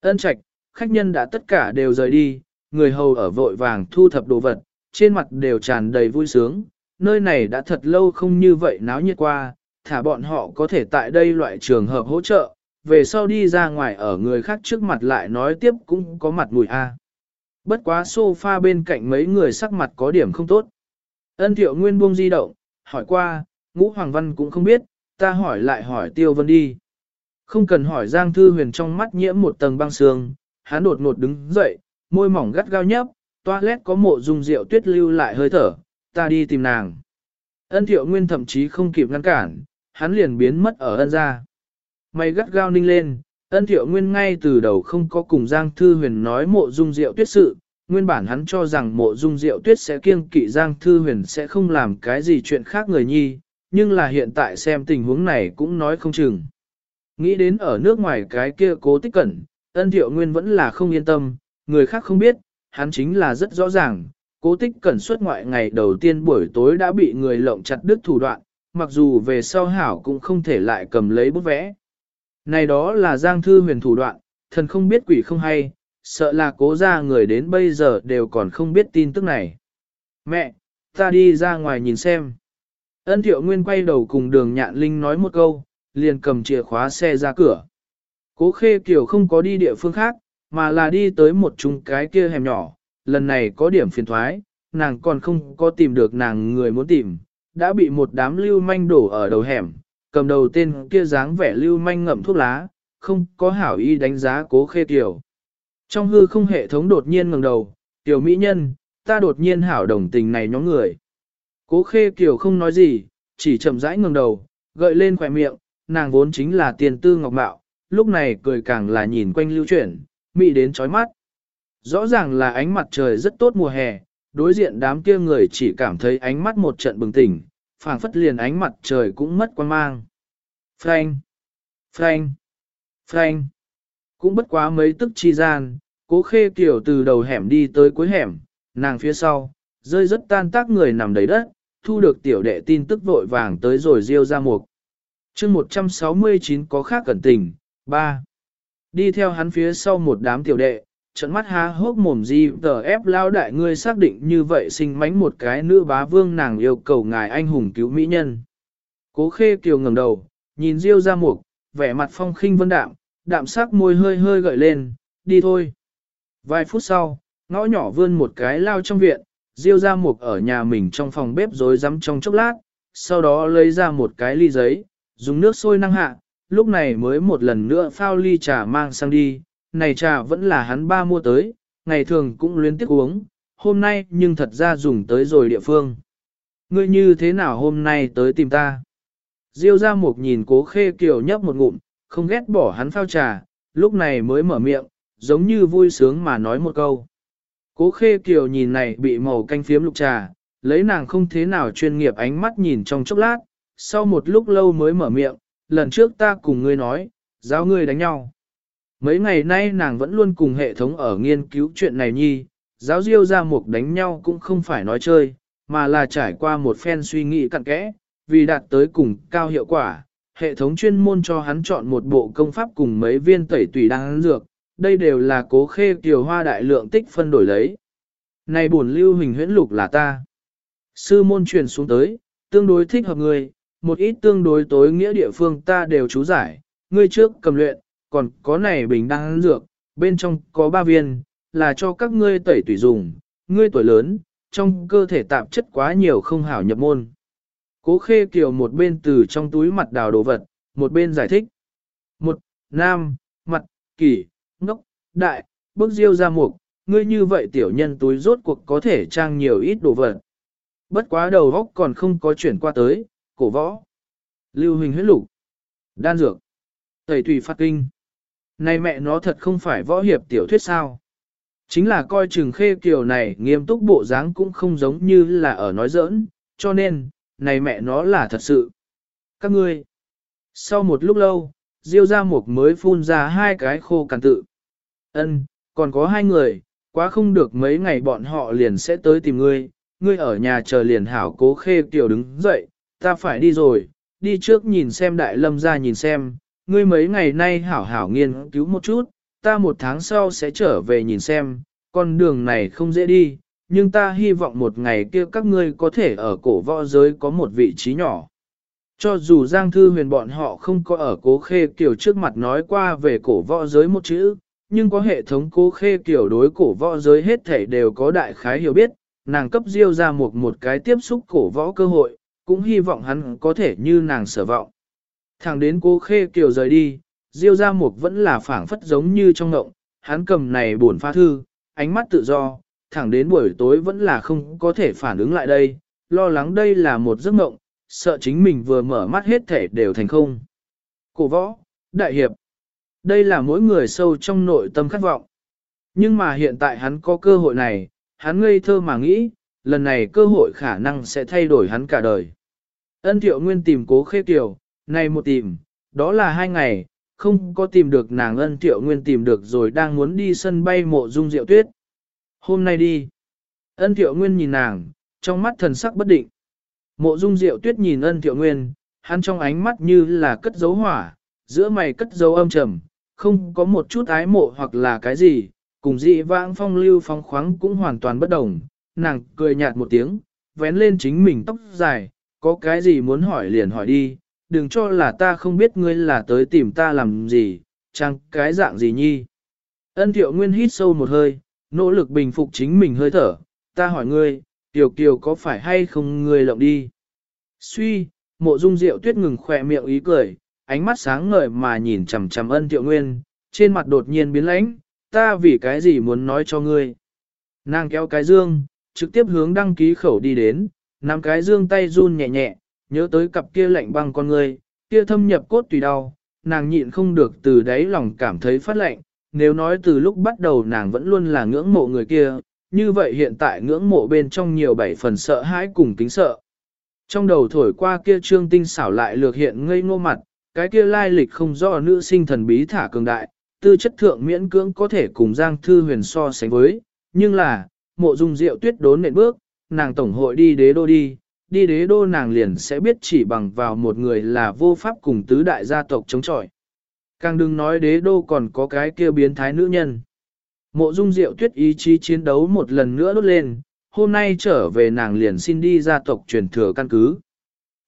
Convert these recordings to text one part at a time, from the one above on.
Ân trạch, khách nhân đã tất cả đều rời đi, người hầu ở vội vàng thu thập đồ vật, trên mặt đều tràn đầy vui sướng, nơi này đã thật lâu không như vậy náo nhiệt qua, thả bọn họ có thể tại đây loại trường hợp hỗ trợ, về sau đi ra ngoài ở người khác trước mặt lại nói tiếp cũng có mặt mùi a. Bất quá sofa bên cạnh mấy người sắc mặt có điểm không tốt. Ân thiệu nguyên buông di động, hỏi qua, ngũ hoàng văn cũng không biết, ta hỏi lại hỏi tiêu vân đi. Không cần hỏi Giang Thư Huyền trong mắt nhiễm một tầng băng sương, hắn đột ngột đứng dậy, môi mỏng gắt gao nhấp, toilet có mộ dung rượu tuyết lưu lại hơi thở, ta đi tìm nàng. Ân thiệu nguyên thậm chí không kịp ngăn cản, hắn liền biến mất ở ân gia. Mày gắt gao ninh lên, ân thiệu nguyên ngay từ đầu không có cùng Giang Thư Huyền nói mộ dung rượu tuyết sự, nguyên bản hắn cho rằng mộ dung diệu tuyết sẽ kiêng kỵ Giang Thư Huyền sẽ không làm cái gì chuyện khác người nhi, nhưng là hiện tại xem tình huống này cũng nói không chừng. Nghĩ đến ở nước ngoài cái kia cố tích cẩn, ân thiệu nguyên vẫn là không yên tâm, người khác không biết, hắn chính là rất rõ ràng, cố tích cẩn xuất ngoại ngày đầu tiên buổi tối đã bị người lộng chặt đứt thủ đoạn, mặc dù về sau hảo cũng không thể lại cầm lấy bút vẽ. Này đó là giang thư huyền thủ đoạn, thần không biết quỷ không hay, sợ là cố ra người đến bây giờ đều còn không biết tin tức này. Mẹ, ta đi ra ngoài nhìn xem. Ân thiệu nguyên quay đầu cùng đường nhạn linh nói một câu, liền cầm chìa khóa xe ra cửa. Cố khê kiểu không có đi địa phương khác, mà là đi tới một chung cái kia hẻm nhỏ, lần này có điểm phiền toái, nàng còn không có tìm được nàng người muốn tìm, đã bị một đám lưu manh đổ ở đầu hẻm, cầm đầu tên kia dáng vẻ lưu manh ngậm thuốc lá, không có hảo ý đánh giá cố khê tiểu. Trong hư không hệ thống đột nhiên ngẩng đầu, tiểu mỹ nhân, ta đột nhiên hảo đồng tình này nhóm người. Cố khê kiều không nói gì, chỉ chậm rãi ngẩng đầu, gợi lên khỏe miệng, nàng vốn chính là tiền tư ngọc mạo, lúc này cười càng là nhìn quanh lưu chuyển, mị đến chói mắt. Rõ ràng là ánh mặt trời rất tốt mùa hè, đối diện đám kia người chỉ cảm thấy ánh mắt một trận bừng tỉnh, phảng phất liền ánh mặt trời cũng mất quan mang. Frank! Frank! Frank! Cũng bất quá mấy tức chi gian, cố khê kiểu từ đầu hẻm đi tới cuối hẻm, nàng phía sau, rơi rất tan tác người nằm đầy đất, thu được tiểu đệ tin tức vội vàng tới rồi riêu ra mục chương 169 có khác cẩn tình, 3. Đi theo hắn phía sau một đám tiểu đệ, trận mắt há hốc mồm gì tờ ép lao đại ngươi xác định như vậy sinh mánh một cái nữ bá vương nàng yêu cầu ngài anh hùng cứu mỹ nhân. Cố khê kiều ngẩng đầu, nhìn Diêu ra mục, vẻ mặt phong khinh vân đạm, đạm sắc môi hơi hơi gợi lên, đi thôi. Vài phút sau, ngõ nhỏ vươn một cái lao trong viện, Diêu ra mục ở nhà mình trong phòng bếp rồi rắm trong chốc lát, sau đó lấy ra một cái ly giấy, dùng nước sôi năng hạ, lúc này mới một lần nữa phao ly trà mang sang đi, này trà vẫn là hắn ba mua tới, ngày thường cũng luyến tiếc uống, hôm nay nhưng thật ra dùng tới rồi địa phương. Ngươi như thế nào hôm nay tới tìm ta? Diêu ra một nhìn cố khê kiều nhấp một ngụm, không ghét bỏ hắn phao trà, lúc này mới mở miệng, giống như vui sướng mà nói một câu. Cố khê kiều nhìn này bị màu canh phiếm lục trà, lấy nàng không thế nào chuyên nghiệp ánh mắt nhìn trong chốc lát, sau một lúc lâu mới mở miệng, lần trước ta cùng ngươi nói, giáo ngươi đánh nhau. Mấy ngày nay nàng vẫn luôn cùng hệ thống ở nghiên cứu chuyện này nhi, giáo diêu ra mục đánh nhau cũng không phải nói chơi, mà là trải qua một phen suy nghĩ cặn kẽ, vì đạt tới cùng cao hiệu quả, hệ thống chuyên môn cho hắn chọn một bộ công pháp cùng mấy viên tẩy tùy đang dược, đây đều là cố khê kiều hoa đại lượng tích phân đổi lấy. Này bổn lưu hình huyễn lục là ta. Sư môn truyền xuống tới, tương đối thích hợp người, một ít tương đối tối nghĩa địa phương ta đều chú giải, ngươi trước cầm luyện, còn có này bình đăng dược, bên trong có ba viên, là cho các ngươi tẩy tủy dùng, ngươi tuổi lớn, trong cơ thể tạp chất quá nhiều không hảo nhập môn. Cố khê kiều một bên từ trong túi mặt đào đồ vật, một bên giải thích. Một, nam, mặt, kỷ, ngốc, đại, bước diêu ra mục, ngươi như vậy tiểu nhân túi rốt cuộc có thể trang nhiều ít đồ vật. Bất quá đầu góc còn không có chuyển qua tới, cổ võ, lưu hình huyết lục, đan dược, tẩy thủy phát kinh. Này mẹ nó thật không phải võ hiệp tiểu thuyết sao. Chính là coi chừng khê kiểu này nghiêm túc bộ dáng cũng không giống như là ở nói giỡn, cho nên, này mẹ nó là thật sự. Các ngươi, sau một lúc lâu, Diêu ra mục mới phun ra hai cái khô cằn tự. Ân, còn có hai người, quá không được mấy ngày bọn họ liền sẽ tới tìm ngươi, ngươi ở nhà chờ liền hảo cố khê tiểu đứng dậy, ta phải đi rồi, đi trước nhìn xem đại lâm ra nhìn xem, ngươi mấy ngày nay hảo hảo nghiên cứu một chút, ta một tháng sau sẽ trở về nhìn xem, con đường này không dễ đi, nhưng ta hy vọng một ngày kia các ngươi có thể ở cổ võ giới có một vị trí nhỏ. Cho dù Giang Thư huyền bọn họ không có ở cố khê kiểu trước mặt nói qua về cổ võ giới một chữ, nhưng có hệ thống cố khê kiểu đối cổ võ giới hết thể đều có đại khái hiểu biết, nàng cấp diêu ra một một cái tiếp xúc cổ võ cơ hội, cũng hy vọng hắn có thể như nàng sở vọng. Thẳng đến cố khê kiều rời đi, diêu ra một vẫn là phảng phất giống như trong ngộng, hắn cầm này buồn pha thư, ánh mắt tự do, thẳng đến buổi tối vẫn là không có thể phản ứng lại đây, lo lắng đây là một giấc ngộng, sợ chính mình vừa mở mắt hết thể đều thành không. Cổ võ, đại hiệp, đây là mỗi người sâu trong nội tâm khát vọng. Nhưng mà hiện tại hắn có cơ hội này, hắn ngây thơ mà nghĩ, lần này cơ hội khả năng sẽ thay đổi hắn cả đời. Ân thiệu nguyên tìm cố khê kiều, này một tìm, đó là hai ngày, không có tìm được nàng ân thiệu nguyên tìm được rồi đang muốn đi sân bay mộ dung diệu tuyết. Hôm nay đi. Ân thiệu nguyên nhìn nàng, trong mắt thần sắc bất định. Mộ dung diệu tuyết nhìn ân thiệu nguyên, hắn trong ánh mắt như là cất dấu hỏa, giữa mày cất dấu âm trầm, không có một chút ái mộ hoặc là cái gì, cùng dị vãng phong lưu phong khoáng cũng hoàn toàn bất đồng. Nàng cười nhạt một tiếng, vén lên chính mình tóc dài, có cái gì muốn hỏi liền hỏi đi, đừng cho là ta không biết ngươi là tới tìm ta làm gì, chẳng cái dạng gì nhi. Ân thiệu nguyên hít sâu một hơi, nỗ lực bình phục chính mình hơi thở, ta hỏi ngươi, tiểu kiều có phải hay không ngươi lộng đi? Suy, mộ dung diệu tuyết ngừng khỏe miệng ý cười, ánh mắt sáng ngời mà nhìn chằm chằm ân thiệu nguyên, trên mặt đột nhiên biến lãnh, ta vì cái gì muốn nói cho ngươi. Nàng kéo cái dương, trực tiếp hướng đăng ký khẩu đi đến, nắm cái dương tay run nhẹ nhẹ, nhớ tới cặp kia lạnh băng con người, kia thâm nhập cốt tùy đau, nàng nhịn không được từ đáy lòng cảm thấy phát lạnh, nếu nói từ lúc bắt đầu nàng vẫn luôn là ngưỡng mộ người kia, như vậy hiện tại ngưỡng mộ bên trong nhiều bảy phần sợ hãi cùng kính sợ. Trong đầu thổi qua kia trương tinh xảo lại lược hiện ngây ngô mặt, cái kia lai lịch không rõ nữ sinh thần bí thả cường đại, tư chất thượng miễn cưỡng có thể cùng Giang Thư Huyền so sánh với, nhưng là, mộ dung diệu tuyết đốn nện bước, nàng tổng hội đi đế đô đi, đi đế đô nàng liền sẽ biết chỉ bằng vào một người là vô pháp cùng tứ đại gia tộc chống chọi. Càng đừng nói đế đô còn có cái kia biến thái nữ nhân. Mộ dung diệu tuyết ý chí chiến đấu một lần nữa đốt lên, hôm nay trở về nàng liền xin đi gia tộc truyền thừa căn cứ.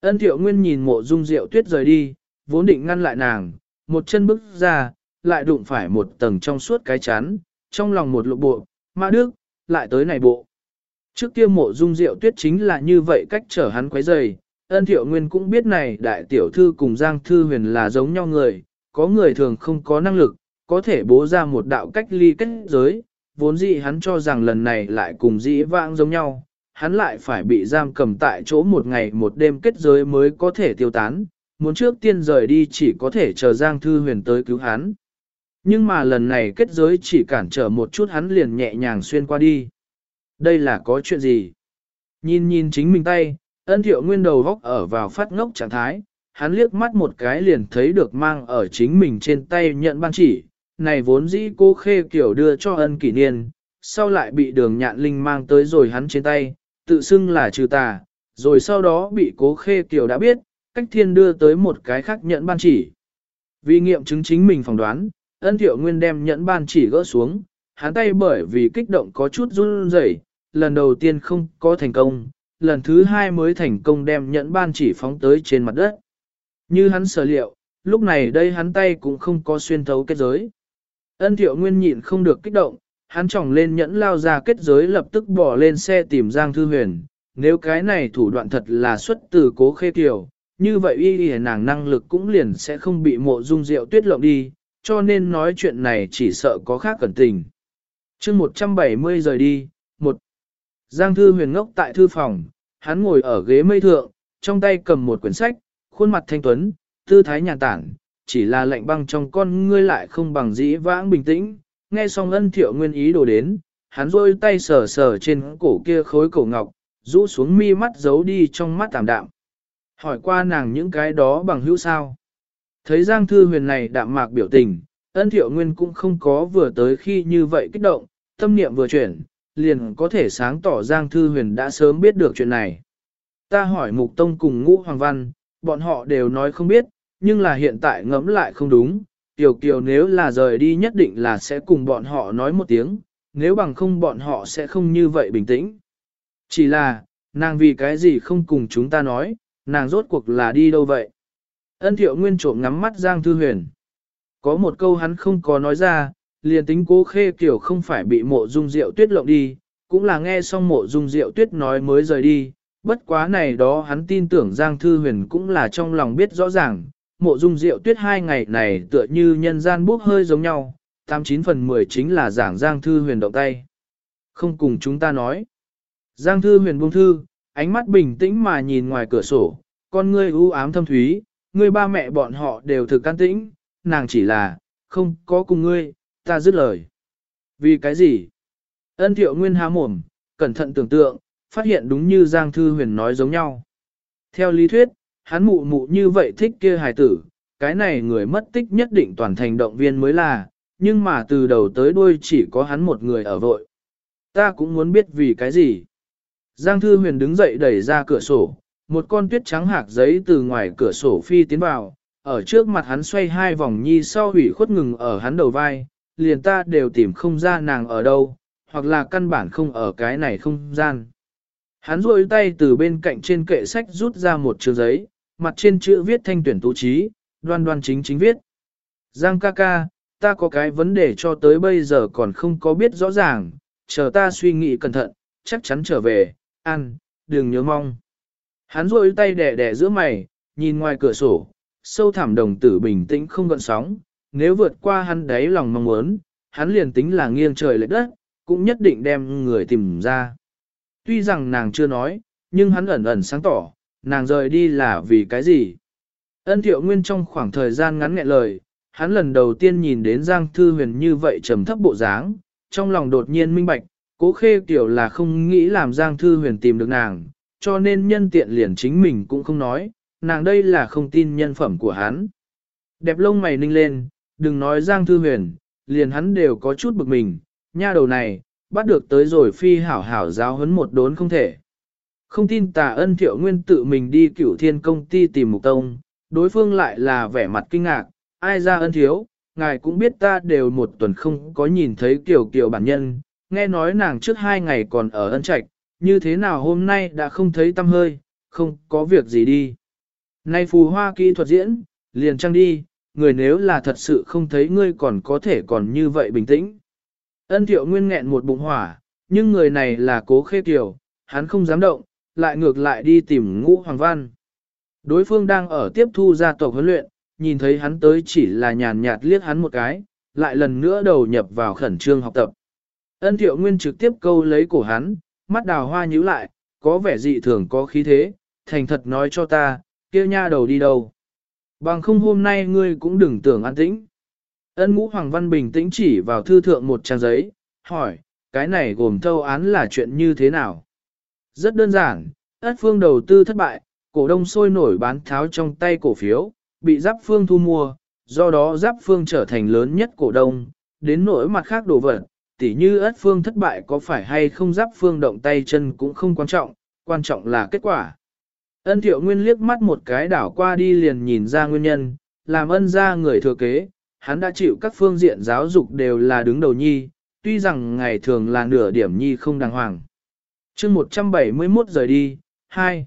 Ân thiệu nguyên nhìn mộ dung diệu tuyết rời đi, vốn định ngăn lại nàng, một chân bước ra, lại đụng phải một tầng trong suốt cái chán, trong lòng một lộ bộ, ma đức, lại tới này bộ. Trước kia mộ dung diệu tuyết chính là như vậy cách trở hắn quấy rầy, ân thiệu nguyên cũng biết này đại tiểu thư cùng Giang Thư Huyền là giống nhau người, có người thường không có năng lực, có thể bố ra một đạo cách ly kết giới, vốn dĩ hắn cho rằng lần này lại cùng dĩ vãng giống nhau, hắn lại phải bị giam cầm tại chỗ một ngày một đêm kết giới mới có thể tiêu tán, muốn trước tiên rời đi chỉ có thể chờ Giang Thư Huyền tới cứu hắn. Nhưng mà lần này kết giới chỉ cản trở một chút hắn liền nhẹ nhàng xuyên qua đi. Đây là có chuyện gì? Nhìn nhìn chính mình tay, ân thiệu nguyên đầu góc ở vào phát ngốc trạng thái, hắn liếc mắt một cái liền thấy được mang ở chính mình trên tay nhận ban chỉ, này vốn dĩ cô khê kiểu đưa cho ân kỷ niên, sau lại bị đường nhạn linh mang tới rồi hắn trên tay, tự xưng là trừ tà, rồi sau đó bị cố khê kiểu đã biết, cách thiên đưa tới một cái khác nhận ban chỉ. Vì nghiệm chứng chính mình phỏng đoán, ân thiệu nguyên đem nhẫn ban chỉ gỡ xuống, hắn tay bởi vì kích động có chút run rẩy, lần đầu tiên không có thành công, lần thứ hai mới thành công đem nhẫn ban chỉ phóng tới trên mặt đất. Như hắn sở liệu, lúc này đây hắn tay cũng không có xuyên thấu kết giới. Ân thiệu nguyên nhịn không được kích động, hắn trỏng lên nhẫn lao ra kết giới lập tức bỏ lên xe tìm Giang Thư Huyền. Nếu cái này thủ đoạn thật là xuất từ cố khê tiểu, như vậy y y nàng năng lực cũng liền sẽ không bị mộ dung rượu tuyết lộng đi, cho nên nói chuyện này chỉ sợ có khác cẩn tình. chương 170 rời đi, một Giang Thư Huyền ngốc tại thư phòng, hắn ngồi ở ghế mây thượng, trong tay cầm một quyển sách, khuôn mặt thanh tuấn, tư thái nhàn tản, chỉ là lạnh băng trong con ngươi lại không bằng dĩ vãng bình tĩnh, nghe xong ân thiệu nguyên ý đồ đến, hắn rôi tay sờ sờ trên cổ kia khối cổ ngọc, rũ xuống mi mắt giấu đi trong mắt tạm đạm. Hỏi qua nàng những cái đó bằng hữu sao. Thấy Giang Thư Huyền này đạm mạc biểu tình, ân thiệu nguyên cũng không có vừa tới khi như vậy kích động, tâm niệm vừa chuyển, liền có thể sáng tỏ Giang Thư Huyền đã sớm biết được chuyện này. Ta hỏi Mục Tông cùng Ngũ Hoàng Văn, bọn họ đều nói không biết, nhưng là hiện tại ngẫm lại không đúng, Tiểu Kiều nếu là rời đi nhất định là sẽ cùng bọn họ nói một tiếng, nếu bằng không bọn họ sẽ không như vậy bình tĩnh. Chỉ là, nàng vì cái gì không cùng chúng ta nói, nàng rốt cuộc là đi đâu vậy? Ân thiệu nguyên trộm ngắm mắt Giang Thư Huyền. Có một câu hắn không có nói ra, liền tính cố khê kiểu không phải bị mộ dung Diệu tuyết lộng đi, cũng là nghe xong mộ dung Diệu tuyết nói mới rời đi. Bất quá này đó hắn tin tưởng Giang Thư Huyền cũng là trong lòng biết rõ ràng, mộ dung Diệu tuyết hai ngày này tựa như nhân gian bốc hơi giống nhau, 89 phần 10 chính là giảng Giang Thư Huyền động tay. Không cùng chúng ta nói. Giang Thư Huyền buông thư, ánh mắt bình tĩnh mà nhìn ngoài cửa sổ, con ngươi u ám thâm thúy, ngươi ba mẹ bọn họ đều thực can tĩnh, nàng chỉ là, không có cùng ngươi, ta dứt lời. Vì cái gì? Ân thiệu nguyên há mồm, cẩn thận tưởng tượng, phát hiện đúng như Giang Thư Huyền nói giống nhau. Theo lý thuyết, hắn mụ mụ như vậy thích kia hài tử, cái này người mất tích nhất định toàn thành động viên mới là, nhưng mà từ đầu tới đuôi chỉ có hắn một người ở vội. Ta cũng muốn biết vì cái gì. Giang Thư Huyền đứng dậy đẩy ra cửa sổ, một con tuyết trắng hạc giấy từ ngoài cửa sổ phi tiến vào, ở trước mặt hắn xoay hai vòng nhi sau hủy khuất ngừng ở hắn đầu vai, liền ta đều tìm không ra nàng ở đâu, hoặc là căn bản không ở cái này không gian. Hắn rôi tay từ bên cạnh trên kệ sách rút ra một trường giấy, mặt trên chữ viết thanh tuyển tú trí, đoan đoan chính chính viết. Giang ca ca, ta có cái vấn đề cho tới bây giờ còn không có biết rõ ràng, chờ ta suy nghĩ cẩn thận, chắc chắn trở về, ăn, đừng nhớ mong. Hắn rôi tay đẻ đẻ giữa mày, nhìn ngoài cửa sổ, sâu thẳm đồng tử bình tĩnh không gợn sóng, nếu vượt qua hắn đáy lòng mong muốn, hắn liền tính là nghiêng trời lệch đất, cũng nhất định đem người tìm ra. Tuy rằng nàng chưa nói, nhưng hắn ẩn ẩn sáng tỏ, nàng rời đi là vì cái gì. Ân thiệu nguyên trong khoảng thời gian ngắn nghẹn lời, hắn lần đầu tiên nhìn đến Giang Thư Huyền như vậy trầm thấp bộ dáng, trong lòng đột nhiên minh bạch, cố khê kiểu là không nghĩ làm Giang Thư Huyền tìm được nàng, cho nên nhân tiện liền chính mình cũng không nói, nàng đây là không tin nhân phẩm của hắn. Đẹp lông mày ninh lên, đừng nói Giang Thư Huyền, liền hắn đều có chút bực mình, nha đầu này, bắt được tới rồi phi hảo hảo giáo huấn một đốn không thể. Không tin tà ân thiệu nguyên tự mình đi cửu thiên công ty tìm mục tông, đối phương lại là vẻ mặt kinh ngạc, ai ra ân thiếu, ngài cũng biết ta đều một tuần không có nhìn thấy kiểu kiểu bản nhân, nghe nói nàng trước hai ngày còn ở ân trạch, như thế nào hôm nay đã không thấy tâm hơi, không có việc gì đi. Nay phù hoa kỹ thuật diễn, liền trăng đi, người nếu là thật sự không thấy ngươi còn có thể còn như vậy bình tĩnh. Ân thiệu nguyên nghẹn một bụng hỏa, nhưng người này là cố khê tiểu, hắn không dám động, lại ngược lại đi tìm ngũ hoàng văn. Đối phương đang ở tiếp thu gia tộc huấn luyện, nhìn thấy hắn tới chỉ là nhàn nhạt liếc hắn một cái, lại lần nữa đầu nhập vào khẩn trương học tập. Ân thiệu nguyên trực tiếp câu lấy cổ hắn, mắt đào hoa nhíu lại, có vẻ dị thường có khí thế, thành thật nói cho ta, kia nha đầu đi đâu. Bằng không hôm nay ngươi cũng đừng tưởng an tĩnh. Ân ngũ Hoàng Văn bình tĩnh chỉ vào thư thượng một trang giấy, hỏi, cái này gồm thâu án là chuyện như thế nào? Rất đơn giản, ất phương đầu tư thất bại, cổ đông sôi nổi bán tháo trong tay cổ phiếu, bị giáp phương thu mua, do đó giáp phương trở thành lớn nhất cổ đông, đến nỗi mặt khác đồ vật, tỉ như ất phương thất bại có phải hay không giáp phương động tay chân cũng không quan trọng, quan trọng là kết quả. Ân thiệu nguyên liếc mắt một cái đảo qua đi liền nhìn ra nguyên nhân, làm ân ra người thừa kế, hắn đã chịu các phương diện giáo dục đều là đứng đầu nhi, tuy rằng ngày thường là nửa điểm nhi không đàng hoàng. chương 171 rời đi, 2.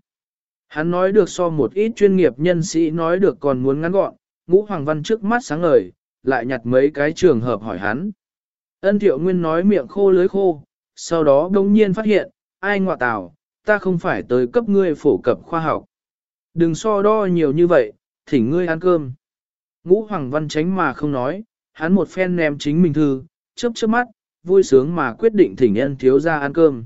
Hắn nói được so một ít chuyên nghiệp nhân sĩ nói được còn muốn ngắn gọn, ngũ hoàng văn trước mắt sáng ngời, lại nhặt mấy cái trường hợp hỏi hắn. Ân thiệu nguyên nói miệng khô lưới khô, sau đó đông nhiên phát hiện, ai ngọa tào, ta không phải tới cấp ngươi phổ cập khoa học. Đừng so đo nhiều như vậy, thỉnh ngươi ăn cơm. Ngũ Hoàng Văn tránh mà không nói, hắn một phen ném chính mình thư, chớp chớp mắt, vui sướng mà quyết định thỉnh ân thiếu ra ăn cơm.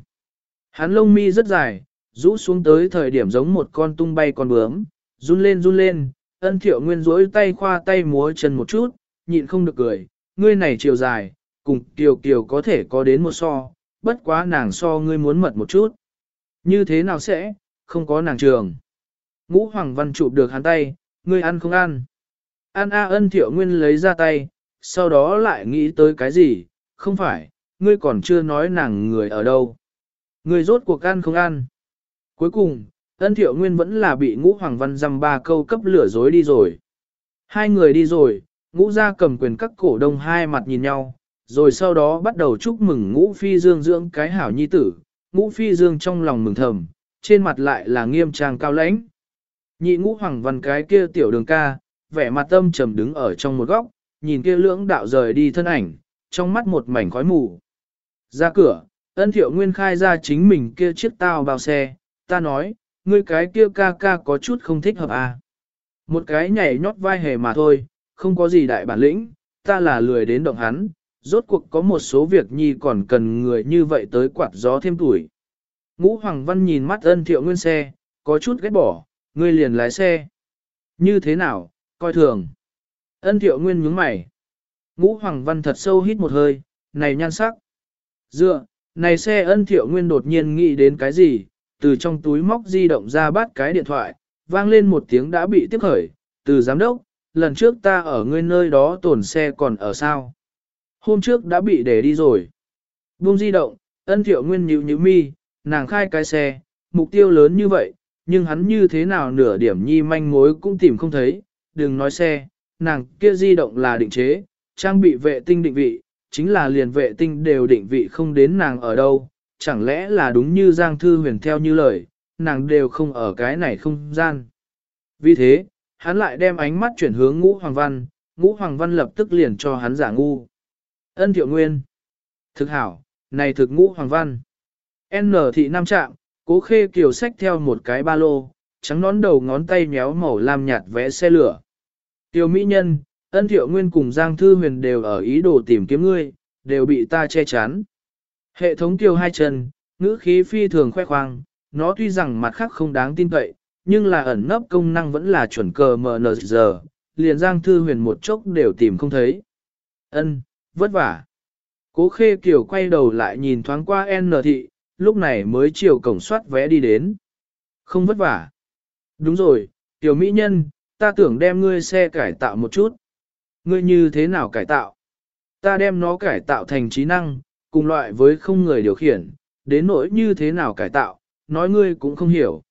Hắn lông mi rất dài, rũ xuống tới thời điểm giống một con tung bay con bướm, run lên run lên, ân thiệu nguyên rỗi tay khoa tay múa chân một chút, nhịn không được cười, ngươi này chiều dài, cùng kiều kiều có thể có đến một so, bất quá nàng so ngươi muốn mật một chút. Như thế nào sẽ, không có nàng trường. Ngũ Hoàng Văn chụp được hắn tay, ngươi ăn không ăn. An A ân thiệu nguyên lấy ra tay, sau đó lại nghĩ tới cái gì, không phải, ngươi còn chưa nói nàng người ở đâu. Ngươi rốt cuộc ăn không ăn. Cuối cùng, ân thiệu nguyên vẫn là bị ngũ hoàng văn dăm ba câu cấp lửa dối đi rồi. Hai người đi rồi, Ngũ gia cầm quyền các cổ đông hai mặt nhìn nhau, rồi sau đó bắt đầu chúc mừng ngũ phi dương dưỡng cái hảo nhi tử. Ngũ phi dương trong lòng mừng thầm, trên mặt lại là nghiêm trang cao lãnh. Nhị ngũ hoàng văn cái kia tiểu đường ca, vẻ mặt tâm trầm đứng ở trong một góc, nhìn kia lưỡng đạo rời đi thân ảnh, trong mắt một mảnh khói mù. Ra cửa, ân thiệu nguyên khai ra chính mình kia chiếc tao bao xe, ta nói, ngươi cái kia ca ca có chút không thích hợp à. Một cái nhảy nhót vai hề mà thôi, không có gì đại bản lĩnh, ta là lười đến động hắn, rốt cuộc có một số việc nhi còn cần người như vậy tới quạt gió thêm tuổi. Ngũ Hoàng Văn nhìn mắt ân thiệu nguyên xe, có chút ghét bỏ, ngươi liền lái xe. Như thế nào, coi thường. Ân thiệu nguyên nhướng mày. Ngũ Hoàng Văn thật sâu hít một hơi, này nhan sắc. Dựa, này xe ân thiệu nguyên đột nhiên nghĩ đến cái gì, từ trong túi móc di động ra bắt cái điện thoại, vang lên một tiếng đã bị tiếp khởi, từ giám đốc, lần trước ta ở ngươi nơi đó tổn xe còn ở sao. Hôm trước đã bị để đi rồi. Buông di động, ân thiệu nguyên nhíu nhíu mi, nàng khai cái xe, mục tiêu lớn như vậy, nhưng hắn như thế nào nửa điểm nhi manh mối cũng tìm không thấy, đừng nói xe, nàng kia di động là định chế, trang bị vệ tinh định vị, chính là liền vệ tinh đều định vị không đến nàng ở đâu, chẳng lẽ là đúng như Giang Thư Huyền theo như lời, nàng đều không ở cái này không gian. Vì thế, hắn lại đem ánh mắt chuyển hướng ngũ hoàng văn, ngũ hoàng văn lập tức liền cho hắn giả ngu. Ân thiệu nguyên. Thực hảo, này thực ngũ hoàng văn. N thị nam trạng, cố khê kiều sách theo một cái ba lô, trắng nón đầu ngón tay nhéo màu lam nhạt vẽ xe lửa. Tiểu mỹ nhân, ân thiệu nguyên cùng Giang Thư Huyền đều ở ý đồ tìm kiếm ngươi, đều bị ta che chắn. Hệ thống kiều hai chân, ngữ khí phi thường khoe khoang, nó tuy rằng mặt khác không đáng tin cậy, nhưng là ẩn nấp công năng vẫn là chuẩn cờ MNZ, liền Giang Thư Huyền một chốc đều tìm không thấy. Ân, vất vả. Cố khê kiều quay đầu lại nhìn thoáng qua N thị, lúc này mới chiều cổng soát vé đi đến. Không vất vả. Đúng rồi, tiểu mỹ nhân, ta tưởng đem ngươi xe cải tạo một chút. Ngươi như thế nào cải tạo? Ta đem nó cải tạo thành trí năng, cùng loại với không người điều khiển, đến nỗi như thế nào cải tạo, nói ngươi cũng không hiểu.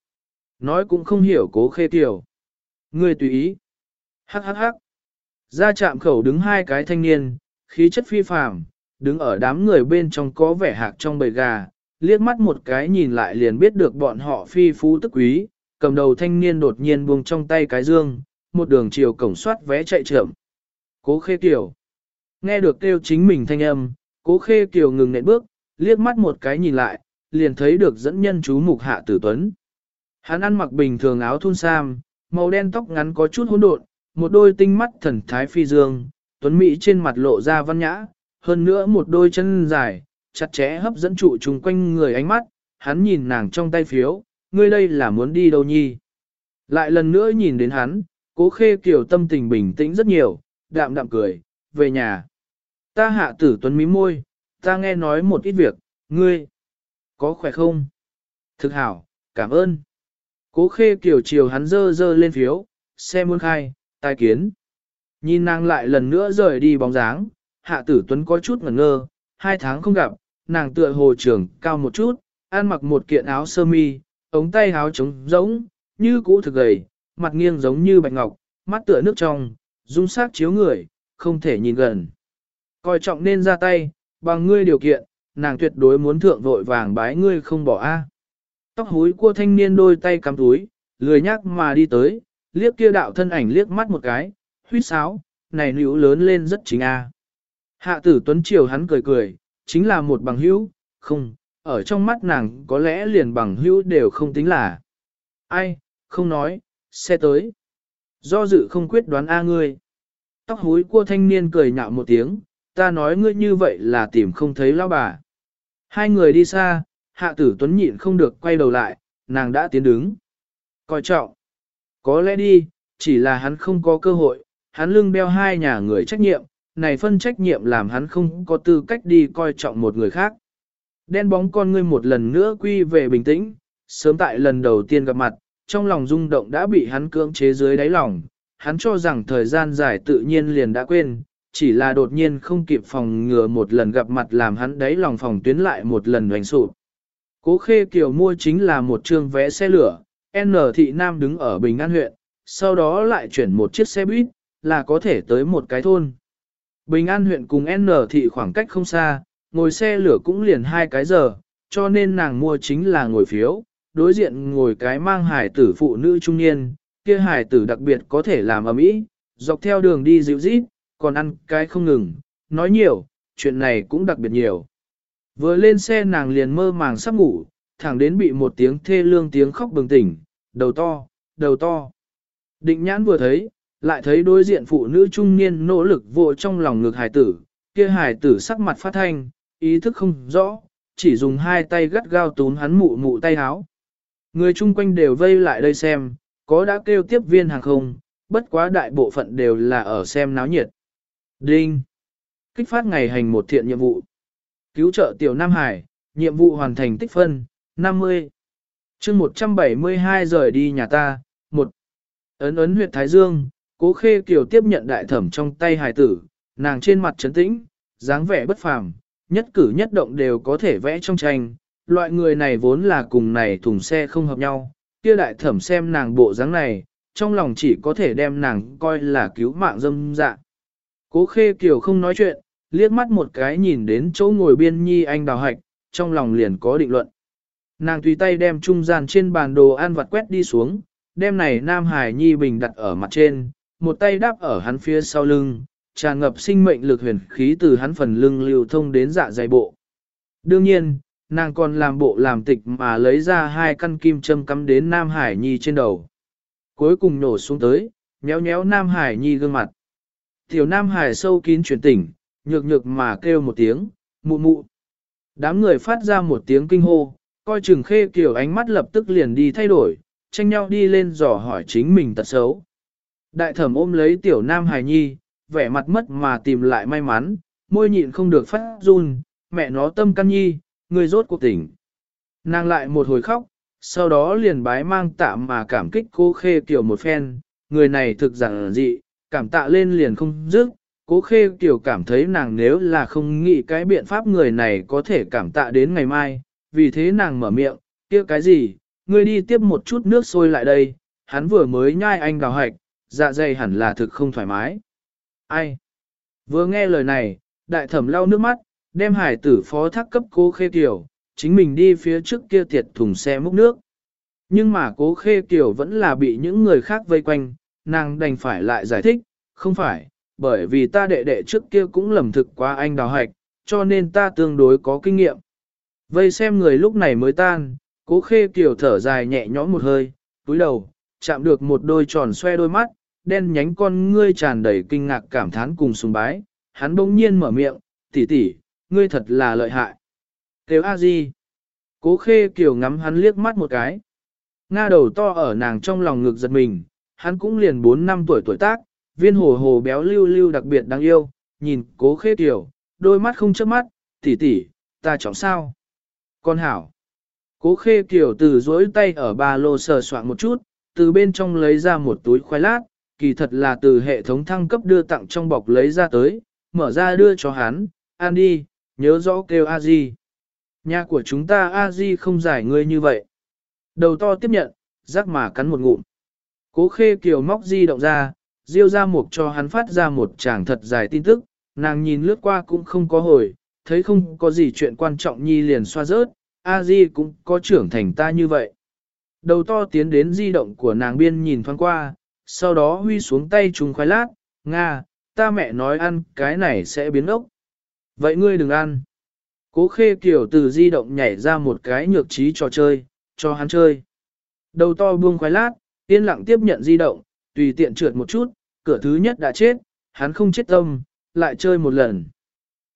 Nói cũng không hiểu cố khê tiểu. Ngươi tùy ý. Hắc hắc hắc. Ra chạm khẩu đứng hai cái thanh niên, khí chất phi phàm, đứng ở đám người bên trong có vẻ hạc trong bầy gà, liếc mắt một cái nhìn lại liền biết được bọn họ phi phú tức quý, cầm đầu thanh niên đột nhiên buông trong tay cái dương, một đường chiều cổng soát vé chạy chậm. Cố khê tiểu. Nghe được kêu chính mình thanh âm, cố khê kiều ngừng nện bước, liếc mắt một cái nhìn lại, liền thấy được dẫn nhân chú mục hạ tử tuấn. Hắn ăn mặc bình thường áo thun sam, màu đen tóc ngắn có chút hỗn độn, một đôi tinh mắt thần thái phi dương, tuấn mỹ trên mặt lộ ra văn nhã, hơn nữa một đôi chân dài, chặt chẽ hấp dẫn trụ chung quanh người ánh mắt, hắn nhìn nàng trong tay phiếu, ngươi đây là muốn đi đâu nhi. Lại lần nữa nhìn đến hắn, cố khê kiểu tâm tình bình tĩnh rất nhiều, đạm đạm cười, về nhà. Ta hạ tử tuấn mí môi, ta nghe nói một ít việc, ngươi, có khỏe không? Thực hảo, cảm ơn. Cố khê kiểu chiều hắn dơ dơ lên phiếu, xe muốn khai, tai kiến. Nhìn nàng lại lần nữa rời đi bóng dáng, hạ tử tuấn có chút ngẩn ngơ, hai tháng không gặp, nàng tựa hồ trưởng cao một chút, ăn mặc một kiện áo sơ mi, ống tay áo trống giống, như cũ thực gầy, mặt nghiêng giống như bạch ngọc, mắt tựa nước trong, dung sắc chiếu người, không thể nhìn gần. Coi trọng nên ra tay, bằng ngươi điều kiện, nàng tuyệt đối muốn thượng vội vàng bái ngươi không bỏ a. Tóc húi của thanh niên đôi tay cắm túi, lười nhắc mà đi tới, liếc kia đạo thân ảnh liếc mắt một cái, huyết sáo, này nữ lớn lên rất chính a. Hạ tử tuấn chiều hắn cười cười, chính là một bằng hữu, không, ở trong mắt nàng có lẽ liền bằng hữu đều không tính là. Ai, không nói, xe tới. Do dự không quyết đoán A ngươi. Tóc húi của thanh niên cười nhạo một tiếng, ta nói ngươi như vậy là tìm không thấy lão bà. Hai người đi xa, hạ tử tuấn nhịn không được quay đầu lại, nàng đã tiến đứng. Coi trọng. Có lẽ đi, chỉ là hắn không có cơ hội, hắn lưng đeo hai nhà người trách nhiệm, này phân trách nhiệm làm hắn không có tư cách đi coi trọng một người khác. Đen bóng con ngươi một lần nữa quy về bình tĩnh, sớm tại lần đầu tiên gặp mặt, trong lòng rung động đã bị hắn cưỡng chế dưới đáy lòng, hắn cho rằng thời gian dài tự nhiên liền đã quên, chỉ là đột nhiên không kịp phòng ngừa một lần gặp mặt làm hắn đáy lòng phòng tuyến lại một lần hoành sụp. Cố khê kiều mua chính là một trương vé xe lửa, N thị Nam đứng ở Bình An huyện, sau đó lại chuyển một chiếc xe buýt, là có thể tới một cái thôn. Bình An huyện cùng N thị khoảng cách không xa, ngồi xe lửa cũng liền hai cái giờ, cho nên nàng mua chính là ngồi phiếu, đối diện ngồi cái mang hải tử phụ nữ trung niên, kia hải tử đặc biệt có thể làm ở mỹ, dọc theo đường đi dịu rít, còn ăn cái không ngừng, nói nhiều, chuyện này cũng đặc biệt nhiều. Vừa lên xe nàng liền mơ màng sắp ngủ, thẳng đến bị một tiếng thê lương tiếng khóc bừng tỉnh, đầu to, đầu to. Định nhãn vừa thấy, lại thấy đối diện phụ nữ trung niên nỗ lực vô trong lòng ngực hải tử, kia hải tử sắc mặt phát thanh, ý thức không rõ, chỉ dùng hai tay gắt gao tún hắn mụ mụ tay háo. Người chung quanh đều vây lại đây xem, có đã kêu tiếp viên hàng không, bất quá đại bộ phận đều là ở xem náo nhiệt. Đinh! Kích phát ngày hành một thiện nhiệm vụ. Cứu trợ Tiểu Nam Hải, nhiệm vụ hoàn thành tích phân, 50. chương 172 rời đi nhà ta, 1. Ấn ấn huyệt Thái Dương, cố khê kiều tiếp nhận đại thẩm trong tay hài tử, nàng trên mặt trấn tĩnh, dáng vẻ bất phàm, nhất cử nhất động đều có thể vẽ trong tranh. Loại người này vốn là cùng này thùng xe không hợp nhau, kia đại thẩm xem nàng bộ dáng này, trong lòng chỉ có thể đem nàng coi là cứu mạng dâm dạ. Cố khê kiều không nói chuyện, liếc mắt một cái nhìn đến chỗ ngồi biên nhi anh đào hạch, trong lòng liền có định luận. Nàng tùy tay đem trung gian trên bàn đồ ăn vặt quét đi xuống, đem này Nam Hải Nhi bình đặt ở mặt trên, một tay đáp ở hắn phía sau lưng, tràn ngập sinh mệnh lực huyền khí từ hắn phần lưng lưu thông đến dạ dày bộ. Đương nhiên, nàng còn làm bộ làm tịch mà lấy ra hai căn kim châm cắm đến Nam Hải Nhi trên đầu. Cuối cùng nổ xuống tới, nhéo nhéo Nam Hải Nhi gương mặt. Tiểu Nam Hải sâu kín chuyển tỉnh, nhược nhược mà kêu một tiếng, mụ mụ. Đám người phát ra một tiếng kinh hô, coi chừng khê kiểu ánh mắt lập tức liền đi thay đổi, tranh nhau đi lên dò hỏi chính mình tật xấu. Đại thẩm ôm lấy tiểu nam hài nhi, vẻ mặt mất mà tìm lại may mắn, môi nhịn không được phát run, mẹ nó tâm căn nhi, người rốt cuộc tỉnh. Nàng lại một hồi khóc, sau đó liền bái mang tạ mà cảm kích cô khê kiểu một phen, người này thực rằng dị, cảm tạ lên liền không dứt, cố khê kiểu cảm thấy nàng nếu là không nghĩ cái biện pháp người này có thể cảm tạ đến ngày mai, vì thế nàng mở miệng, kia cái gì, ngươi đi tiếp một chút nước sôi lại đây, hắn vừa mới nhai anh đào hạch, dạ dày hẳn là thực không thoải mái. Ai? Vừa nghe lời này, đại thẩm lau nước mắt, đem hải tử phó thác cấp cố khê kiểu, chính mình đi phía trước kia tiệt thùng xe múc nước. Nhưng mà cố khê kiểu vẫn là bị những người khác vây quanh, nàng đành phải lại giải thích, không phải, bởi vì ta đệ đệ trước kia cũng lầm thực quá anh đào hạch, cho nên ta tương đối có kinh nghiệm. Vây xem người lúc này mới tan, cố khê kiểu thở dài nhẹ nhõm một hơi, túi đầu, chạm được một đôi tròn xoe đôi mắt, đen nhánh con ngươi tràn đầy kinh ngạc cảm thán cùng sùng bái, hắn bỗng nhiên mở miệng, tỷ tỷ, ngươi thật là lợi hại. Kêu a di. Cố khê kiểu ngắm hắn liếc mắt một cái. Nga đầu to ở nàng trong lòng ngực giật mình, hắn cũng liền 4 năm tuổi tuổi tác, viên hồ hồ béo lưu lưu đặc biệt đáng yêu, nhìn cố khê kiều đôi mắt không chớp mắt, tỷ tỷ, ta trọng sao. Con hảo. Cố khê kiều từ duỗi tay ở ba lô sờ soạn một chút, từ bên trong lấy ra một túi khoai lát, kỳ thật là từ hệ thống thăng cấp đưa tặng trong bọc lấy ra tới, mở ra đưa cho hắn, ăn đi, nhớ rõ kêu a di. Nhà của chúng ta a di không giải ngươi như vậy. Đầu to tiếp nhận, rắc mà cắn một ngụm. Cố khê kiều móc di động ra, diêu ra mục cho hắn phát ra một tràng thật dài tin tức, nàng nhìn lướt qua cũng không có hồi, thấy không có gì chuyện quan trọng nhi liền xoa rớt, a di cũng có trưởng thành ta như vậy. Đầu to tiến đến di động của nàng biên nhìn thoáng qua, sau đó huy xuống tay trùng khoai lát, Nga, ta mẹ nói ăn cái này sẽ biến ốc. Vậy ngươi đừng ăn. Cố khê kiểu từ di động nhảy ra một cái nhược trí trò chơi, cho hắn chơi. Đầu to buông khoai lát, yên lặng tiếp nhận di động, tùy tiện trượt một chút, cửa thứ nhất đã chết, hắn không chết tâm, lại chơi một lần.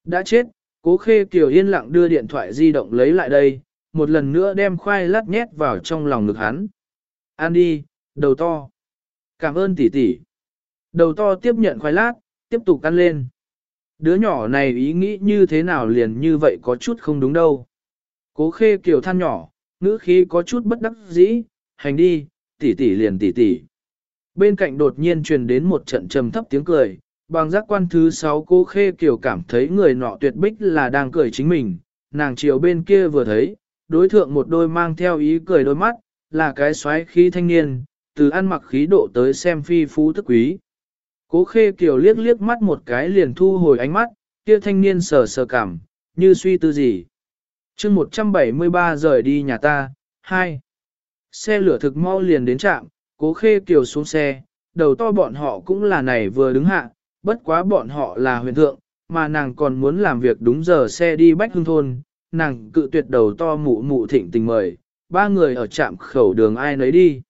Đã chết, cố khê kiểu yên lặng đưa điện thoại di động lấy lại đây, một lần nữa đem khoai lát nhét vào trong lòng ngực hắn. Ăn đi, đầu to. Cảm ơn tỷ tỷ. Đầu to tiếp nhận khoai lát, tiếp tục ăn lên. Đứa nhỏ này ý nghĩ như thế nào liền như vậy có chút không đúng đâu. Cố khê kiểu than nhỏ, ngữ khí có chút bất đắc dĩ, hành đi, tỷ tỷ liền tỷ tỷ. Bên cạnh đột nhiên truyền đến một trận trầm thấp tiếng cười, bằng giác quan thứ sáu cố khê kiểu cảm thấy người nọ tuyệt bích là đang cười chính mình, nàng chiều bên kia vừa thấy, đối thượng một đôi mang theo ý cười đôi mắt, là cái xoáy khí thanh niên, từ ăn mặc khí độ tới xem phi phú tức quý. Cố khê kiều liếc liếc mắt một cái liền thu hồi ánh mắt, kia thanh niên sờ sờ cảm, như suy tư gì. chương 173 rời đi nhà ta, 2. Xe lửa thực mau liền đến trạm, cố khê kiều xuống xe, đầu to bọn họ cũng là này vừa đứng hạ, bất quá bọn họ là huyền thượng, mà nàng còn muốn làm việc đúng giờ xe đi bách hương thôn, nàng cự tuyệt đầu to mụ mụ thịnh tình mời, ba người ở trạm khẩu đường ai nấy đi.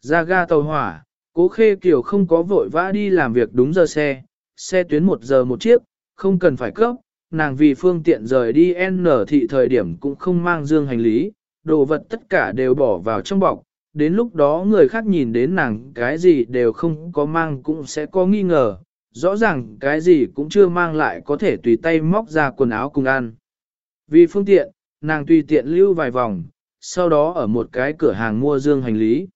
Ra ga tàu hỏa, cố khê kiểu không có vội vã đi làm việc đúng giờ xe, xe tuyến một giờ một chiếc, không cần phải cấp, nàng vì phương tiện rời đi N thị thời điểm cũng không mang dương hành lý, đồ vật tất cả đều bỏ vào trong bọc, đến lúc đó người khác nhìn đến nàng cái gì đều không có mang cũng sẽ có nghi ngờ, rõ ràng cái gì cũng chưa mang lại có thể tùy tay móc ra quần áo cùng ăn. Vì phương tiện, nàng tùy tiện lưu vài vòng, sau đó ở một cái cửa hàng mua dương hành lý.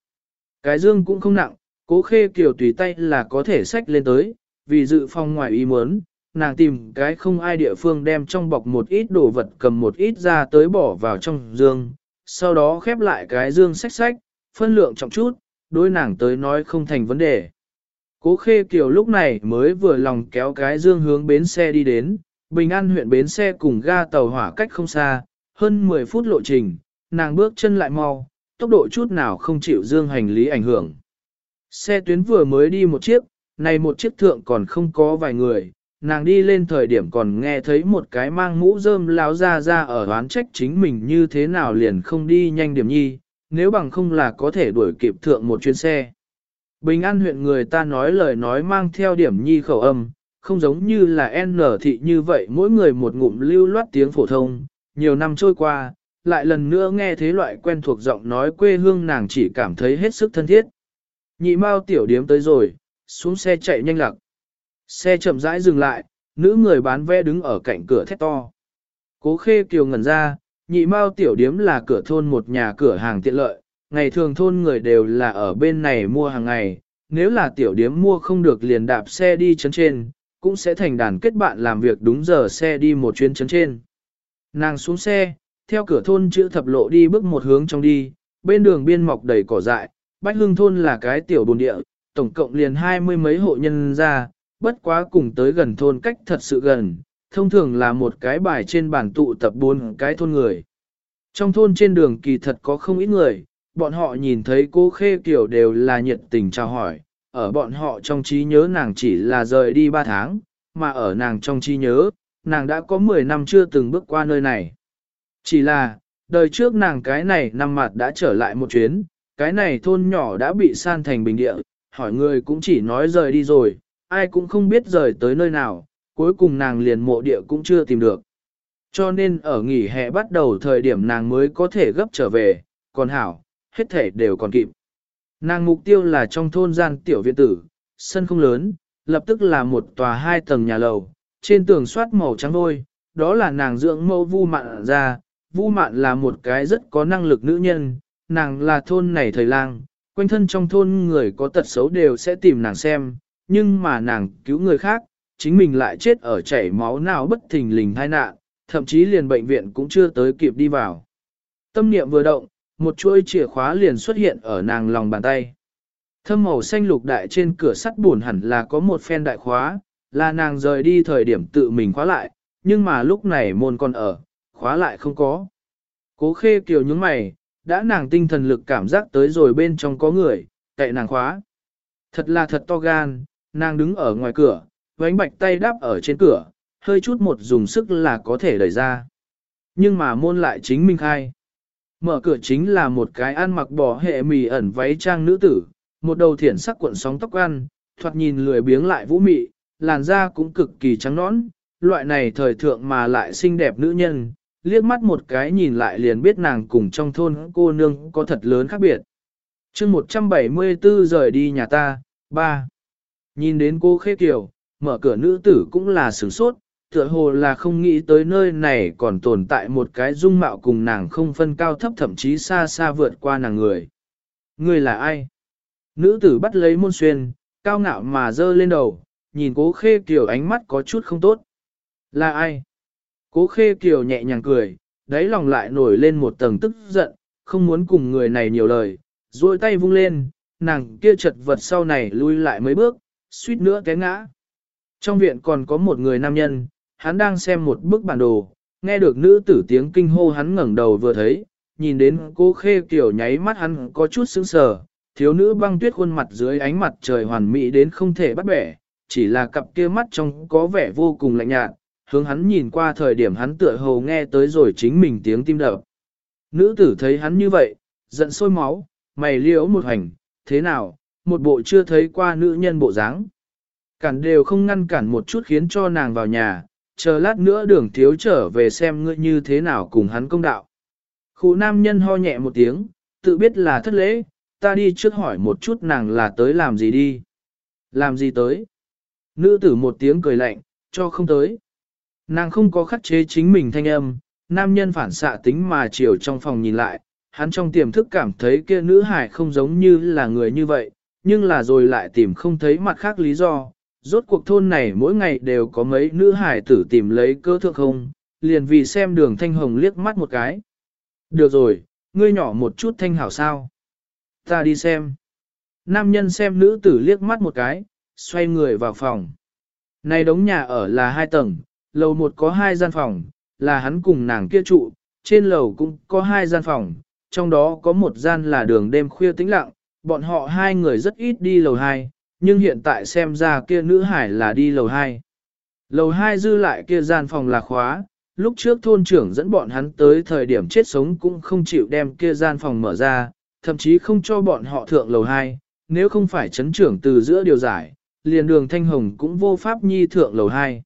Cái dương cũng không nặng, cố khê kiểu tùy tay là có thể xách lên tới, vì dự phòng ngoài ý muốn, nàng tìm cái không ai địa phương đem trong bọc một ít đồ vật cầm một ít ra tới bỏ vào trong dương, sau đó khép lại cái dương xách xách, phân lượng trọng chút, đối nàng tới nói không thành vấn đề. Cố khê kiểu lúc này mới vừa lòng kéo cái dương hướng bến xe đi đến, Bình An huyện bến xe cùng ga tàu hỏa cách không xa, hơn 10 phút lộ trình, nàng bước chân lại mau, tốc độ chút nào không chịu dương hành lý ảnh hưởng. Xe tuyến vừa mới đi một chiếc, này một chiếc thượng còn không có vài người, nàng đi lên thời điểm còn nghe thấy một cái mang mũ rơm láo ra ra ở đoán trách chính mình như thế nào liền không đi nhanh điểm nhi, nếu bằng không là có thể đuổi kịp thượng một chuyến xe. Bình an huyện người ta nói lời nói mang theo điểm nhi khẩu âm, không giống như là N thị như vậy mỗi người một ngụm lưu loát tiếng phổ thông, nhiều năm trôi qua, lại lần nữa nghe thế loại quen thuộc giọng nói quê hương nàng chỉ cảm thấy hết sức thân thiết. Nhị mao tiểu điếm tới rồi, xuống xe chạy nhanh lạc. Xe chậm rãi dừng lại, nữ người bán vé đứng ở cạnh cửa thét to. Cố khê kiều ngẩn ra, nhị mao tiểu điếm là cửa thôn một nhà cửa hàng tiện lợi, ngày thường thôn người đều là ở bên này mua hàng ngày, nếu là tiểu điếm mua không được liền đạp xe đi chấn trên, cũng sẽ thành đàn kết bạn làm việc đúng giờ xe đi một chuyến chấn trên. Nàng xuống xe, theo cửa thôn chữ thập lộ đi bước một hướng trong đi, bên đường biên mọc đầy cỏ dại, Bách Hưng thôn là cái tiểu bồn địa, tổng cộng liền hai mươi mấy hộ nhân ra, bất quá cùng tới gần thôn cách thật sự gần, thông thường là một cái bài trên bàn tụ tập bốn cái thôn người. Trong thôn trên đường kỳ thật có không ít người, bọn họ nhìn thấy cô khê kiểu đều là nhiệt tình chào hỏi, ở bọn họ trong trí nhớ nàng chỉ là rời đi ba tháng, mà ở nàng trong trí nhớ, nàng đã có 10 năm chưa từng bước qua nơi này. Chỉ là, đời trước nàng cái này năm mặt đã trở lại một chuyến, cái này thôn nhỏ đã bị san thành bình địa, hỏi người cũng chỉ nói rời đi rồi, ai cũng không biết rời tới nơi nào, cuối cùng nàng liền mộ địa cũng chưa tìm được. Cho nên ở nghỉ hè bắt đầu thời điểm nàng mới có thể gấp trở về, còn hảo, hết thể đều còn kịp. Nàng mục tiêu là trong thôn gian tiểu viện tử, sân không lớn, lập tức là một tòa hai tầng nhà lầu, trên tường soát màu trắng vôi, đó là nàng dưỡng mẫu vu mạn ra, vu mạn là một cái rất có năng lực nữ nhân, nàng là thôn này thời lang, quanh thân trong thôn người có tật xấu đều sẽ tìm nàng xem, nhưng mà nàng cứu người khác, chính mình lại chết ở chảy máu nào bất thình lình tai nạn, thậm chí liền bệnh viện cũng chưa tới kịp đi vào. Tâm niệm vừa động, một chuôi chìa khóa liền xuất hiện ở nàng lòng bàn tay. Thâm màu xanh lục đại trên cửa sắt buồn hẳn là có một phen đại khóa, là nàng rời đi thời điểm tự mình khóa lại, nhưng mà lúc này môn còn ở, khóa lại không có. Cố khê kiều nhướng mày, đã nàng tinh thần lực cảm giác tới rồi bên trong có người, cậy nàng khóa. Thật là thật to gan, nàng đứng ở ngoài cửa, vánh bạch tay đáp ở trên cửa, hơi chút một dùng sức là có thể đẩy ra. Nhưng mà môn lại chính minh khai. Mở cửa chính là một cái ăn mặc bỏ hệ mì ẩn váy trang nữ tử, một đầu thiển sắc cuộn sóng tóc ăn, thoạt nhìn lười biếng lại vũ mị, làn da cũng cực kỳ trắng nõn, loại này thời thượng mà lại xinh đẹp nữ nhân, liếc mắt một cái nhìn lại liền biết nàng cùng trong thôn cô nương có thật lớn khác biệt. chương 174 rời đi nhà ta, 3. Nhìn đến cô khê kiều, mở cửa nữ tử cũng là sửng sốt, tựa hồ là không nghĩ tới nơi này còn tồn tại một cái dung mạo cùng nàng không phân cao thấp thậm chí xa xa vượt qua nàng người. Người là ai? Nữ tử bắt lấy môn xuyên, cao ngạo mà dơ lên đầu, nhìn cố khê kiều ánh mắt có chút không tốt. Là ai? Cố khê kiều nhẹ nhàng cười, đáy lòng lại nổi lên một tầng tức giận, không muốn cùng người này nhiều lời, duỗi tay vung lên, nàng kia chật vật sau này lui lại mấy bước, suýt nữa té ngã. Trong viện còn có một người nam nhân, hắn đang xem một bức bản đồ, nghe được nữ tử tiếng kinh hô hắn ngẩng đầu vừa thấy, nhìn đến cô khê kiểu nháy mắt hắn có chút sững sờ, thiếu nữ băng tuyết khuôn mặt dưới ánh mặt trời hoàn mỹ đến không thể bắt bẻ, chỉ là cặp kia mắt trong có vẻ vô cùng lạnh nhạt, hướng hắn nhìn qua thời điểm hắn tựa hồ nghe tới rồi chính mình tiếng tim đập. Nữ tử thấy hắn như vậy, giận sôi máu, mày liễu một hành, thế nào, một bộ chưa thấy qua nữ nhân bộ dáng. Cản đều không ngăn cản một chút khiến cho nàng vào nhà, chờ lát nữa đường thiếu trở về xem ngươi như thế nào cùng hắn công đạo. Khu nam nhân ho nhẹ một tiếng, tự biết là thất lễ, ta đi trước hỏi một chút nàng là tới làm gì đi. Làm gì tới? Nữ tử một tiếng cười lạnh, cho không tới. Nàng không có khắc chế chính mình thanh âm, nam nhân phản xạ tính mà chiều trong phòng nhìn lại, hắn trong tiềm thức cảm thấy kia nữ hải không giống như là người như vậy, nhưng là rồi lại tìm không thấy mặt khác lý do. Rốt cuộc thôn này mỗi ngày đều có mấy nữ hải tử tìm lấy cơ thượng không, liền vì xem đường thanh hồng liếc mắt một cái. Được rồi, ngươi nhỏ một chút thanh hảo sao. Ta đi xem. Nam nhân xem nữ tử liếc mắt một cái, xoay người vào phòng. Này đống nhà ở là hai tầng, lầu một có hai gian phòng, là hắn cùng nàng kia trụ, trên lầu cũng có hai gian phòng, trong đó có một gian là đường đêm khuya tĩnh lặng, bọn họ hai người rất ít đi lầu hai, nhưng hiện tại xem ra kia nữ hải là đi lầu hai. Lầu hai dư lại kia gian phòng là khóa, lúc trước thôn trưởng dẫn bọn hắn tới thời điểm chết sống cũng không chịu đem kia gian phòng mở ra, thậm chí không cho bọn họ thượng lầu hai, nếu không phải chấn trưởng từ giữa điều giải, liền đường thanh hồng cũng vô pháp nhi thượng lầu hai.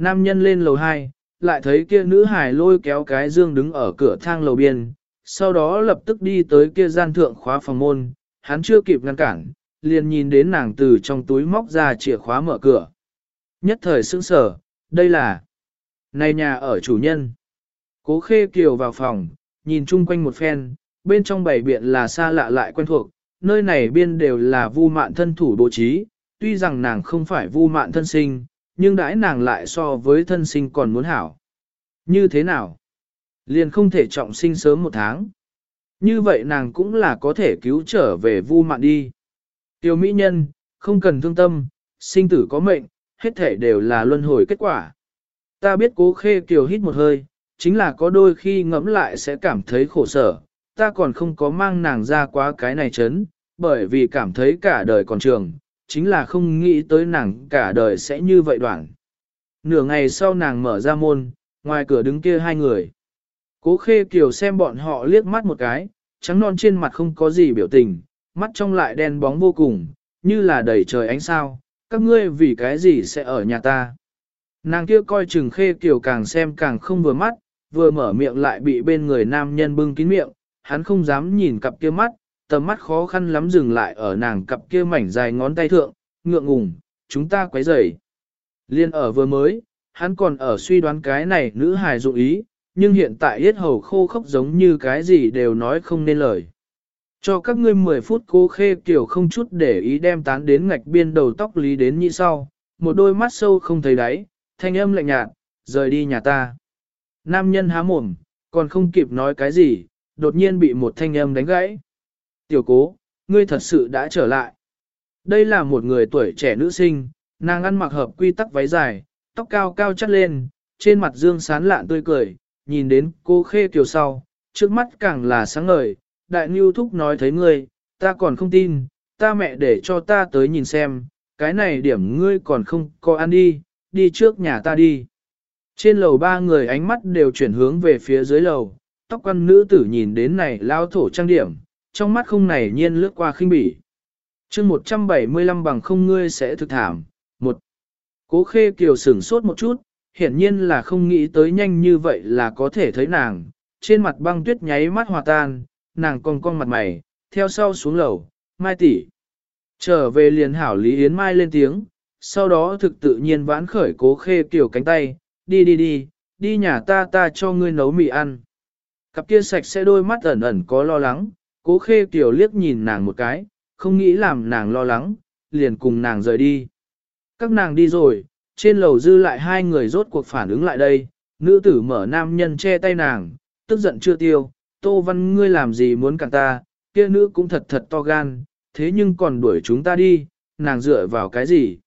Nam nhân lên lầu hai, lại thấy kia nữ hải lôi kéo cái dương đứng ở cửa thang lầu biên, sau đó lập tức đi tới kia gian thượng khóa phòng môn, hắn chưa kịp ngăn cản, liền nhìn đến nàng từ trong túi móc ra chìa khóa mở cửa. Nhất thời sững sở, đây là này nhà ở chủ nhân. Cố khê kiều vào phòng, nhìn chung quanh một phen, bên trong bảy biện là xa lạ lại quen thuộc, nơi này biên đều là vu mạn thân thủ bố trí, tuy rằng nàng không phải vu mạn thân sinh, nhưng đãi nàng lại so với thân sinh còn muốn hảo. Như thế nào? Liền không thể trọng sinh sớm một tháng. Như vậy nàng cũng là có thể cứu trở về vu mạn đi. Tiểu mỹ nhân, không cần thương tâm, sinh tử có mệnh, hết thể đều là luân hồi kết quả. Ta biết cố khê kiều hít một hơi, chính là có đôi khi ngẫm lại sẽ cảm thấy khổ sở, ta còn không có mang nàng ra quá cái này chấn, bởi vì cảm thấy cả đời còn trường, chính là không nghĩ tới nàng cả đời sẽ như vậy đoạn. Nửa ngày sau nàng mở ra môn, ngoài cửa đứng kia hai người. Cố khê kiều xem bọn họ liếc mắt một cái, trắng non trên mặt không có gì biểu tình, mắt trong lại đen bóng vô cùng, như là đầy trời ánh sao, các ngươi vì cái gì sẽ ở nhà ta. Nàng kia coi chừng khê kiều càng xem càng không vừa mắt, vừa mở miệng lại bị bên người nam nhân bưng kín miệng, hắn không dám nhìn cặp kia mắt, tầm mắt khó khăn lắm dừng lại ở nàng cặp kia mảnh dài ngón tay thượng, ngượng ngùng, chúng ta quấy rầy. Liên ở vừa mới, hắn còn ở suy đoán cái này nữ hài dụng ý, nhưng hiện tại hết hầu khô khốc giống như cái gì đều nói không nên lời. Cho các ngươi 10 phút cô khê kiểu không chút để ý đem tán đến ngạch biên đầu tóc lý đến như sau, một đôi mắt sâu không thấy đáy, thanh âm lạnh nhạt, rời đi nhà ta. Nam nhân há mồm, còn không kịp nói cái gì, đột nhiên bị một thanh âm đánh gãy. Tiểu cố, ngươi thật sự đã trở lại. Đây là một người tuổi trẻ nữ sinh, nàng ăn mặc hợp quy tắc váy dài, tóc cao cao chắt lên, trên mặt dương sán lạn tươi cười, nhìn đến cô khê kiều sau, trước mắt càng là sáng ngời, đại nghiêu thúc nói thấy ngươi, ta còn không tin, ta mẹ để cho ta tới nhìn xem, cái này điểm ngươi còn không có ăn đi, đi trước nhà ta đi. Trên lầu ba người ánh mắt đều chuyển hướng về phía dưới lầu, tóc quan nữ tử nhìn đến này lao thổ trang điểm, trong mắt không này nhiên lướt qua khinh bỉ. chương 175 bằng không ngươi sẽ thực thảm. Một, Cố khê kiều sửng sốt một chút, hiển nhiên là không nghĩ tới nhanh như vậy là có thể thấy nàng, trên mặt băng tuyết nháy mắt hòa tan, nàng cong cong mặt mày, theo sau xuống lầu, mai tỷ. Trở về liền hảo Lý Yến Mai lên tiếng, sau đó thực tự nhiên vãn khởi cố khê kiều cánh tay, đi đi đi, đi nhà ta ta cho ngươi nấu mì ăn. Cặp kia sạch sẽ đôi mắt ẩn ẩn có lo lắng, cố khê kiều liếc nhìn nàng một cái, không nghĩ làm nàng lo lắng, liền cùng nàng rời đi. Các nàng đi rồi, trên lầu dư lại hai người rốt cuộc phản ứng lại đây, nữ tử mở nam nhân che tay nàng, tức giận chưa tiêu, tô văn ngươi làm gì muốn cản ta, kia nữ cũng thật thật to gan, thế nhưng còn đuổi chúng ta đi, nàng dựa vào cái gì?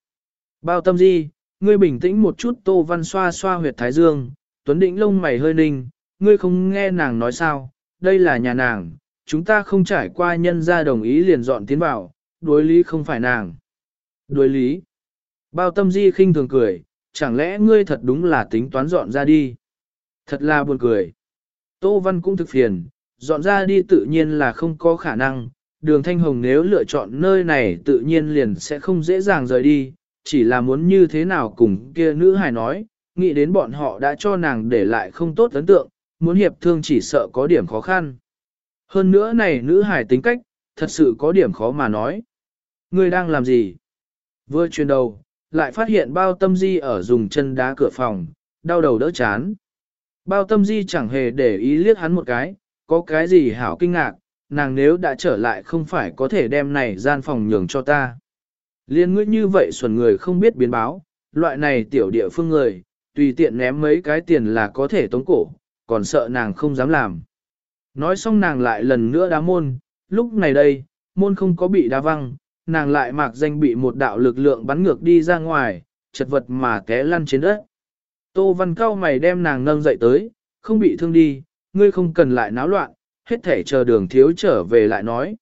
Bao tâm di, ngươi bình tĩnh một chút tô văn xoa xoa huyệt thái dương, tuấn định lông mày hơi ninh, ngươi không nghe nàng nói sao, đây là nhà nàng, chúng ta không trải qua nhân gia đồng ý liền dọn tiến vào, đối lý không phải nàng. Đối lý. Bao tâm di khinh thường cười, chẳng lẽ ngươi thật đúng là tính toán dọn ra đi. Thật là buồn cười. Tô Văn cũng thực phiền, dọn ra đi tự nhiên là không có khả năng, đường Thanh Hồng nếu lựa chọn nơi này tự nhiên liền sẽ không dễ dàng rời đi, chỉ là muốn như thế nào cùng kia nữ hài nói, nghĩ đến bọn họ đã cho nàng để lại không tốt ấn tượng, muốn hiệp thương chỉ sợ có điểm khó khăn. Hơn nữa này nữ hải tính cách, thật sự có điểm khó mà nói. Ngươi đang làm gì? Vừa chuyển đầu, lại phát hiện bao tâm di ở dùng chân đá cửa phòng, đau đầu đỡ chán. Bao tâm di chẳng hề để ý liếc hắn một cái, có cái gì hảo kinh ngạc, nàng nếu đã trở lại không phải có thể đem này gian phòng nhường cho ta. Liên ngươi như vậy xuẩn người không biết biến báo, loại này tiểu địa phương người, tùy tiện ném mấy cái tiền là có thể tống cổ, còn sợ nàng không dám làm. Nói xong nàng lại lần nữa đá môn, lúc này đây, môn không có bị đá văng, nàng lại mạc danh bị một đạo lực lượng bắn ngược đi ra ngoài, chật vật mà té lăn trên đất. Tô Văn cao mày đem nàng nâng dậy tới, không bị thương đi, ngươi không cần lại náo loạn, hết thể chờ đường thiếu trở về lại nói.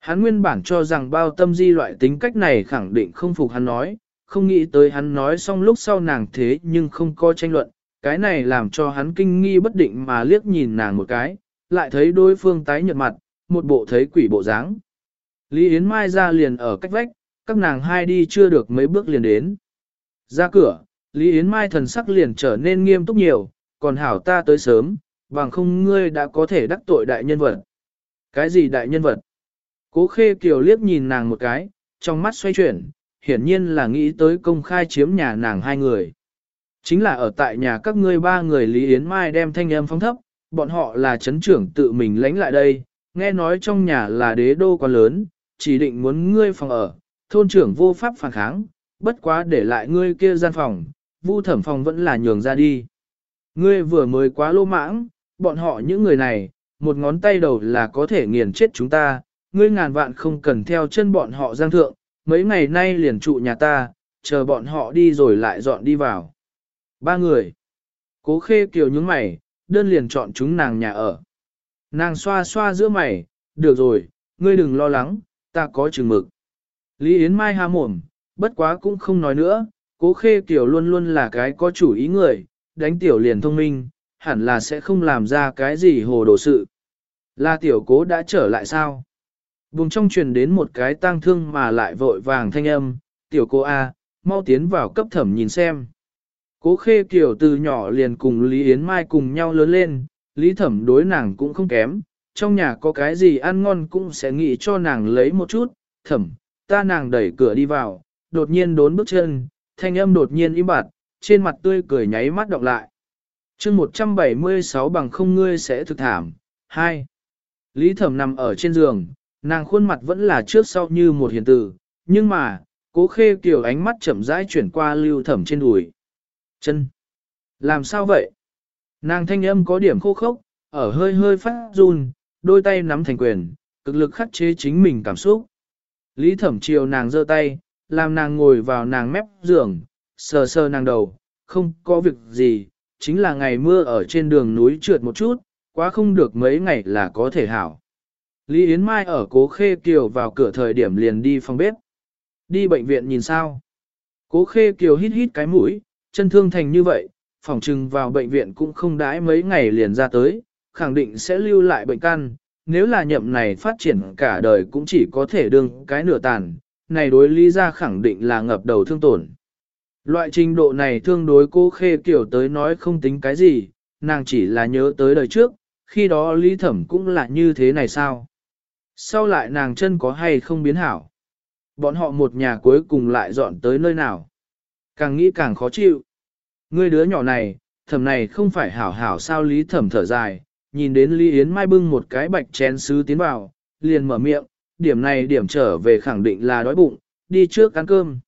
Hắn nguyên bản cho rằng bao tâm di loại tính cách này khẳng định không phục hắn nói, không nghĩ tới hắn nói xong lúc sau nàng thế nhưng không có tranh luận, cái này làm cho hắn kinh nghi bất định mà liếc nhìn nàng một cái, lại thấy đối phương tái nhợt mặt, một bộ thấy quỷ bộ dáng. Lý Yến Mai ra liền ở cách vách, các nàng hai đi chưa được mấy bước liền đến. Ra cửa, Lý Yến Mai thần sắc liền trở nên nghiêm túc nhiều, còn hảo ta tới sớm, bằng không ngươi đã có thể đắc tội đại nhân vật. Cái gì đại nhân vật? Cố khê kiều liếc nhìn nàng một cái, trong mắt xoay chuyển, hiển nhiên là nghĩ tới công khai chiếm nhà nàng hai người. Chính là ở tại nhà các ngươi ba người Lý Yến Mai đem thanh âm phong thấp, bọn họ là chấn trưởng tự mình lánh lại đây, nghe nói trong nhà là đế đô quá lớn, chỉ định muốn ngươi phòng ở, thôn trưởng vô pháp phản kháng, bất quá để lại ngươi kia gian phòng, vu thẩm phòng vẫn là nhường ra đi. Ngươi vừa mới quá lô mãng, bọn họ những người này, một ngón tay đầu là có thể nghiền chết chúng ta, ngươi ngàn vạn không cần theo chân bọn họ giang thượng, mấy ngày nay liền trụ nhà ta, chờ bọn họ đi rồi lại dọn đi vào. Ba người. Cố khê kiều nhướng mày, đơn liền chọn chúng nàng nhà ở. Nàng xoa xoa giữa mày, được rồi, ngươi đừng lo lắng, ta có chừng mực. Lý Yến Mai ha mồm, bất quá cũng không nói nữa, cố khê kiểu luôn luôn là cái có chủ ý người, đánh tiểu liền thông minh, hẳn là sẽ không làm ra cái gì hồ đồ sự. Là tiểu cố đã trở lại sao? Vùng trong truyền đến một cái tang thương mà lại vội vàng thanh âm, tiểu cô A, mau tiến vào cấp thẩm nhìn xem. Cố khê kiểu từ nhỏ liền cùng Lý Yến Mai cùng nhau lớn lên, Lý thẩm đối nàng cũng không kém, trong nhà có cái gì ăn ngon cũng sẽ nghĩ cho nàng lấy một chút, thẩm, ta nàng đẩy cửa đi vào, đột nhiên đốn bước chân, thanh âm đột nhiên im bặt, trên mặt tươi cười nháy mắt đọc lại. chương 176 bằng không ngươi sẽ thực thảm. 2. Lý thẩm nằm ở trên giường, nàng khuôn mặt vẫn là trước sau như một hiền tử, nhưng mà, cố khê kiểu ánh mắt chậm rãi chuyển qua lưu thẩm trên đùi. Chân. Làm sao vậy? Nàng thanh âm có điểm khô khốc, ở hơi hơi phát run, đôi tay nắm thành quyền, cực lực khắc chế chính mình cảm xúc. Lý thẩm chiều nàng giơ tay, làm nàng ngồi vào nàng mép giường, sờ sờ nàng đầu, không có việc gì, chính là ngày mưa ở trên đường núi trượt một chút, quá không được mấy ngày là có thể hảo. Lý Yến Mai ở cố khê kiều vào cửa thời điểm liền đi phòng bếp. Đi bệnh viện nhìn sao. Cố khê kiều hít hít cái mũi, chân thương thành như vậy, phòng trừng vào bệnh viện cũng không đãi mấy ngày liền ra tới, khẳng định sẽ lưu lại bệnh căn, nếu là nhậm này phát triển cả đời cũng chỉ có thể đương cái nửa tàn, này đối lý ra khẳng định là ngập đầu thương tổn. Loại trình độ này thương đối cô khê kiểu tới nói không tính cái gì, nàng chỉ là nhớ tới đời trước, khi đó lý thẩm cũng là như thế này sao? Sau lại nàng chân có hay không biến hảo? Bọn họ một nhà cuối cùng lại dọn tới nơi nào? Càng nghĩ càng khó chịu. Ngươi đứa nhỏ này, thẩm này không phải hảo hảo sao lý thẩm thở dài, nhìn đến Lý Yến Mai bưng một cái bạch chén sứ tiến vào, liền mở miệng, điểm này điểm trở về khẳng định là đói bụng, đi trước ăn cơm.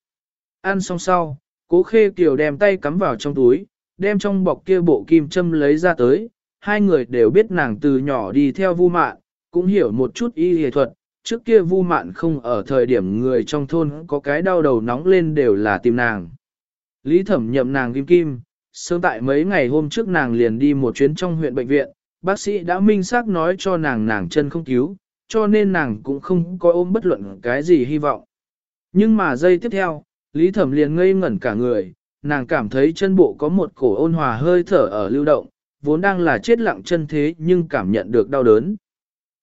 Ăn xong sau, cố khê kiều đem tay cắm vào trong túi, đem trong bọc kia bộ kim châm lấy ra tới, hai người đều biết nàng từ nhỏ đi theo vu mạn, cũng hiểu một chút y hề thuật, trước kia vu mạn không ở thời điểm người trong thôn có cái đau đầu nóng lên đều là tìm nàng. Lý thẩm nhậm nàng kim kim, sớm tại mấy ngày hôm trước nàng liền đi một chuyến trong huyện bệnh viện, bác sĩ đã minh xác nói cho nàng nàng chân không cứu, cho nên nàng cũng không có ôm bất luận cái gì hy vọng. Nhưng mà giây tiếp theo, Lý Thẩm liền ngây ngẩn cả người, nàng cảm thấy chân bộ có một cổ ôn hòa hơi thở ở lưu động, vốn đang là chết lặng chân thế nhưng cảm nhận được đau đớn.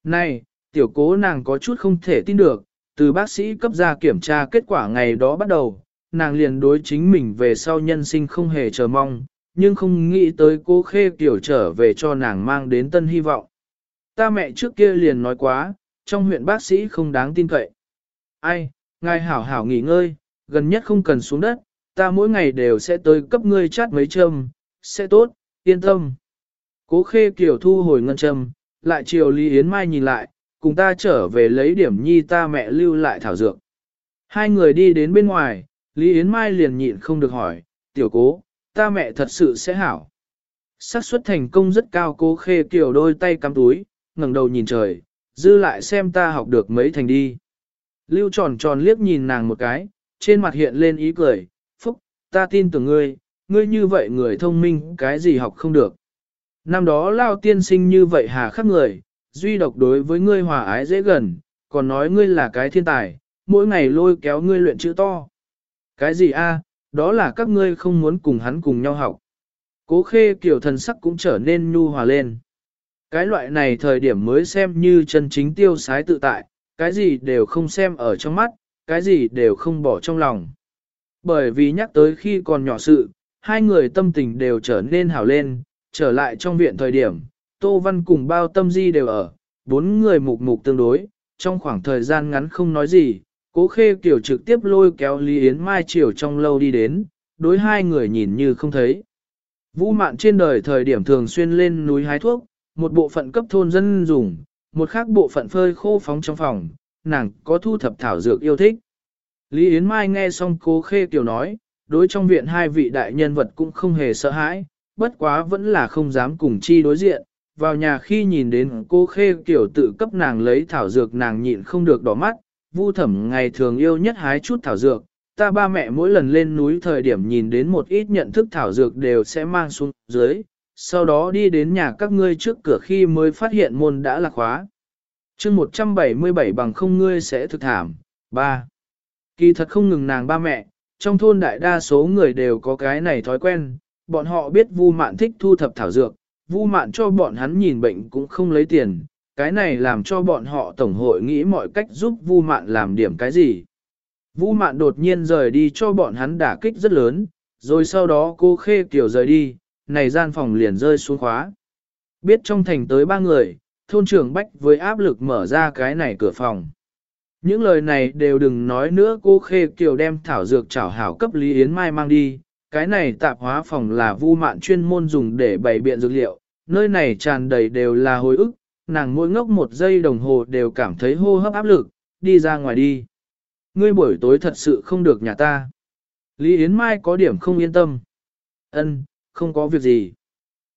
Này, tiểu cố nàng có chút không thể tin được, từ bác sĩ cấp ra kiểm tra kết quả ngày đó bắt đầu, nàng liền đối chính mình về sau nhân sinh không hề chờ mong, nhưng không nghĩ tới cô khê kiểu trở về cho nàng mang đến tân hy vọng. Ta mẹ trước kia liền nói quá, trong huyện bác sĩ không đáng tin cậy. Ai, ngài hảo hảo nghỉ ngơi, gần nhất không cần xuống đất, ta mỗi ngày đều sẽ tới cấp ngươi chát mấy châm, sẽ tốt, yên tâm. Cố khê kiểu thu hồi ngân châm, lại chiều Lý Yến Mai nhìn lại, cùng ta trở về lấy điểm nhi ta mẹ lưu lại thảo dược. Hai người đi đến bên ngoài, Lý Yến Mai liền nhịn không được hỏi, tiểu cố, ta mẹ thật sự sẽ hảo. xác suất thành công rất cao cố khê kiểu đôi tay cắm túi, ngẩng đầu nhìn trời, dư lại xem ta học được mấy thành đi. Lưu tròn tròn liếc nhìn nàng một cái, trên mặt hiện lên ý cười, phúc, ta tin tưởng ngươi, ngươi như vậy người thông minh cái gì học không được. Năm đó lao tiên sinh như vậy hà khắc người, duy độc đối với ngươi hòa ái dễ gần, còn nói ngươi là cái thiên tài, mỗi ngày lôi kéo ngươi luyện chữ to. Cái gì a? đó là các ngươi không muốn cùng hắn cùng nhau học. Cố khê kiểu thần sắc cũng trở nên nhu hòa lên. Cái loại này thời điểm mới xem như chân chính tiêu sái tự tại, cái gì đều không xem ở trong mắt, cái gì đều không bỏ trong lòng. Bởi vì nhắc tới khi còn nhỏ sự, hai người tâm tình đều trở nên hảo lên, trở lại trong viện thời điểm, Tô Văn cùng bao tâm di đều ở, bốn người mục mục tương đối, trong khoảng thời gian ngắn không nói gì, cố khê Kiều trực tiếp lôi kéo Lý Yến Mai chiều trong lâu đi đến, đối hai người nhìn như không thấy. Vũ mạn trên đời thời điểm thường xuyên lên núi hái thuốc, một bộ phận cấp thôn dân dùng, một khác bộ phận phơi khô phóng trong phòng, nàng có thu thập thảo dược yêu thích. Lý Yến Mai nghe xong cố khê Kiều nói, đối trong viện hai vị đại nhân vật cũng không hề sợ hãi, bất quá vẫn là không dám cùng chi đối diện. Vào nhà khi nhìn đến cô khê kiểu tự cấp nàng lấy thảo dược nàng nhịn không được đỏ mắt, vu thẩm ngày thường yêu nhất hái chút thảo dược, ta ba mẹ mỗi lần lên núi thời điểm nhìn đến một ít nhận thức thảo dược đều sẽ mang xuống dưới, sau đó đi đến nhà các ngươi trước cửa khi mới phát hiện môn đã lạc khóa. chương 177 bằng không ngươi sẽ thực thảm. 3. Kỳ thật không ngừng nàng ba mẹ, trong thôn đại đa số người đều có cái này thói quen, bọn họ biết Vu Mạn thích thu thập thảo dược, Vu Mạn cho bọn hắn nhìn bệnh cũng không lấy tiền, cái này làm cho bọn họ tổng hội nghĩ mọi cách giúp Vu Mạn làm điểm cái gì. Vu Mạn đột nhiên rời đi cho bọn hắn đả kích rất lớn, rồi sau đó cô Khê tiểu rời đi, này gian phòng liền rơi xuống khóa. Biết trong thành tới ba người, thôn trưởng Bách với áp lực mở ra cái này cửa phòng. Những lời này đều đừng nói nữa cô Khê Kiều đem thảo dược chảo hảo cấp Lý Yến Mai mang đi, cái này tạp hóa phòng là vu mạn chuyên môn dùng để bày biện dược liệu, nơi này tràn đầy đều là hồi ức, nàng mỗi ngốc một giây đồng hồ đều cảm thấy hô hấp áp lực, đi ra ngoài đi. Ngươi buổi tối thật sự không được nhà ta. Lý Yến Mai có điểm không yên tâm. Ân, không có việc gì.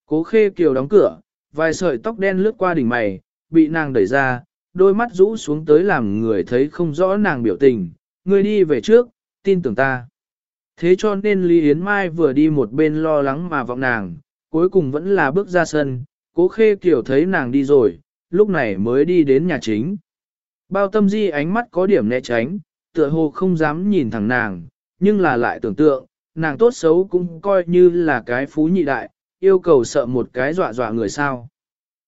Cố khê kiều đóng cửa, vài sợi tóc đen lướt qua đỉnh mày, bị nàng đẩy ra, đôi mắt rũ xuống tới làm người thấy không rõ nàng biểu tình. Ngươi đi về trước, tin tưởng ta. Thế cho nên Lý Yến Mai vừa đi một bên lo lắng mà vọng nàng, cuối cùng vẫn là bước ra sân, cố khê kiểu thấy nàng đi rồi, lúc này mới đi đến nhà chính. Bao tâm di ánh mắt có điểm né tránh, tựa hồ không dám nhìn thẳng nàng, nhưng là lại tưởng tượng, nàng tốt xấu cũng coi như là cái phú nhị đại, yêu cầu sợ một cái dọa dọa người sao.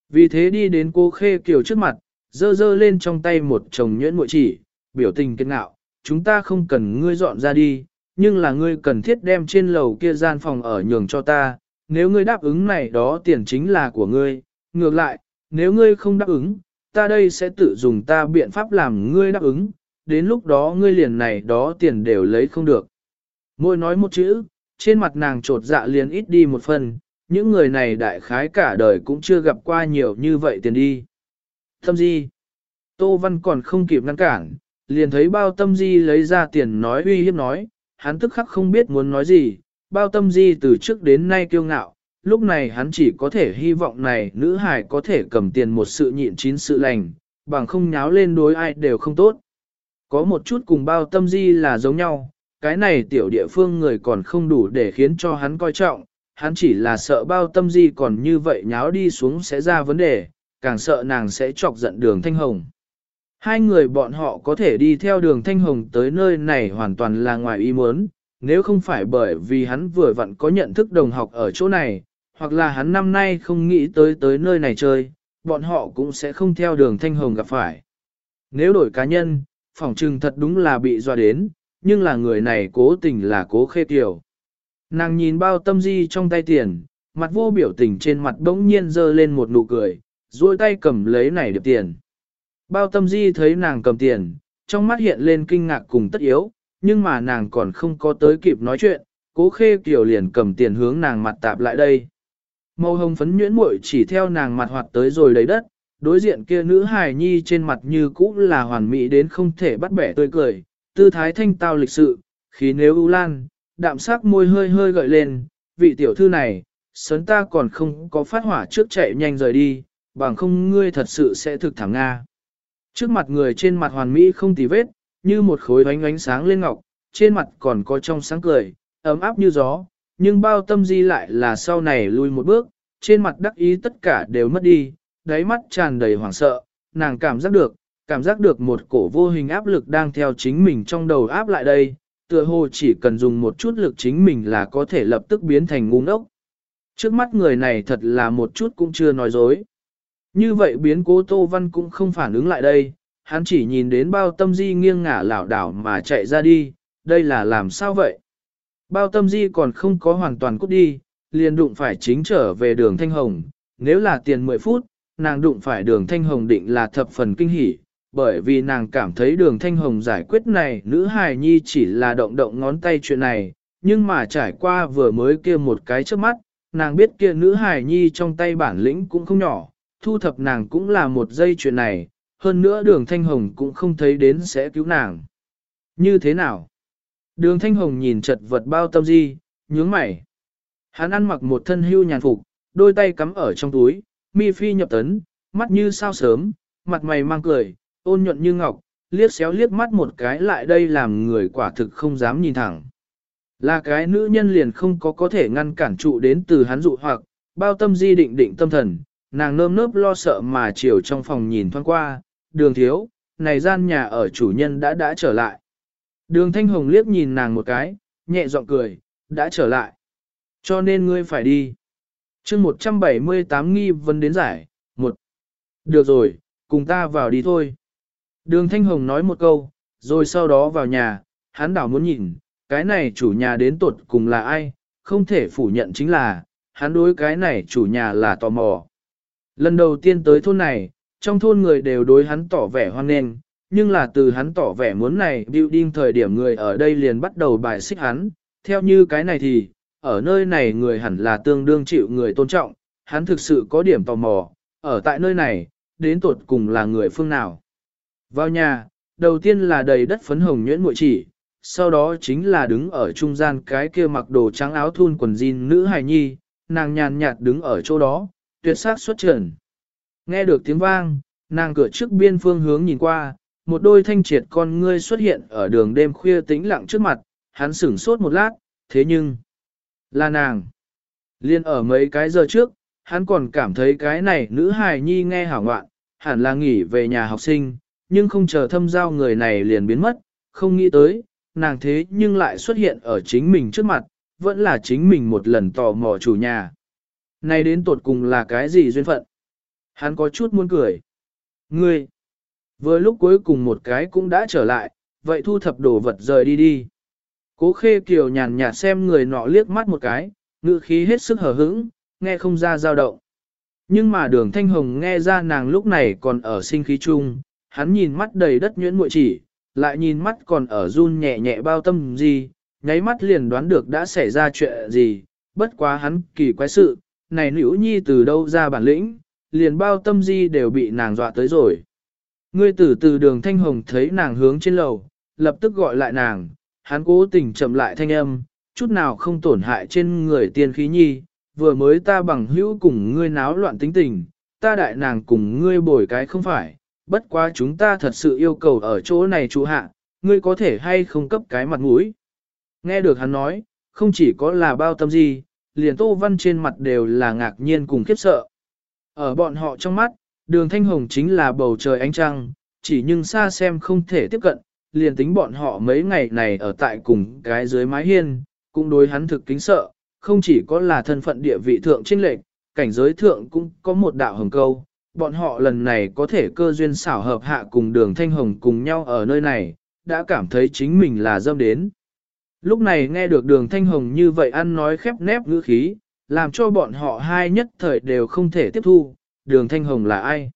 Vì thế đi đến cô khê kiều trước mặt, dơ dơ lên trong tay một chồng nhuyễn mội chỉ, biểu tình kiên ngạo, chúng ta không cần ngươi dọn ra đi, nhưng là ngươi cần thiết đem trên lầu kia gian phòng ở nhường cho ta, nếu ngươi đáp ứng này đó tiền chính là của ngươi, ngược lại, nếu ngươi không đáp ứng, ta đây sẽ tự dùng ta biện pháp làm ngươi đáp ứng, đến lúc đó ngươi liền này đó tiền đều lấy không được. Môi nói một chữ, trên mặt nàng trột dạ liền ít đi một phần, những người này đại khái cả đời cũng chưa gặp qua nhiều như vậy tiền đi. Tâm di, Tô Văn còn không kịp ngăn cản, liền thấy bao tâm di lấy ra tiền nói uy hiếp nói, hắn tức khắc không biết muốn nói gì, bao tâm di từ trước đến nay kiêu ngạo, lúc này hắn chỉ có thể hy vọng này nữ hải có thể cầm tiền một sự nhịn chín sự lành, bằng không nháo lên đối ai đều không tốt. Có một chút cùng bao tâm di là giống nhau, cái này tiểu địa phương người còn không đủ để khiến cho hắn coi trọng, hắn chỉ là sợ bao tâm di còn như vậy nháo đi xuống sẽ ra vấn đề, càng sợ nàng sẽ chọc giận đường thanh hồng. Hai người bọn họ có thể đi theo đường thanh hồng tới nơi này hoàn toàn là ngoài ý muốn, nếu không phải bởi vì hắn vừa vặn có nhận thức đồng học ở chỗ này, hoặc là hắn năm nay không nghĩ tới tới nơi này chơi, bọn họ cũng sẽ không theo đường thanh hồng gặp phải. Nếu đổi cá nhân, phỏng trừng thật đúng là bị dọa đến, nhưng là người này cố tình là cố khê tiểu. Nàng nhìn bao tâm di trong tay tiền, mặt vô biểu tình trên mặt bỗng nhiên dơ lên một nụ cười, duỗi tay cầm lấy này điệp tiền. Bao tâm di thấy nàng cầm tiền, trong mắt hiện lên kinh ngạc cùng tất yếu, nhưng mà nàng còn không có tới kịp nói chuyện, cố khê kiều liền cầm tiền hướng nàng mặt tạp lại đây. Màu hồng phấn nhuyễn muội chỉ theo nàng mặt hoạt tới rồi lấy đất, đối diện kia nữ hài nhi trên mặt như cũ là hoàn mỹ đến không thể bắt bẻ tươi cười, tư thái thanh tao lịch sự, khí nếu ưu lan, đạm sắc môi hơi hơi gợi lên, vị tiểu thư này, sớn ta còn không có phát hỏa trước chạy nhanh rời đi, bằng không ngươi thật sự sẽ thực thẳng Nga. Trước mặt người trên mặt hoàn mỹ không tì vết, như một khối ánh ánh sáng lên ngọc, trên mặt còn có trong sáng cười, ấm áp như gió, nhưng bao tâm di lại là sau này lui một bước, trên mặt đắc ý tất cả đều mất đi, đáy mắt tràn đầy hoảng sợ, nàng cảm giác được, cảm giác được một cổ vô hình áp lực đang theo chính mình trong đầu áp lại đây, tựa hồ chỉ cần dùng một chút lực chính mình là có thể lập tức biến thành ngu ngốc. Trước mắt người này thật là một chút cũng chưa nói dối. Như vậy biến cố Tô Văn cũng không phản ứng lại đây, hắn chỉ nhìn đến bao tâm di nghiêng ngả lảo đảo mà chạy ra đi, đây là làm sao vậy? Bao tâm di còn không có hoàn toàn cút đi, liền đụng phải chính trở về đường Thanh Hồng, nếu là tiền 10 phút, nàng đụng phải đường Thanh Hồng định là thập phần kinh hỉ, bởi vì nàng cảm thấy đường Thanh Hồng giải quyết này nữ hài nhi chỉ là động động ngón tay chuyện này, nhưng mà trải qua vừa mới kia một cái trước mắt, nàng biết kia nữ hài nhi trong tay bản lĩnh cũng không nhỏ, thu thập nàng cũng là một giây chuyện này, hơn nữa đường Thanh Hồng cũng không thấy đến sẽ cứu nàng. Như thế nào? Đường Thanh Hồng nhìn chật vật bao tâm di, nhướng mày. Hắn ăn mặc một thân hưu nhàn phục, đôi tay cắm ở trong túi, mi phi nhập tấn, mắt như sao sớm, mặt mày mang cười, ôn nhuận như ngọc, liếc xéo liếc mắt một cái lại đây làm người quả thực không dám nhìn thẳng. Là cái nữ nhân liền không có có thể ngăn cản trụ đến từ hắn dụ hoặc, bao tâm di định định tâm thần, nàng nơm nớp lo sợ mà chiều trong phòng nhìn thoáng qua, đường thiếu, này gian nhà ở chủ nhân đã đã trở lại. Đường thanh hồng liếc nhìn nàng một cái, nhẹ giọng cười, đã trở lại. Cho nên ngươi phải đi. chương 178 nghi vấn đến giải, một. Được rồi, cùng ta vào đi thôi. Đường Thanh Hồng nói một câu, rồi sau đó vào nhà, hắn đảo muốn nhìn, cái này chủ nhà đến tuột cùng là ai, không thể phủ nhận chính là, hắn đối cái này chủ nhà là tò mò. Lần đầu tiên tới thôn này, trong thôn người đều đối hắn tỏ vẻ hoan nghênh, nhưng là từ hắn tỏ vẻ muốn này building thời điểm người ở đây liền bắt đầu bài xích hắn, theo như cái này thì, ở nơi này người hẳn là tương đương chịu người tôn trọng, hắn thực sự có điểm tò mò, ở tại nơi này, đến tuột cùng là người phương nào. Vào nhà, đầu tiên là đầy đất phấn hồng nhuyễn muội chỉ, sau đó chính là đứng ở trung gian cái kia mặc đồ trắng áo thun quần jean nữ hài nhi, nàng nhàn nhạt đứng ở chỗ đó, tuyệt sắc xuất trần. Nghe được tiếng vang, nàng cửa trước biên phương hướng nhìn qua, một đôi thanh triệt con ngươi xuất hiện ở đường đêm khuya tĩnh lặng trước mặt, hắn sửng sốt một lát, thế nhưng, là nàng. Liên ở mấy cái giờ trước, hắn còn cảm thấy cái này nữ hài nhi nghe hảo ngoạn, hẳn là nghỉ về nhà học sinh, nhưng không chờ thâm giao người này liền biến mất, không nghĩ tới, nàng thế nhưng lại xuất hiện ở chính mình trước mặt, vẫn là chính mình một lần tò mò chủ nhà. Này đến tột cùng là cái gì duyên phận? Hắn có chút muốn cười. Ngươi, vừa lúc cuối cùng một cái cũng đã trở lại, vậy thu thập đồ vật rời đi đi. Cố khê kiều nhàn nhạt xem người nọ liếc mắt một cái, ngữ khí hết sức hờ hững, nghe không ra dao động. Nhưng mà đường thanh hồng nghe ra nàng lúc này còn ở sinh khí chung, hắn nhìn mắt đầy đất nhuyễn muội chỉ, lại nhìn mắt còn ở run nhẹ nhẹ bao tâm gì, nháy mắt liền đoán được đã xảy ra chuyện gì, bất quá hắn kỳ quái sự, này nữ nhi từ đâu ra bản lĩnh, liền bao tâm di đều bị nàng dọa tới rồi. Ngươi tử từ đường thanh hồng thấy nàng hướng trên lầu, lập tức gọi lại nàng, hắn cố tình chậm lại thanh âm, chút nào không tổn hại trên người tiên khí nhi, vừa mới ta bằng hữu cùng ngươi náo loạn tính tình, ta đại nàng cùng ngươi bồi cái không phải, bất quá chúng ta thật sự yêu cầu ở chỗ này chú hạ, ngươi có thể hay không cấp cái mặt mũi. Nghe được hắn nói, không chỉ có là bao tâm gì, liền Tô Văn trên mặt đều là ngạc nhiên cùng khiếp sợ. Ở bọn họ trong mắt, đường thanh hồng chính là bầu trời ánh trăng, chỉ nhưng xa xem không thể tiếp cận, liền tính bọn họ mấy ngày này ở tại cùng cái dưới mái hiên, cũng đối hắn thực kính sợ, không chỉ có là thân phận địa vị thượng trên lệch, cảnh giới thượng cũng có một đạo hồng câu, bọn họ lần này có thể cơ duyên xảo hợp hạ cùng đường thanh hồng cùng nhau ở nơi này, đã cảm thấy chính mình là dâm đến. Lúc này nghe được đường thanh hồng như vậy ăn nói khép nép ngữ khí, làm cho bọn họ hai nhất thời đều không thể tiếp thu, đường thanh hồng là ai?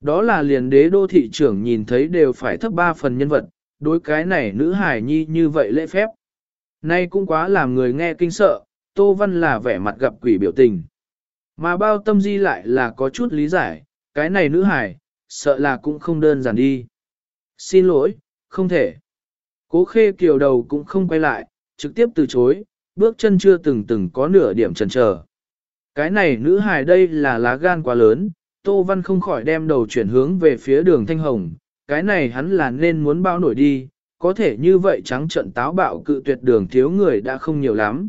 Đó là liền đế đô thị trưởng nhìn thấy đều phải thấp ba phần nhân vật, đối cái này nữ hải nhi như vậy lễ phép. Nay cũng quá làm người nghe kinh sợ, Tô Văn là vẻ mặt gặp quỷ biểu tình. Mà bao tâm di lại là có chút lý giải, cái này nữ hải, sợ là cũng không đơn giản đi. Xin lỗi, không thể. Cố khê kiều đầu cũng không quay lại, trực tiếp từ chối, bước chân chưa từng từng có nửa điểm chần chờ. Cái này nữ hài đây là lá gan quá lớn, Tô Văn không khỏi đem đầu chuyển hướng về phía đường Thanh Hồng, cái này hắn là nên muốn bao nổi đi, có thể như vậy trắng trận táo bạo cự tuyệt đường thiếu người đã không nhiều lắm.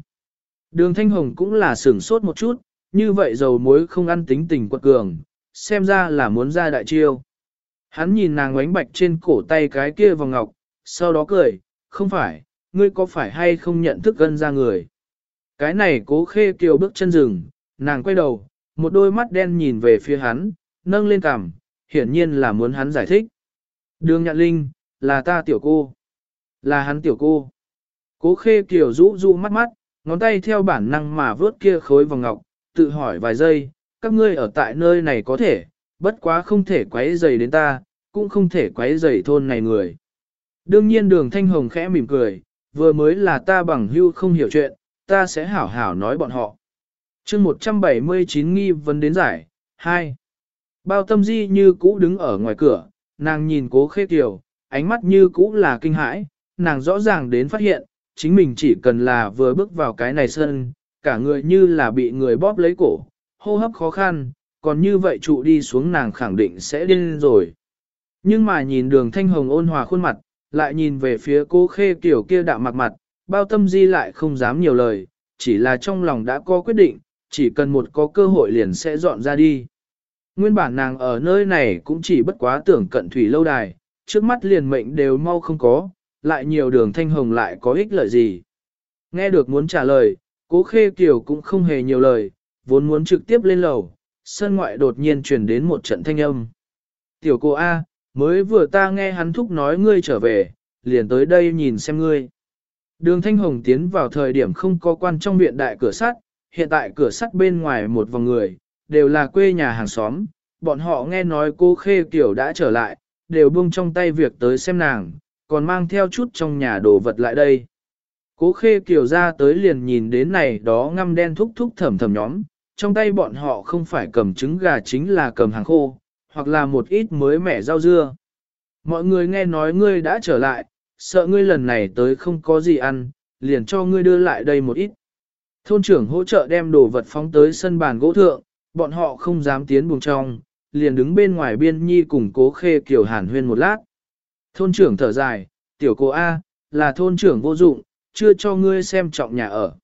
Đường Thanh Hồng cũng là sửng sốt một chút, như vậy dầu muối không ăn tính tình quật cường, xem ra là muốn ra đại chiêu. Hắn nhìn nàng ánh bạch trên cổ tay cái kia vòng ngọc, sau đó cười, không phải, ngươi có phải hay không nhận thức gân ra người. Cái này cố khê kiều bước chân rừng, nàng quay đầu, một đôi mắt đen nhìn về phía hắn, nâng lên cằm, hiển nhiên là muốn hắn giải thích. Đường nhạn linh, là ta tiểu cô. Là hắn tiểu cô. Cố khê kiều rũ rũ mắt mắt, ngón tay theo bản năng mà vớt kia khối vòng ngọc, tự hỏi vài giây, các ngươi ở tại nơi này có thể, bất quá không thể quấy rầy đến ta, cũng không thể quấy rầy thôn này người. Đương nhiên đường thanh hồng khẽ mỉm cười, vừa mới là ta bằng hưu không hiểu chuyện, ta sẽ hảo hảo nói bọn họ. chương 179 nghi vấn đến giải, 2. Bao tâm di như cũ đứng ở ngoài cửa, nàng nhìn cố khê kiều, ánh mắt như cũ là kinh hãi, nàng rõ ràng đến phát hiện, chính mình chỉ cần là vừa bước vào cái này sân, cả người như là bị người bóp lấy cổ, hô hấp khó khăn, còn như vậy trụ đi xuống nàng khẳng định sẽ điên rồi. Nhưng mà nhìn đường thanh hồng ôn hòa khuôn mặt, lại nhìn về phía cô khê kiểu kia đạm mặt mặt, bao tâm di lại không dám nhiều lời, chỉ là trong lòng đã có quyết định, chỉ cần một có cơ hội liền sẽ dọn ra đi. Nguyên bản nàng ở nơi này cũng chỉ bất quá tưởng cận thủy lâu đài, trước mắt liền mệnh đều mau không có, lại nhiều đường thanh hồng lại có ích lợi gì. Nghe được muốn trả lời, cố khê kiều cũng không hề nhiều lời, vốn muốn trực tiếp lên lầu, sân ngoại đột nhiên truyền đến một trận thanh âm. Tiểu cô A, mới vừa ta nghe hắn thúc nói ngươi trở về, liền tới đây nhìn xem ngươi. Đường Thanh Hồng tiến vào thời điểm không có quan trong viện đại cửa sắt, hiện tại cửa sắt bên ngoài một vòng người, đều là quê nhà hàng xóm, bọn họ nghe nói cô Khê Kiều đã trở lại, đều buông trong tay việc tới xem nàng, còn mang theo chút trong nhà đồ vật lại đây. Cố Khê Kiều ra tới liền nhìn đến này đó ngăm đen thúc thúc thầm thầm nhóm, trong tay bọn họ không phải cầm trứng gà chính là cầm hàng khô, hoặc là một ít mới mẻ rau dưa. Mọi người nghe nói ngươi đã trở lại, sợ ngươi lần này tới không có gì ăn, liền cho ngươi đưa lại đây một ít. Thôn trưởng hỗ trợ đem đồ vật phóng tới sân bàn gỗ thượng, bọn họ không dám tiến buồng trong, liền đứng bên ngoài biên nhi cùng cố khê kiểu hàn huyên một lát. Thôn trưởng thở dài, tiểu cô A, là thôn trưởng vô dụng, chưa cho ngươi xem trọng nhà ở.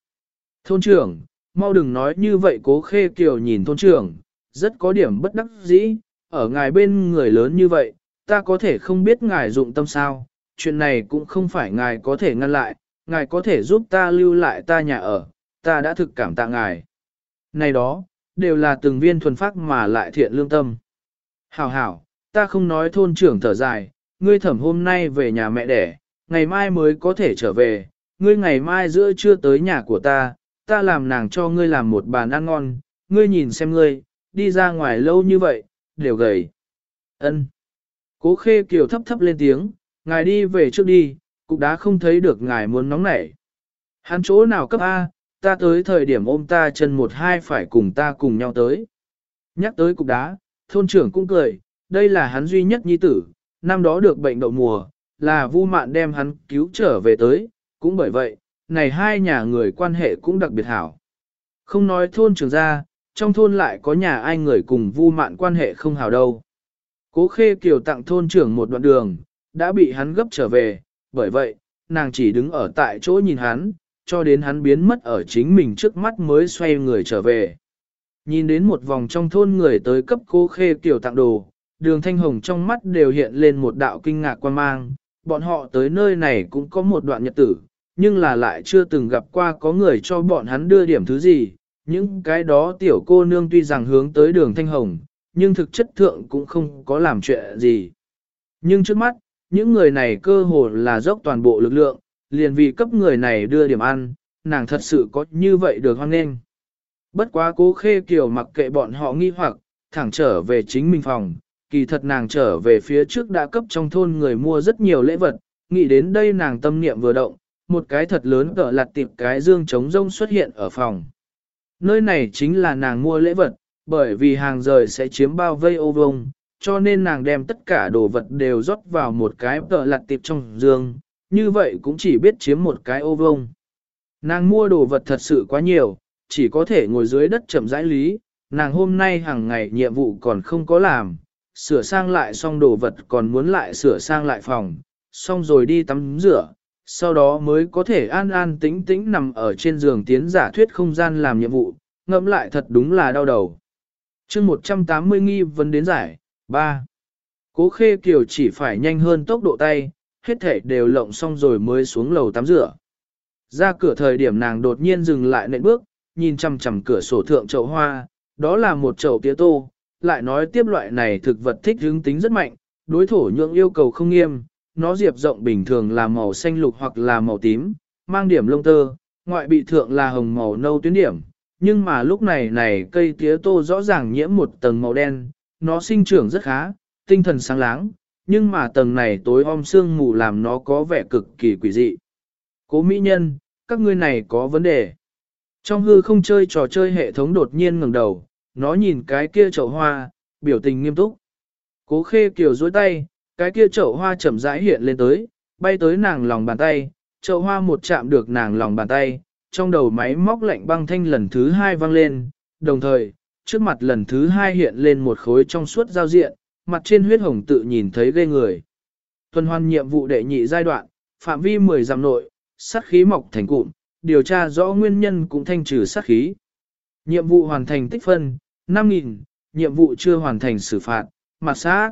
Thôn trưởng, mau đừng nói như vậy cố khê kiều nhìn thôn trưởng, rất có điểm bất đắc dĩ, ở ngài bên người lớn như vậy, ta có thể không biết ngài dụng tâm sao, chuyện này cũng không phải ngài có thể ngăn lại, ngài có thể giúp ta lưu lại ta nhà ở, ta đã thực cảm tạ ngài. Này đó, đều là từng viên thuần phát mà lại thiện lương tâm. Hảo hảo, ta không nói thôn trưởng thở dài, ngươi thẩm hôm nay về nhà mẹ đẻ, ngày mai mới có thể trở về, ngươi ngày mai giữa trưa tới nhà của ta, ta làm nàng cho ngươi làm một bàn ăn ngon, ngươi nhìn xem ngươi, đi ra ngoài lâu như vậy, đều gầy. Ân. Cố khê kiều thấp thấp lên tiếng, ngài đi về trước đi, cục đá không thấy được ngài muốn nóng nảy. Hắn chỗ nào cấp A, ta tới thời điểm ôm ta chân một hai phải cùng ta cùng nhau tới. Nhắc tới cục đá, thôn trưởng cũng cười, đây là hắn duy nhất nhi tử, năm đó được bệnh đậu mùa, là vu mạn đem hắn cứu trở về tới, cũng bởi vậy, này hai nhà người quan hệ cũng đặc biệt hảo. Không nói thôn trưởng ra, trong thôn lại có nhà ai người cùng vu mạn quan hệ không hảo đâu. Cố khê kiều tặng thôn trưởng một đoạn đường, đã bị hắn gấp trở về, bởi vậy, nàng chỉ đứng ở tại chỗ nhìn hắn, cho đến hắn biến mất ở chính mình trước mắt mới xoay người trở về. Nhìn đến một vòng trong thôn người tới cấp cố khê kiều tặng đồ, đường thanh hồng trong mắt đều hiện lên một đạo kinh ngạc quan mang, bọn họ tới nơi này cũng có một đoạn nhật tử, nhưng là lại chưa từng gặp qua có người cho bọn hắn đưa điểm thứ gì, những cái đó tiểu cô nương tuy rằng hướng tới đường thanh hồng, nhưng thực chất thượng cũng không có làm chuyện gì. Nhưng trước mắt, những người này cơ hồ là dốc toàn bộ lực lượng, liền vì cấp người này đưa điểm ăn, nàng thật sự có như vậy được hoan nghênh. Bất quá cố khê kiều mặc kệ bọn họ nghi hoặc, thẳng trở về chính mình phòng, kỳ thật nàng trở về phía trước đã cấp trong thôn người mua rất nhiều lễ vật, nghĩ đến đây nàng tâm niệm vừa động, một cái thật lớn cỡ lặt tiệp cái dương trống rông xuất hiện ở phòng. Nơi này chính là nàng mua lễ vật, bởi vì hàng rời sẽ chiếm bao vây ô vông, cho nên nàng đem tất cả đồ vật đều rót vào một cái cỡ lặt tiệp trong giường, như vậy cũng chỉ biết chiếm một cái ô vông. Nàng mua đồ vật thật sự quá nhiều, chỉ có thể ngồi dưới đất chậm rãi lý, nàng hôm nay hàng ngày nhiệm vụ còn không có làm, sửa sang lại xong đồ vật còn muốn lại sửa sang lại phòng, xong rồi đi tắm rửa, sau đó mới có thể an an tĩnh tĩnh nằm ở trên giường tiến giả thuyết không gian làm nhiệm vụ, ngẫm lại thật đúng là đau đầu. chương 180 nghi vấn đến giải, 3. Cố khê kiều chỉ phải nhanh hơn tốc độ tay, hết thể đều lộng xong rồi mới xuống lầu tắm rửa. Ra cửa thời điểm nàng đột nhiên dừng lại nệm bước, nhìn chằm chằm cửa sổ thượng chậu hoa, đó là một chậu tía tô, lại nói tiếp loại này thực vật thích hứng tính rất mạnh, đối thổ nhượng yêu cầu không nghiêm, nó diệp rộng bình thường là màu xanh lục hoặc là màu tím, mang điểm lông tơ, ngoại bị thượng là hồng màu nâu tuyến điểm, nhưng mà lúc này này cây tía tô rõ ràng nhiễm một tầng màu đen, nó sinh trưởng rất khá, tinh thần sáng láng, nhưng mà tầng này tối om sương mù làm nó có vẻ cực kỳ quỷ dị. Cố mỹ nhân, các ngươi này có vấn đề. Trong hư không chơi trò chơi hệ thống đột nhiên ngẩng đầu, nó nhìn cái kia chậu hoa, biểu tình nghiêm túc. Cố khê kiều dối tay, cái kia chậu hoa chậm rãi hiện lên tới, bay tới nàng lòng bàn tay, chậu hoa một chạm được nàng lòng bàn tay, trong đầu máy móc lạnh băng thanh lần thứ hai vang lên, đồng thời, trước mặt lần thứ hai hiện lên một khối trong suốt giao diện, mặt trên huyết hồng tự nhìn thấy ghê người. Tuần hoàn nhiệm vụ đệ nhị giai đoạn, phạm vi 10 dặm nội, sát khí mọc thành cụm, điều tra rõ nguyên nhân cũng thanh trừ sát khí. Nhiệm vụ hoàn thành tích phân, 5.000, nhiệm vụ chưa hoàn thành xử phạt, mặt sát.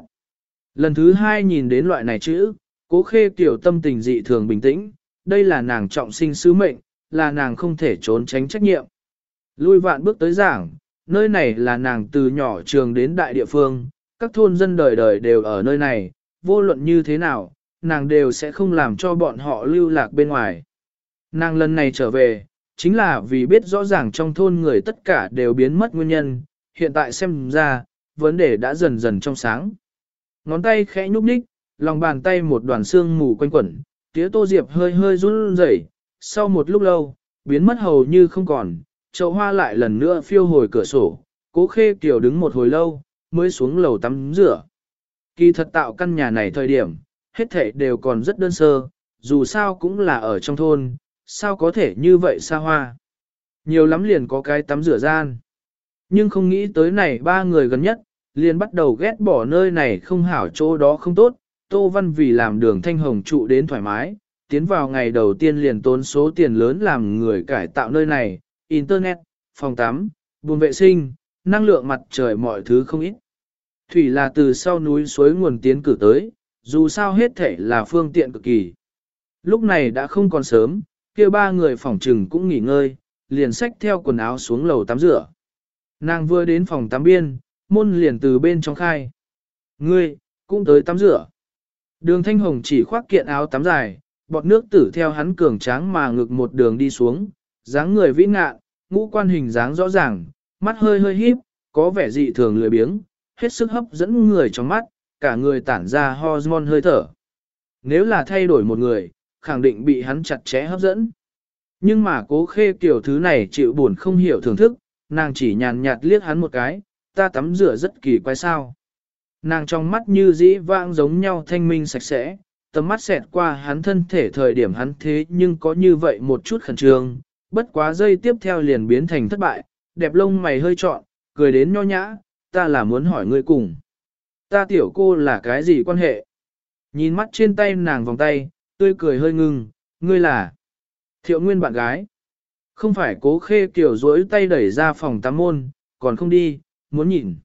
Lần thứ hai nhìn đến loại này chữ, cố khê tiểu tâm tình dị thường bình tĩnh, đây là nàng trọng sinh sứ mệnh, là nàng không thể trốn tránh trách nhiệm. Lui vạn bước tới giảng, nơi này là nàng từ nhỏ trường đến đại địa phương, các thôn dân đời đời đều ở nơi này, vô luận như thế nào, nàng đều sẽ không làm cho bọn họ lưu lạc bên ngoài. Nàng lần này trở về, chính là vì biết rõ ràng trong thôn người tất cả đều biến mất nguyên nhân, hiện tại xem ra, vấn đề đã dần dần trong sáng. Ngón tay khẽ nhúc nhích, lòng bàn tay một đoàn xương mù quanh quẩn, tía tô diệp hơi hơi run rẩy, sau một lúc lâu, biến mất hầu như không còn, chậu hoa lại lần nữa phiêu hồi cửa sổ, cố khê kiểu đứng một hồi lâu, mới xuống lầu tắm rửa. Kỳ thật tạo căn nhà này thời điểm, hết thảy đều còn rất đơn sơ, dù sao cũng là ở trong thôn, sao có thể như vậy xa hoa. Nhiều lắm liền có cái tắm rửa gian. Nhưng không nghĩ tới này ba người gần nhất, liền bắt đầu ghét bỏ nơi này không hảo chỗ đó không tốt, Tô Văn vì làm đường thanh hồng trụ đến thoải mái, tiến vào ngày đầu tiên liền tốn số tiền lớn làm người cải tạo nơi này, Internet, phòng tắm, buồng vệ sinh, năng lượng mặt trời mọi thứ không ít. Thủy là từ sau núi suối nguồn tiến cử tới, dù sao hết thể là phương tiện cực kỳ. Lúc này đã không còn sớm, kia ba người phòng trừng cũng nghỉ ngơi, liền xách theo quần áo xuống lầu tắm rửa. Nàng vừa đến phòng tắm biên, môn liền từ bên trong khai. Ngươi, cũng tới tắm rửa. Đường thanh hồng chỉ khoác kiện áo tắm dài, bọt nước tử theo hắn cường tráng mà ngực một đường đi xuống, dáng người vĩ ngạn, ngũ quan hình dáng rõ ràng, mắt hơi hơi híp, có vẻ dị thường lười biếng, hết sức hấp dẫn người trong mắt, cả người tản ra hormone hơi thở. Nếu là thay đổi một người, khẳng định bị hắn chặt chẽ hấp dẫn. Nhưng mà cố khê kiểu thứ này chịu buồn không hiểu thưởng thức, nàng chỉ nhàn nhạt liếc hắn một cái, ta tắm rửa rất kỳ quái sao. Nàng trong mắt như dĩ vãng giống nhau thanh minh sạch sẽ, tầm mắt xẹt qua hắn thân thể thời điểm hắn thế nhưng có như vậy một chút khẩn trương, bất quá giây tiếp theo liền biến thành thất bại, đẹp lông mày hơi trọn, cười đến nho nhã, ta là muốn hỏi ngươi cùng. Ta tiểu cô là cái gì quan hệ? Nhìn mắt trên tay nàng vòng tay, tươi cười hơi ngưng, ngươi là thiệu nguyên bạn gái. Không phải cố khê kiểu rỗi tay đẩy ra phòng tắm môn, còn không đi, muốn nhìn.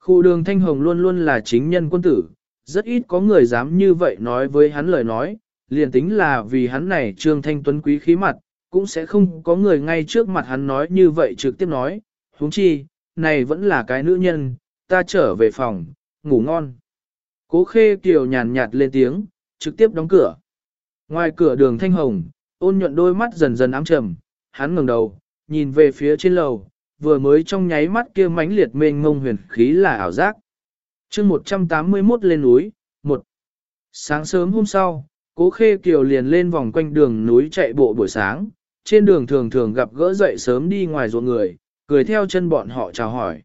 Khu đường thanh hồng luôn luôn là chính nhân quân tử, rất ít có người dám như vậy nói với hắn lời nói, liền tính là vì hắn này trương thanh tuấn quý khí mặt, cũng sẽ không có người ngay trước mặt hắn nói như vậy trực tiếp nói, huống chi, này vẫn là cái nữ nhân, ta trở về phòng, ngủ ngon. Cố khê kiều nhàn nhạt lên tiếng, trực tiếp đóng cửa. Ngoài cửa đường thanh hồng, ôn nhuận đôi mắt dần dần ám trầm, hắn ngẩng đầu, nhìn về phía trên lầu, vừa mới trong nháy mắt kia mãnh liệt mênh ngông huyền khí là ảo giác. chương 181 lên núi, một Sáng sớm hôm sau, cố khê kiều liền lên vòng quanh đường núi chạy bộ buổi sáng, trên đường thường thường gặp gỡ dậy sớm đi ngoài ruộng người, cười theo chân bọn họ chào hỏi.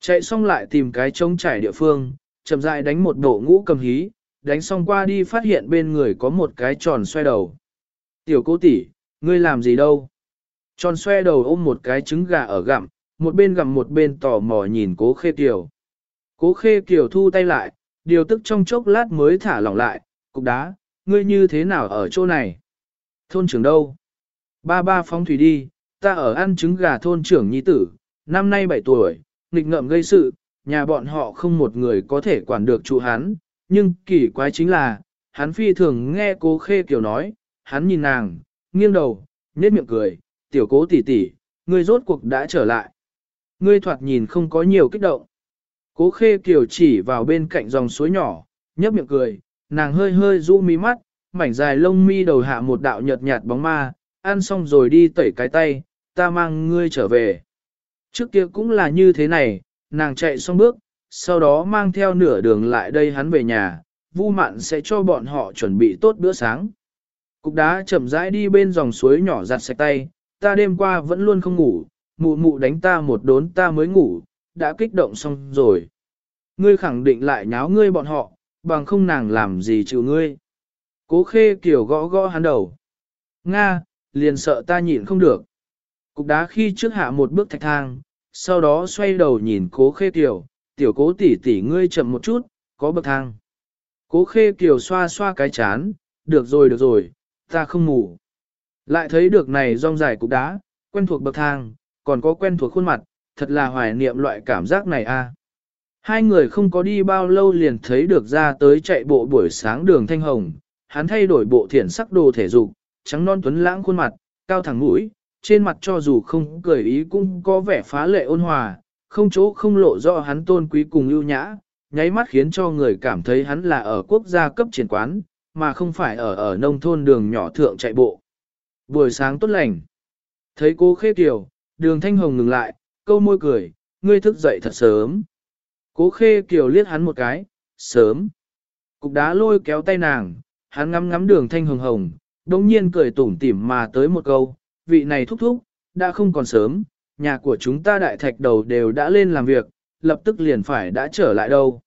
Chạy xong lại tìm cái trống trải địa phương, chậm rãi đánh một độ ngũ cầm hí, đánh xong qua đi phát hiện bên người có một cái tròn xoay đầu. Tiểu cố tỷ, ngươi làm gì đâu? Tròn xoe đầu ôm một cái trứng gà ở gặm, một bên gặm một bên tò mò nhìn cố khê kiều. Cố khê kiều thu tay lại, điều tức trong chốc lát mới thả lỏng lại, cục đá, ngươi như thế nào ở chỗ này? Thôn trưởng đâu? Ba ba phóng thủy đi, ta ở ăn trứng gà thôn trưởng nhi tử, năm nay 7 tuổi, nghịch ngợm gây sự, nhà bọn họ không một người có thể quản được chủ hắn, nhưng kỳ quái chính là, hắn phi thường nghe cố khê kiều nói, hắn nhìn nàng, nghiêng đầu, nhếch miệng cười, tiểu cố tỷ tỷ, ngươi rốt cuộc đã trở lại. Ngươi thoạt nhìn không có nhiều kích động. Cố khê kiều chỉ vào bên cạnh dòng suối nhỏ, nhấp miệng cười, nàng hơi hơi rũ mí mắt, mảnh dài lông mi đầu hạ một đạo nhợt nhạt bóng ma, ăn xong rồi đi tẩy cái tay, ta mang ngươi trở về. Trước kia cũng là như thế này, nàng chạy xong bước, sau đó mang theo nửa đường lại đây hắn về nhà, Vu Mạn sẽ cho bọn họ chuẩn bị tốt bữa sáng. Cục đá chậm rãi đi bên dòng suối nhỏ giặt sạch tay, ta đêm qua vẫn luôn không ngủ, mụ mụ đánh ta một đốn ta mới ngủ, đã kích động xong rồi. Ngươi khẳng định lại nháo ngươi bọn họ, bằng không nàng làm gì chịu ngươi. Cố khê kiểu gõ gõ hắn đầu. Nga, liền sợ ta nhịn không được. Cục đá khi trước hạ một bước thạch thang, sau đó xoay đầu nhìn cố khê kiểu, tiểu cố tỷ tỷ ngươi chậm một chút, có bậc thang. Cố khê kiểu xoa xoa cái chán, được rồi được rồi, ta không ngủ. Lại thấy được này rong dài cục đá, quen thuộc bậc thang, còn có quen thuộc khuôn mặt, thật là hoài niệm loại cảm giác này a. Hai người không có đi bao lâu liền thấy được ra tới chạy bộ buổi sáng đường thanh hồng, hắn thay đổi bộ thiển sắc đồ thể dục, trắng non tuấn lãng khuôn mặt, cao thẳng mũi, trên mặt cho dù không cười ý cũng có vẻ phá lệ ôn hòa, không chỗ không lộ rõ hắn tôn quý cùng ưu nhã, nháy mắt khiến cho người cảm thấy hắn là ở quốc gia cấp triển quán, mà không phải ở ở nông thôn đường nhỏ thượng chạy bộ. Buổi sáng tốt lành. Thấy cô khê kiều, đường thanh hồng ngừng lại, câu môi cười, ngươi thức dậy thật sớm. Cố khê kiều liếc hắn một cái, sớm. Cục đá lôi kéo tay nàng, hắn ngắm ngắm đường thanh hồng hồng, đồng nhiên cười tủm tỉm mà tới một câu, vị này thúc thúc, đã không còn sớm, nhà của chúng ta đại thạch đầu đều đã lên làm việc, lập tức liền phải đã trở lại đâu.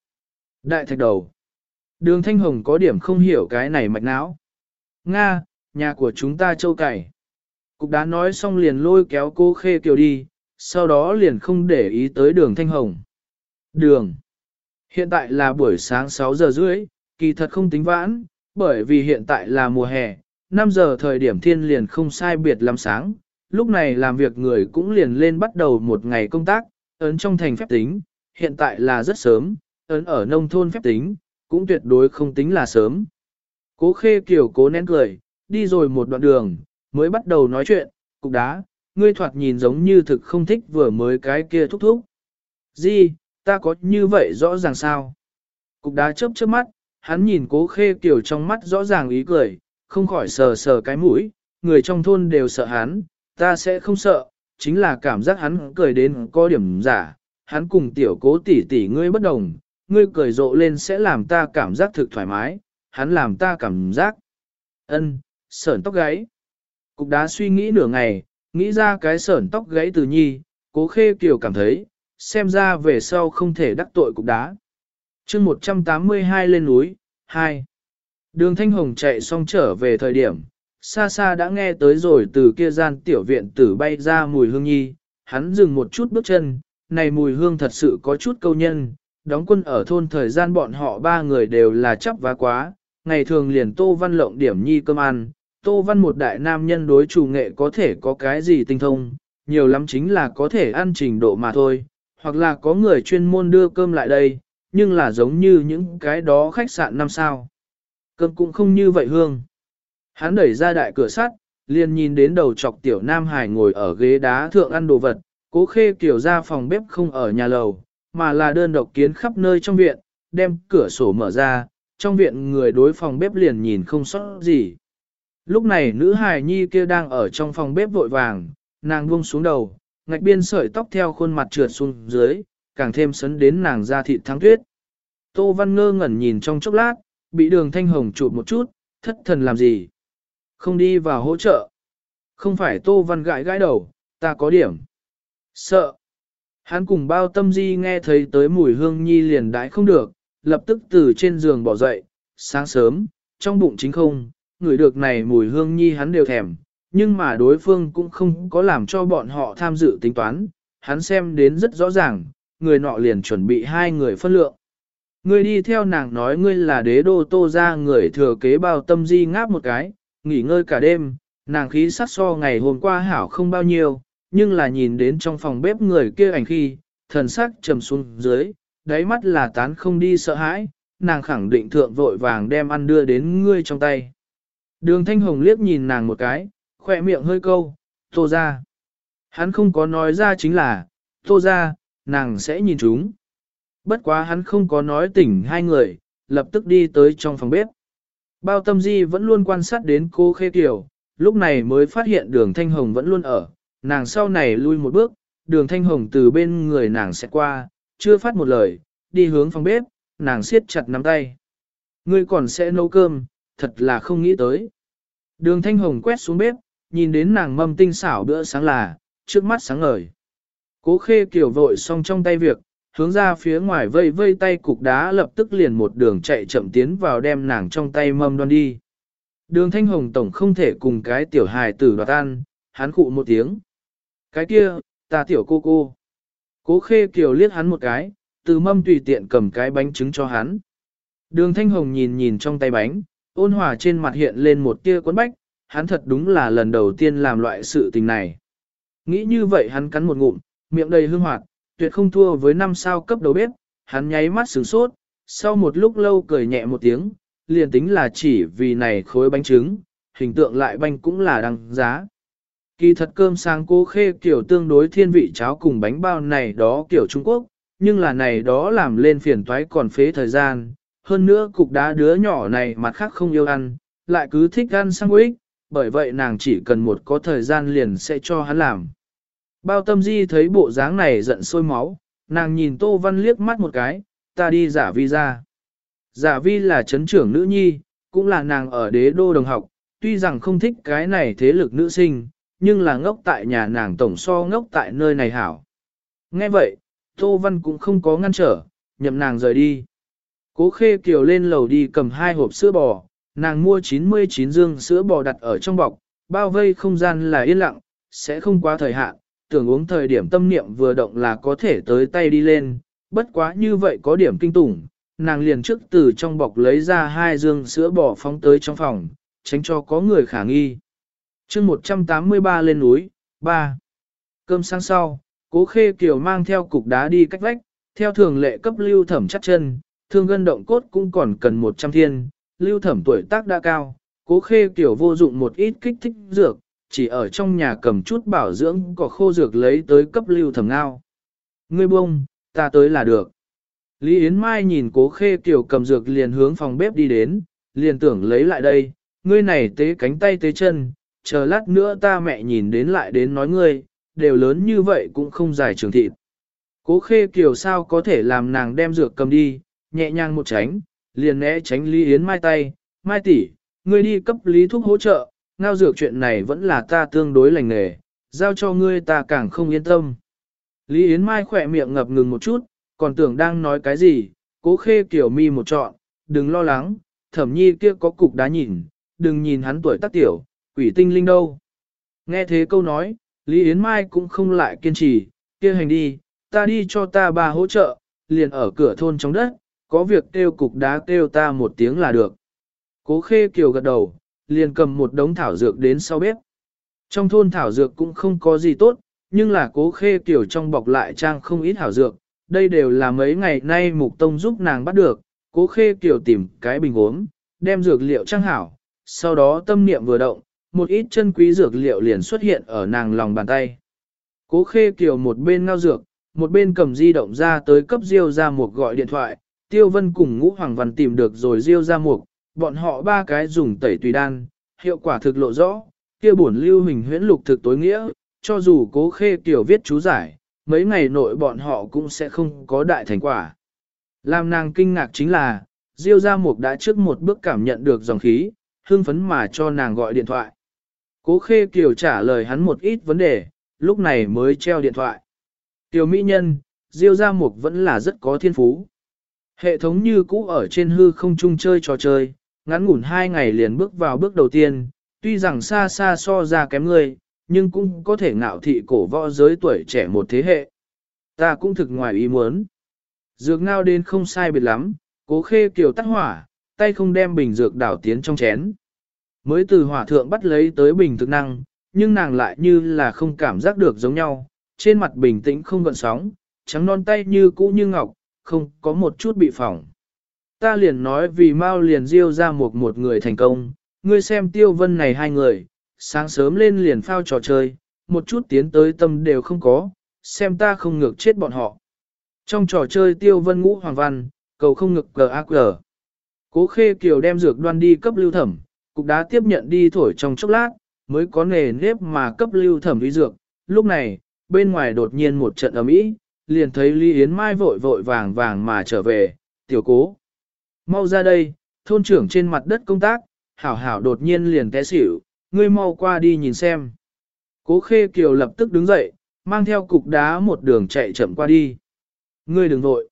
Đại thạch đầu. Đường Thanh Hồng có điểm không hiểu cái này mạch não. Nga, nhà của chúng ta châu cày. Cục đá nói xong liền lôi kéo cô khê kiều đi, sau đó liền không để ý tới đường Thanh Hồng. Đường. Hiện tại là buổi sáng 6 giờ rưỡi, kỳ thật không tính vãn, bởi vì hiện tại là mùa hè, 5 giờ thời điểm thiên liền không sai biệt lắm sáng, lúc này làm việc người cũng liền lên bắt đầu một ngày công tác, ấn trong thành phép tính, hiện tại là rất sớm, ấn ở nông thôn phép tính, cũng tuyệt đối không tính là sớm. Cố khê kiểu cố nén cười, đi rồi một đoạn đường, mới bắt đầu nói chuyện, cục đá, ngươi thoạt nhìn giống như thực không thích vừa mới cái kia thúc thúc. Gì, ta có như vậy rõ ràng sao? Cục đá chớp chớp mắt, hắn nhìn cố khê kiểu trong mắt rõ ràng ý cười, không khỏi sờ sờ cái mũi, người trong thôn đều sợ hắn, ta sẽ không sợ, chính là cảm giác hắn cười đến có điểm giả, hắn cùng tiểu cố tỷ tỷ ngươi bất đồng, ngươi cười rộ lên sẽ làm ta cảm giác thực thoải mái, hắn làm ta cảm giác ân, sởn tóc gáy. Cục đá suy nghĩ nửa ngày, nghĩ ra cái sởn tóc gáy từ nhi, cố khê kiều cảm thấy, xem ra về sau không thể đắc tội cục đá. chương 182 lên núi, 2. Đường Thanh Hồng chạy xong trở về thời điểm, xa xa đã nghe tới rồi từ kia gian tiểu viện tử bay ra mùi hương nhi, hắn dừng một chút bước chân, này mùi hương thật sự có chút câu nhân, đóng quân ở thôn thời gian bọn họ ba người đều là chấp vá quá, ngày thường liền Tô Văn lộng điểm nhi cơm ăn, Tô Văn một đại nam nhân đối chủ nghệ có thể có cái gì tinh thông, nhiều lắm chính là có thể ăn trình độ mà thôi, hoặc là có người chuyên môn đưa cơm lại đây, nhưng là giống như những cái đó khách sạn năm sao. Cơm cũng không như vậy hương. Hắn đẩy ra đại cửa sắt, liền nhìn đến đầu chọc tiểu Nam Hải ngồi ở ghế đá thượng ăn đồ vật, cố khê kiểu ra phòng bếp không ở nhà lầu, mà là đơn độc kiến khắp nơi trong viện, đem cửa sổ mở ra, trong viện người đối phòng bếp liền nhìn không sót gì. Lúc này nữ hài nhi kia đang ở trong phòng bếp vội vàng, nàng buông xuống đầu, ngạch biên sợi tóc theo khuôn mặt trượt xuống dưới, càng thêm sấn đến nàng da thịt thắng tuyết. Tô Văn ngơ ngẩn nhìn trong chốc lát, bị đường thanh hồng chụp một chút, thất thần làm gì? Không đi vào hỗ trợ. Không phải Tô Văn gãi gãi đầu, ta có điểm. Sợ. Hắn cùng bao tâm di nghe thấy tới mùi hương nhi liền đãi không được, lập tức từ trên giường bỏ dậy, sáng sớm, trong bụng chính không, ngửi được này mùi hương nhi hắn đều thèm, nhưng mà đối phương cũng không có làm cho bọn họ tham dự tính toán, hắn xem đến rất rõ ràng, người nọ liền chuẩn bị hai người phân lượng. Ngươi đi theo nàng nói ngươi là đế đô tô ra người thừa kế bao tâm di ngáp một cái, nghỉ ngơi cả đêm, nàng khí sắc so ngày hôm qua hảo không bao nhiêu, nhưng là nhìn đến trong phòng bếp người kia ảnh khi, thần sắc trầm xuống dưới, đáy mắt là tán không đi sợ hãi, nàng khẳng định thượng vội vàng đem ăn đưa đến ngươi trong tay. Đường Thanh Hồng liếc nhìn nàng một cái, khỏe miệng hơi câu, tô ra. Hắn không có nói ra chính là, tô ra, nàng sẽ nhìn chúng. Bất quá hắn không có nói tỉnh hai người, lập tức đi tới trong phòng bếp. Bao tâm di vẫn luôn quan sát đến cô Khê Kiều, lúc này mới phát hiện đường Thanh Hồng vẫn luôn ở, nàng sau này lui một bước, đường Thanh Hồng từ bên người nàng sẽ qua, chưa phát một lời, đi hướng phòng bếp, nàng siết chặt nắm tay. Ngươi còn sẽ nấu cơm, thật là không nghĩ tới. Đường Thanh Hồng quét xuống bếp, nhìn đến nàng mâm tinh xảo bữa sáng là, trước mắt sáng ngời. Cố khê kiểu vội xong trong tay việc, hướng ra phía ngoài vây vây tay cục đá lập tức liền một đường chạy chậm tiến vào đem nàng trong tay mâm đoan đi. Đường Thanh Hồng tổng không thể cùng cái tiểu hài tử đoạt ăn, hắn khụ một tiếng. Cái kia, ta tiểu cô cô. Cố khê kiều liếc hắn một cái, từ mâm tùy tiện cầm cái bánh trứng cho hắn. Đường Thanh Hồng nhìn nhìn trong tay bánh, ôn hòa trên mặt hiện lên một tia quấn bách, hắn thật đúng là lần đầu tiên làm loại sự tình này. Nghĩ như vậy hắn cắn một ngụm, miệng đầy hương hoạt, tuyệt không thua với năm sao cấp đầu bếp, hắn nháy mắt sửng sốt, sau một lúc lâu cười nhẹ một tiếng, liền tính là chỉ vì này khối bánh trứng, hình tượng lại bánh cũng là đăng giá. Kỳ thật cơm sáng cố khê kiểu tương đối thiên vị cháo cùng bánh bao này đó kiểu Trung Quốc, nhưng là này đó làm lên phiền toái còn phế thời gian. Hơn nữa cục đá đứa nhỏ này mặt khác không yêu ăn, lại cứ thích ăn sandwich, bởi vậy nàng chỉ cần một có thời gian liền sẽ cho hắn làm. Bao tâm di thấy bộ dáng này giận sôi máu, nàng nhìn Tô Văn liếc mắt một cái, ta đi giả vi ra. Giả vi là chấn trưởng nữ nhi, cũng là nàng ở đế đô đồng học, tuy rằng không thích cái này thế lực nữ sinh, nhưng là ngốc tại nhà nàng tổng so ngốc tại nơi này hảo. Nghe vậy, Tô Văn cũng không có ngăn trở, nhậm nàng rời đi. Cố khê kiều lên lầu đi cầm hai hộp sữa bò, nàng mua 99 dương sữa bò đặt ở trong bọc, bao vây không gian là yên lặng, sẽ không quá thời hạn, tưởng uống thời điểm tâm niệm vừa động là có thể tới tay đi lên, bất quá như vậy có điểm kinh tủng, nàng liền trước từ trong bọc lấy ra hai dương sữa bò phóng tới trong phòng, tránh cho có người khả nghi chương 183 lên núi, 3. Cơm sáng sau, cố khê kiều mang theo cục đá đi cách vách, theo thường lệ cấp lưu thẩm chắc chân, thương gân động cốt cũng còn cần 100 thiên, lưu thẩm tuổi tác đã cao, cố khê tiểu vô dụng một ít kích thích dược, chỉ ở trong nhà cầm chút bảo dưỡng có khô dược lấy tới cấp lưu thẩm ngao. Ngươi bông, ta tới là được. Lý Yến Mai nhìn cố khê kiểu cầm dược liền hướng phòng bếp đi đến, liền tưởng lấy lại đây, ngươi này tế cánh tay tế chân, chờ lát nữa ta mẹ nhìn đến lại đến nói ngươi, đều lớn như vậy cũng không giải trường thịt. Cố khê kiểu sao có thể làm nàng đem dược cầm đi, nhẹ nhàng một tránh, liền né tránh Lý Yến Mai tay, Mai tỷ, ngươi đi cấp lý thuốc hỗ trợ, ngao dược chuyện này vẫn là ta tương đối lành nghề, giao cho ngươi ta càng không yên tâm. Lý Yến Mai khỏe miệng ngập ngừng một chút, còn tưởng đang nói cái gì, cố khê kiểu mi một trọn, đừng lo lắng, thẩm nhi kia có cục đá nhìn, đừng nhìn hắn tuổi tác tiểu, quỷ tinh linh đâu. Nghe thế câu nói, Lý Yến Mai cũng không lại kiên trì, kia hành đi, ta đi cho ta bà hỗ trợ, liền ở cửa thôn trong đất, có việc kêu cục đá kêu ta một tiếng là được. Cố khê kiều gật đầu, liền cầm một đống thảo dược đến sau bếp. Trong thôn thảo dược cũng không có gì tốt, nhưng là cố khê kiều trong bọc lại trang không ít thảo dược, đây đều là mấy ngày nay mục tông giúp nàng bắt được, cố khê kiều tìm cái bình uống, đem dược liệu trang hảo, sau đó tâm niệm vừa động, một ít chân quý dược liệu liền xuất hiện ở nàng lòng bàn tay. Cố khê kiều một bên ngao dược, một bên cầm di động ra tới cấp Diêu ra một gọi điện thoại, Tiêu Vân cùng Ngũ Hoàng Văn tìm được rồi Diêu ra mục, bọn họ ba cái dùng tẩy tùy đan, hiệu quả thực lộ rõ, kia bổn lưu hình huyễn lục thực tối nghĩa, cho dù cố khê tiểu viết chú giải, mấy ngày nội bọn họ cũng sẽ không có đại thành quả. Làm nàng kinh ngạc chính là, Diêu Gia Mục đã trước một bước cảm nhận được dòng khí, hưng phấn mà cho nàng gọi điện thoại. Cố Khê Kiều trả lời hắn một ít vấn đề, lúc này mới treo điện thoại. Tiểu mỹ nhân, Diêu Gia Mục vẫn là rất có thiên phú. Hệ thống như cũ ở trên hư không chung chơi trò chơi, ngắn ngủn hai ngày liền bước vào bước đầu tiên, tuy rằng xa xa so ra kém người, nhưng cũng có thể ngạo thị cổ võ giới tuổi trẻ một thế hệ. Ta cũng thực ngoài ý muốn. Dược ngao đến không sai biệt lắm, cố khê kiều tắt hỏa, tay không đem bình dược đảo tiến trong chén. Mới từ hỏa thượng bắt lấy tới bình thực năng, nhưng nàng lại như là không cảm giác được giống nhau, trên mặt bình tĩnh không gợn sóng, trắng non tay như cũ như ngọc, không có một chút bị phỏng. Ta liền nói vì mau liền diêu ra một một người thành công, ngươi xem tiêu vân này hai người, sáng sớm lên liền phao trò chơi, một chút tiến tới tâm đều không có, xem ta không ngược chết bọn họ. Trong trò chơi tiêu vân ngũ hoàng văn, cầu không ngực cờ ác cờ. Cố khê kiều đem dược đoan đi cấp lưu thẩm, cục đá tiếp nhận đi thổi trong chốc lát, mới có nề nếp mà cấp lưu thẩm đi dược. Lúc này, bên ngoài đột nhiên một trận ầm ĩ, liền thấy Lý Yến Mai vội vội vàng vàng mà trở về, tiểu cố. Mau ra đây, thôn trưởng trên mặt đất công tác, hảo hảo đột nhiên liền té xỉu, ngươi mau qua đi nhìn xem. Cố khê kiều lập tức đứng dậy, mang theo cục đá một đường chạy chậm qua đi. Ngươi đừng vội.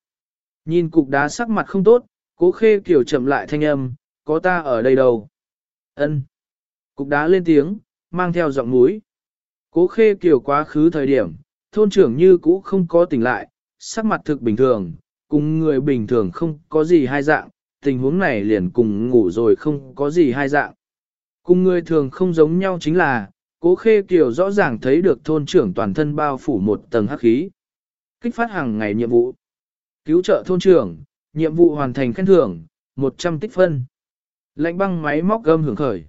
Nhìn cục đá sắc mặt không tốt, cố khê kiều chậm lại thanh âm, có ta ở đây đâu. Ân. Cục đá lên tiếng, mang theo giọng mũi. Cố khê kiều quá khứ thời điểm, thôn trưởng như cũ không có tỉnh lại, sắc mặt thực bình thường, cùng người bình thường không có gì hai dạng, tình huống này liền cùng ngủ rồi không có gì hai dạng. Cùng người thường không giống nhau chính là, cố khê kiều rõ ràng thấy được thôn trưởng toàn thân bao phủ một tầng hắc khí. Kích phát hàng ngày nhiệm vụ. Cứu trợ thôn trưởng, nhiệm vụ hoàn thành khen thưởng, 100 tích phân. Lạnh băng máy móc gâm hưởng khởi.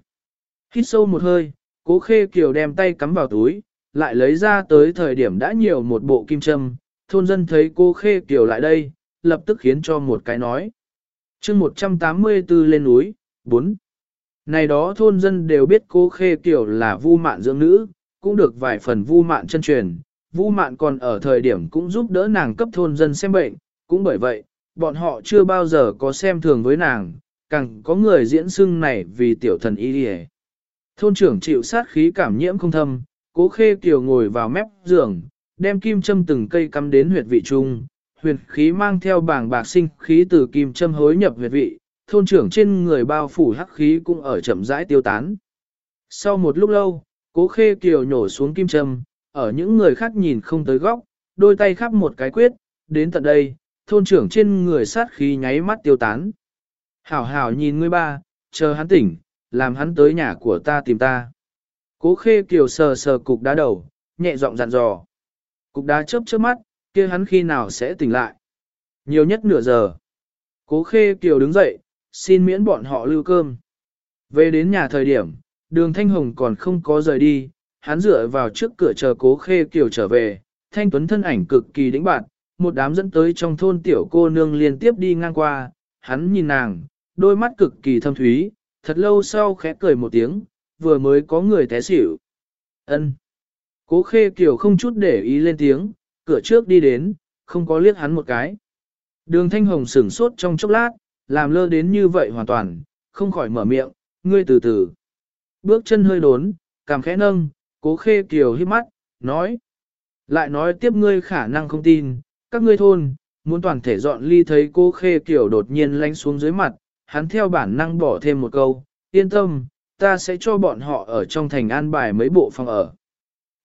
Hít sâu một hơi, cố khê kiều đem tay cắm vào túi, lại lấy ra tới thời điểm đã nhiều một bộ kim châm. Thôn dân thấy cô khê kiều lại đây, lập tức khiến cho một cái nói. chương 184 lên núi, 4. Này đó thôn dân đều biết cô khê kiều là vu mạn dưỡng nữ, cũng được vài phần vu mạn chân truyền. Vu mạn còn ở thời điểm cũng giúp đỡ nàng cấp thôn dân xem bệnh, cũng bởi vậy, bọn họ chưa bao giờ có xem thường với nàng, càng có người diễn xưng này vì tiểu thần y đi Thôn trưởng chịu sát khí cảm nhiễm không thâm, cố khê kiều ngồi vào mép giường, đem kim châm từng cây cắm đến huyệt vị trung, huyền khí mang theo bảng bạc sinh khí từ kim châm hối nhập huyệt vị, thôn trưởng trên người bao phủ hắc khí cũng ở chậm rãi tiêu tán. Sau một lúc lâu, cố khê kiều nhổ xuống kim châm, ở những người khác nhìn không tới góc, đôi tay khắp một cái quyết, đến tận đây, thôn trưởng trên người sát khí nháy mắt tiêu tán. Hảo hảo nhìn ngươi ba, chờ hắn tỉnh, làm hắn tới nhà của ta tìm ta. Cố khê kiều sờ sờ cục đá đầu, nhẹ giọng dặn dò. Cục đá chớp chớp mắt, kia hắn khi nào sẽ tỉnh lại. Nhiều nhất nửa giờ. Cố khê kiều đứng dậy, xin miễn bọn họ lưu cơm. Về đến nhà thời điểm, đường Thanh Hồng còn không có rời đi, hắn dựa vào trước cửa chờ cố khê kiều trở về, Thanh Tuấn thân ảnh cực kỳ đĩnh bạn, một đám dẫn tới trong thôn tiểu cô nương liên tiếp đi ngang qua, hắn nhìn nàng, đôi mắt cực kỳ thâm thúy, thật lâu sau khẽ cười một tiếng, vừa mới có người té xỉu. Ân. Cố khê kiểu không chút để ý lên tiếng, cửa trước đi đến, không có liếc hắn một cái. Đường thanh hồng sửng sốt trong chốc lát, làm lơ đến như vậy hoàn toàn, không khỏi mở miệng, ngươi từ từ. Bước chân hơi đốn, cảm khẽ nâng, cố khê kiều hít mắt, nói. Lại nói tiếp ngươi khả năng không tin, các ngươi thôn, muốn toàn thể dọn ly thấy cố khê kiều đột nhiên lánh xuống dưới mặt, hắn theo bản năng bỏ thêm một câu, yên tâm, ta sẽ cho bọn họ ở trong thành an bài mấy bộ phòng ở.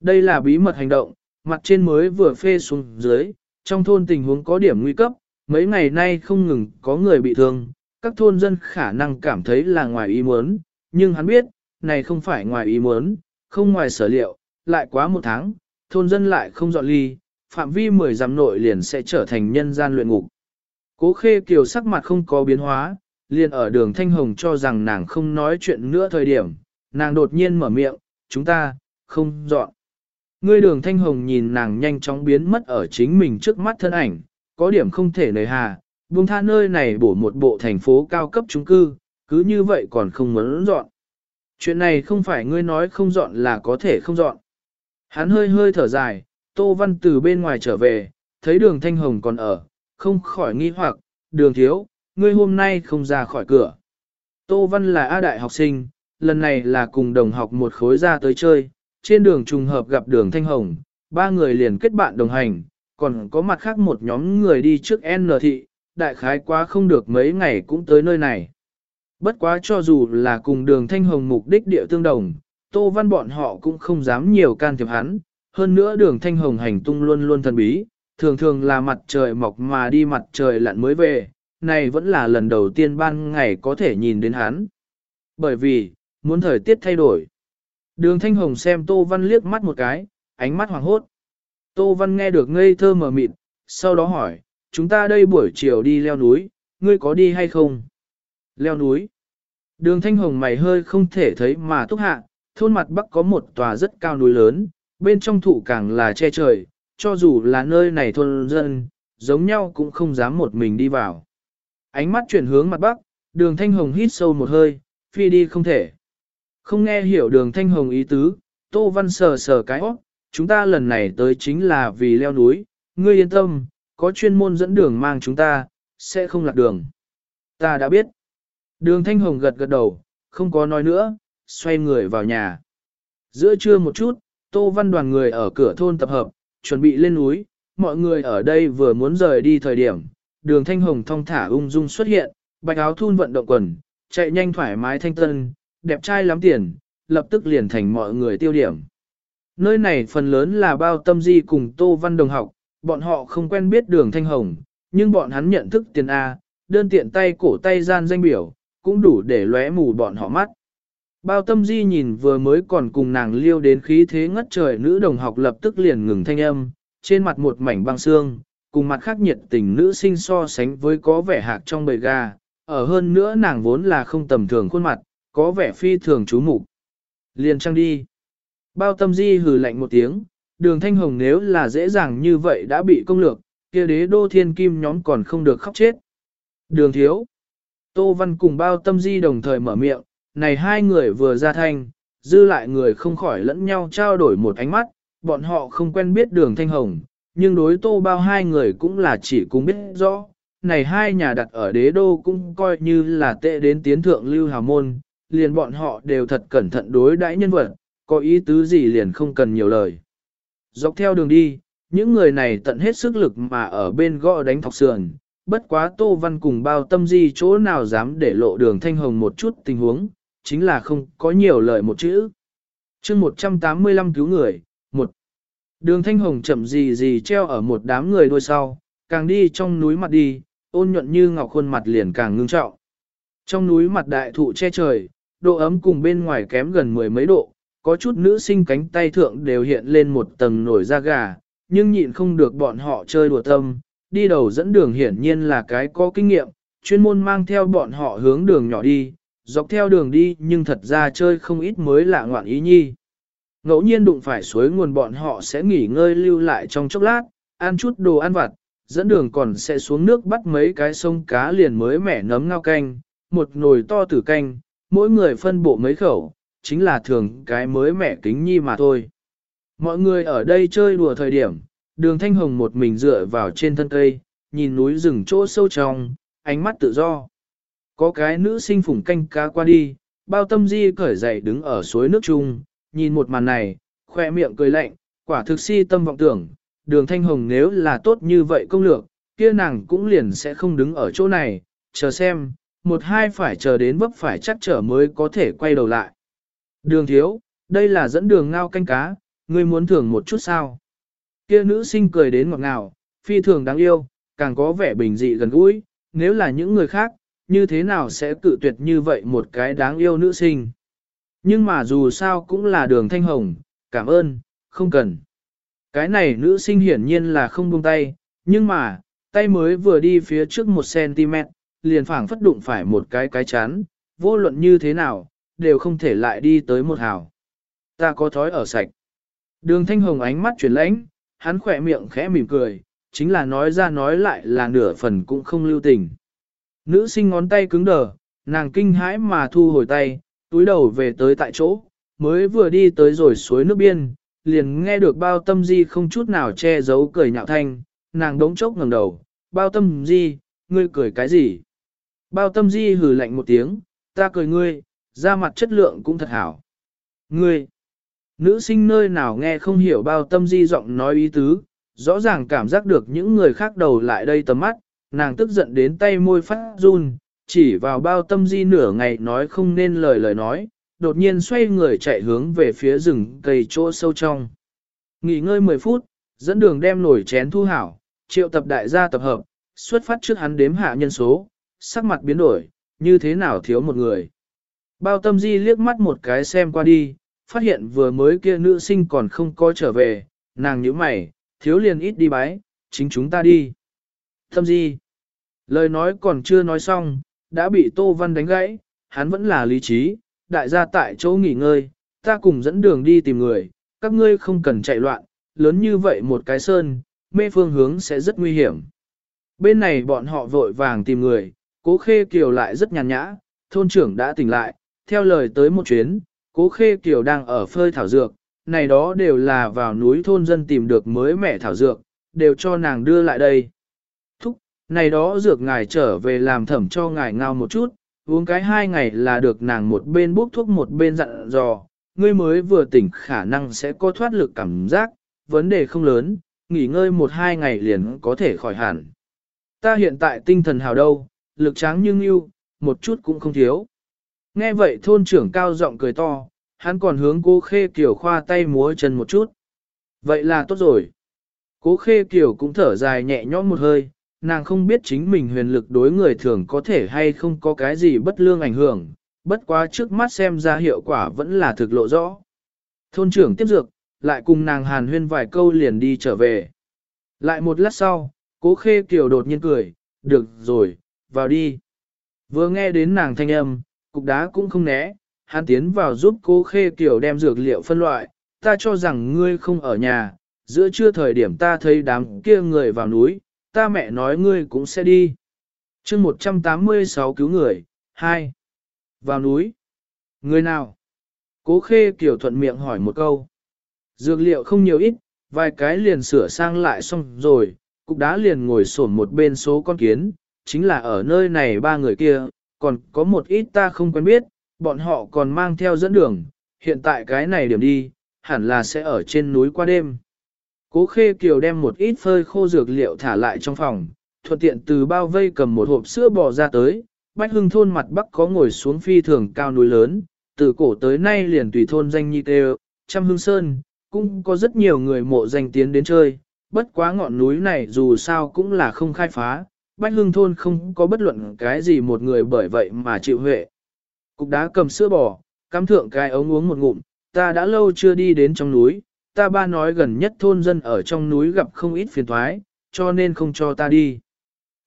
Đây là bí mật hành động, mặt trên mới vừa phê xuống dưới, trong thôn tình huống có điểm nguy cấp, mấy ngày nay không ngừng có người bị thương, các thôn dân khả năng cảm thấy là ngoài ý muốn, nhưng hắn biết, này không phải ngoài ý muốn, không ngoài sở liệu, lại quá một tháng, thôn dân lại không dọn ly, phạm vi 10 dặm nội liền sẽ trở thành nhân gian luyện ngục. Cố khê kiều sắc mặt không có biến hóa, liền ở đường Thanh Hồng cho rằng nàng không nói chuyện nữa thời điểm, nàng đột nhiên mở miệng, chúng ta, không dọn. Ngươi đường Thanh Hồng nhìn nàng nhanh chóng biến mất ở chính mình trước mắt thân ảnh, có điểm không thể nời hà, buông tha nơi này bổ một bộ thành phố cao cấp trung cư, cứ như vậy còn không muốn dọn. Chuyện này không phải ngươi nói không dọn là có thể không dọn. Hắn hơi hơi thở dài, Tô Văn từ bên ngoài trở về, thấy đường Thanh Hồng còn ở, không khỏi nghi hoặc, đường thiếu, ngươi hôm nay không ra khỏi cửa. Tô Văn là A đại học sinh, lần này là cùng đồng học một khối ra tới chơi, trên đường trùng hợp gặp đường Thanh Hồng, ba người liền kết bạn đồng hành, còn có mặt khác một nhóm người đi trước N thị, đại khái quá không được mấy ngày cũng tới nơi này. Bất quá cho dù là cùng đường Thanh Hồng mục đích địa tương đồng, Tô Văn bọn họ cũng không dám nhiều can thiệp hắn, hơn nữa đường Thanh Hồng hành tung luôn luôn thần bí, thường thường là mặt trời mọc mà đi mặt trời lặn mới về, này vẫn là lần đầu tiên ban ngày có thể nhìn đến hắn. Bởi vì, muốn thời tiết thay đổi. Đường Thanh Hồng xem Tô Văn liếc mắt một cái, ánh mắt hoàng hốt. Tô Văn nghe được ngây thơ mở mịt, sau đó hỏi, chúng ta đây buổi chiều đi leo núi, ngươi có đi hay không? Leo núi. Đường Thanh Hồng mày hơi không thể thấy mà túc hạ, thôn mặt bắc có một tòa rất cao núi lớn, bên trong thụ càng là che trời, cho dù là nơi này thôn dân, giống nhau cũng không dám một mình đi vào. Ánh mắt chuyển hướng mặt bắc, đường Thanh Hồng hít sâu một hơi, phi đi không thể. Không nghe hiểu đường Thanh Hồng ý tứ, Tô Văn sờ sờ cái óc, chúng ta lần này tới chính là vì leo núi, ngươi yên tâm, có chuyên môn dẫn đường mang chúng ta, sẽ không lạc đường. Ta đã biết. Đường Thanh Hồng gật gật đầu, không có nói nữa, xoay người vào nhà. Giữa trưa một chút, Tô Văn đoàn người ở cửa thôn tập hợp, chuẩn bị lên núi, mọi người ở đây vừa muốn rời đi thời điểm, đường Thanh Hồng thong thả ung dung xuất hiện, bạch áo thun vận động quần, chạy nhanh thoải mái thanh tân, đẹp trai lắm tiền, lập tức liền thành mọi người tiêu điểm. Nơi này phần lớn là bao tâm di cùng Tô Văn đồng học, bọn họ không quen biết đường Thanh Hồng, nhưng bọn hắn nhận thức tiền A, đơn tiện tay cổ tay gian danh biểu, cũng đủ để lóe mù bọn họ mắt. Bao tâm di nhìn vừa mới còn cùng nàng liêu đến khí thế ngất trời nữ đồng học lập tức liền ngừng thanh âm, trên mặt một mảnh băng xương, cùng mặt khác nhiệt tình nữ sinh so sánh với có vẻ hạc trong bầy gà, ở hơn nữa nàng vốn là không tầm thường khuôn mặt, có vẻ phi thường chú mục Liền trăng đi. Bao tâm di hừ lạnh một tiếng, đường thanh hồng nếu là dễ dàng như vậy đã bị công lược, kia đế đô thiên kim nhóm còn không được khóc chết. Đường thiếu. Tô Văn cùng bao tâm di đồng thời mở miệng, này hai người vừa ra thanh, dư lại người không khỏi lẫn nhau trao đổi một ánh mắt, bọn họ không quen biết đường thanh hồng, nhưng đối tô bao hai người cũng là chỉ cũng biết rõ. Này hai nhà đặt ở đế đô cũng coi như là tệ đến tiến thượng lưu hào môn, liền bọn họ đều thật cẩn thận đối đãi nhân vật, có ý tứ gì liền không cần nhiều lời. Dọc theo đường đi, những người này tận hết sức lực mà ở bên gõ đánh thọc sườn, bất quá Tô Văn cùng bao tâm di chỗ nào dám để lộ đường thanh hồng một chút tình huống, chính là không có nhiều lời một chữ. chương 185 cứu người, Đường thanh hồng chậm gì gì treo ở một đám người đuôi sau, càng đi trong núi mặt đi, ôn nhuận như ngọc khuôn mặt liền càng ngưng trọng. Trong núi mặt đại thụ che trời, độ ấm cùng bên ngoài kém gần mười mấy độ, có chút nữ sinh cánh tay thượng đều hiện lên một tầng nổi da gà, nhưng nhịn không được bọn họ chơi đùa tâm, đi đầu dẫn đường hiển nhiên là cái có kinh nghiệm, chuyên môn mang theo bọn họ hướng đường nhỏ đi, dọc theo đường đi nhưng thật ra chơi không ít mới lạ ngoạn ý nhi. Ngẫu nhiên đụng phải suối nguồn bọn họ sẽ nghỉ ngơi lưu lại trong chốc lát, ăn chút đồ ăn vặt, dẫn đường còn sẽ xuống nước bắt mấy cái sông cá liền mới mẻ nấm ngao canh, một nồi to tử canh, mỗi người phân bộ mấy khẩu, chính là thường cái mới mẻ kính nhi mà thôi. Mọi người ở đây chơi đùa thời điểm, đường thanh hồng một mình dựa vào trên thân cây, nhìn núi rừng chỗ sâu trong, ánh mắt tự do. Có cái nữ sinh phủng canh cá qua đi, bao tâm di cởi giày đứng ở suối nước chung, nhìn một màn này, khoe miệng cười lạnh, quả thực si tâm vọng tưởng, đường thanh hồng nếu là tốt như vậy công lược, kia nàng cũng liền sẽ không đứng ở chỗ này, chờ xem, một hai phải chờ đến vấp phải chắc trở mới có thể quay đầu lại. Đường thiếu, đây là dẫn đường ngao canh cá, ngươi muốn thưởng một chút sao? Kia nữ sinh cười đến ngọt ngào, phi thường đáng yêu, càng có vẻ bình dị gần gũi, nếu là những người khác, như thế nào sẽ cự tuyệt như vậy một cái đáng yêu nữ sinh. Nhưng mà dù sao cũng là đường thanh hồng, cảm ơn, không cần. Cái này nữ sinh hiển nhiên là không buông tay, nhưng mà, tay mới vừa đi phía trước một cm, liền phảng phất đụng phải một cái cái chán, vô luận như thế nào, đều không thể lại đi tới một hào. Ta có thói ở sạch. Đường thanh hồng ánh mắt chuyển lãnh, hắn khỏe miệng khẽ mỉm cười, chính là nói ra nói lại là nửa phần cũng không lưu tình. Nữ sinh ngón tay cứng đờ, nàng kinh hãi mà thu hồi tay, túi đầu về tới tại chỗ, mới vừa đi tới rồi suối nước biên, liền nghe được bao tâm di không chút nào che giấu cười nhạo thanh, nàng đống chốc ngẩng đầu, bao tâm di, ngươi cười cái gì? Bao tâm di hừ lạnh một tiếng, ta cười ngươi, da mặt chất lượng cũng thật hảo. Ngươi, nữ sinh nơi nào nghe không hiểu bao tâm di giọng nói ý tứ, rõ ràng cảm giác được những người khác đầu lại đây tầm mắt, nàng tức giận đến tay môi phát run, chỉ vào bao tâm di nửa ngày nói không nên lời lời nói, đột nhiên xoay người chạy hướng về phía rừng cây chỗ sâu trong. Nghỉ ngơi 10 phút, dẫn đường đem nổi chén thu hảo, triệu tập đại gia tập hợp, xuất phát trước hắn đếm hạ nhân số, sắc mặt biến đổi, như thế nào thiếu một người. Bao tâm di liếc mắt một cái xem qua đi, phát hiện vừa mới kia nữ sinh còn không có trở về, nàng nhíu mày, thiếu liền ít đi bái, chính chúng ta đi. Tâm di, lời nói còn chưa nói xong, đã bị Tô Văn đánh gãy, hắn vẫn là lý trí, đại gia tại chỗ nghỉ ngơi, ta cùng dẫn đường đi tìm người, các ngươi không cần chạy loạn, lớn như vậy một cái sơn, mê phương hướng sẽ rất nguy hiểm. Bên này bọn họ vội vàng tìm người, cố khê kiều lại rất nhàn nhã, thôn trưởng đã tỉnh lại, theo lời tới một chuyến, cố khê kiều đang ở phơi thảo dược, này đó đều là vào núi thôn dân tìm được mới mẻ thảo dược, đều cho nàng đưa lại đây. Này đó dược ngài trở về làm thẩm cho ngài ngao một chút, uống cái hai ngày là được nàng một bên bốc thuốc một bên dặn dò, ngươi mới vừa tỉnh khả năng sẽ có thoát lực cảm giác, vấn đề không lớn, nghỉ ngơi một hai ngày liền có thể khỏi hẳn. Ta hiện tại tinh thần hào đâu, lực tráng nhưng yêu, một chút cũng không thiếu. Nghe vậy thôn trưởng cao giọng cười to, hắn còn hướng cố khê kiểu khoa tay múa chân một chút. Vậy là tốt rồi. Cố khê kiểu cũng thở dài nhẹ nhõm một hơi, nàng không biết chính mình huyền lực đối người thường có thể hay không có cái gì bất lương ảnh hưởng, bất quá trước mắt xem ra hiệu quả vẫn là thực lộ rõ. Thôn trưởng tiếp dược, lại cùng nàng hàn huyên vài câu liền đi trở về. Lại một lát sau, cố khê kiều đột nhiên cười, được rồi, vào đi. Vừa nghe đến nàng thanh âm, cục đá cũng không né, hắn tiến vào giúp cố khê kiều đem dược liệu phân loại, ta cho rằng ngươi không ở nhà, giữa trưa thời điểm ta thấy đám kia người vào núi, ta mẹ nói ngươi cũng sẽ đi. chương 186 cứu người, 2. Vào núi. Người nào? Cố khê kiểu thuận miệng hỏi một câu. Dược liệu không nhiều ít, vài cái liền sửa sang lại xong rồi, cục đá liền ngồi sổn một bên số con kiến, chính là ở nơi này ba người kia, còn có một ít ta không quen biết, bọn họ còn mang theo dẫn đường, hiện tại cái này điểm đi, hẳn là sẽ ở trên núi qua đêm. Cố Khê Kiều đem một ít phơi khô dược liệu thả lại trong phòng, thuận tiện từ bao vây cầm một hộp sữa bò ra tới. Bách hưng thôn mặt bắc có ngồi xuống phi thường cao núi lớn, từ cổ tới nay liền tùy thôn danh nhi tê, trăm hương sơn, cũng có rất nhiều người mộ danh tiến đến chơi. Bất quá ngọn núi này dù sao cũng là không khai phá, Bách hưng thôn không có bất luận cái gì một người bởi vậy mà chịu huệ. Cục đá cầm sữa bò, cắm thượng cái ống uống một ngụm, ta đã lâu chưa đi đến trong núi, ta ba nói gần nhất thôn dân ở trong núi gặp không ít phiền thoái, cho nên không cho ta đi.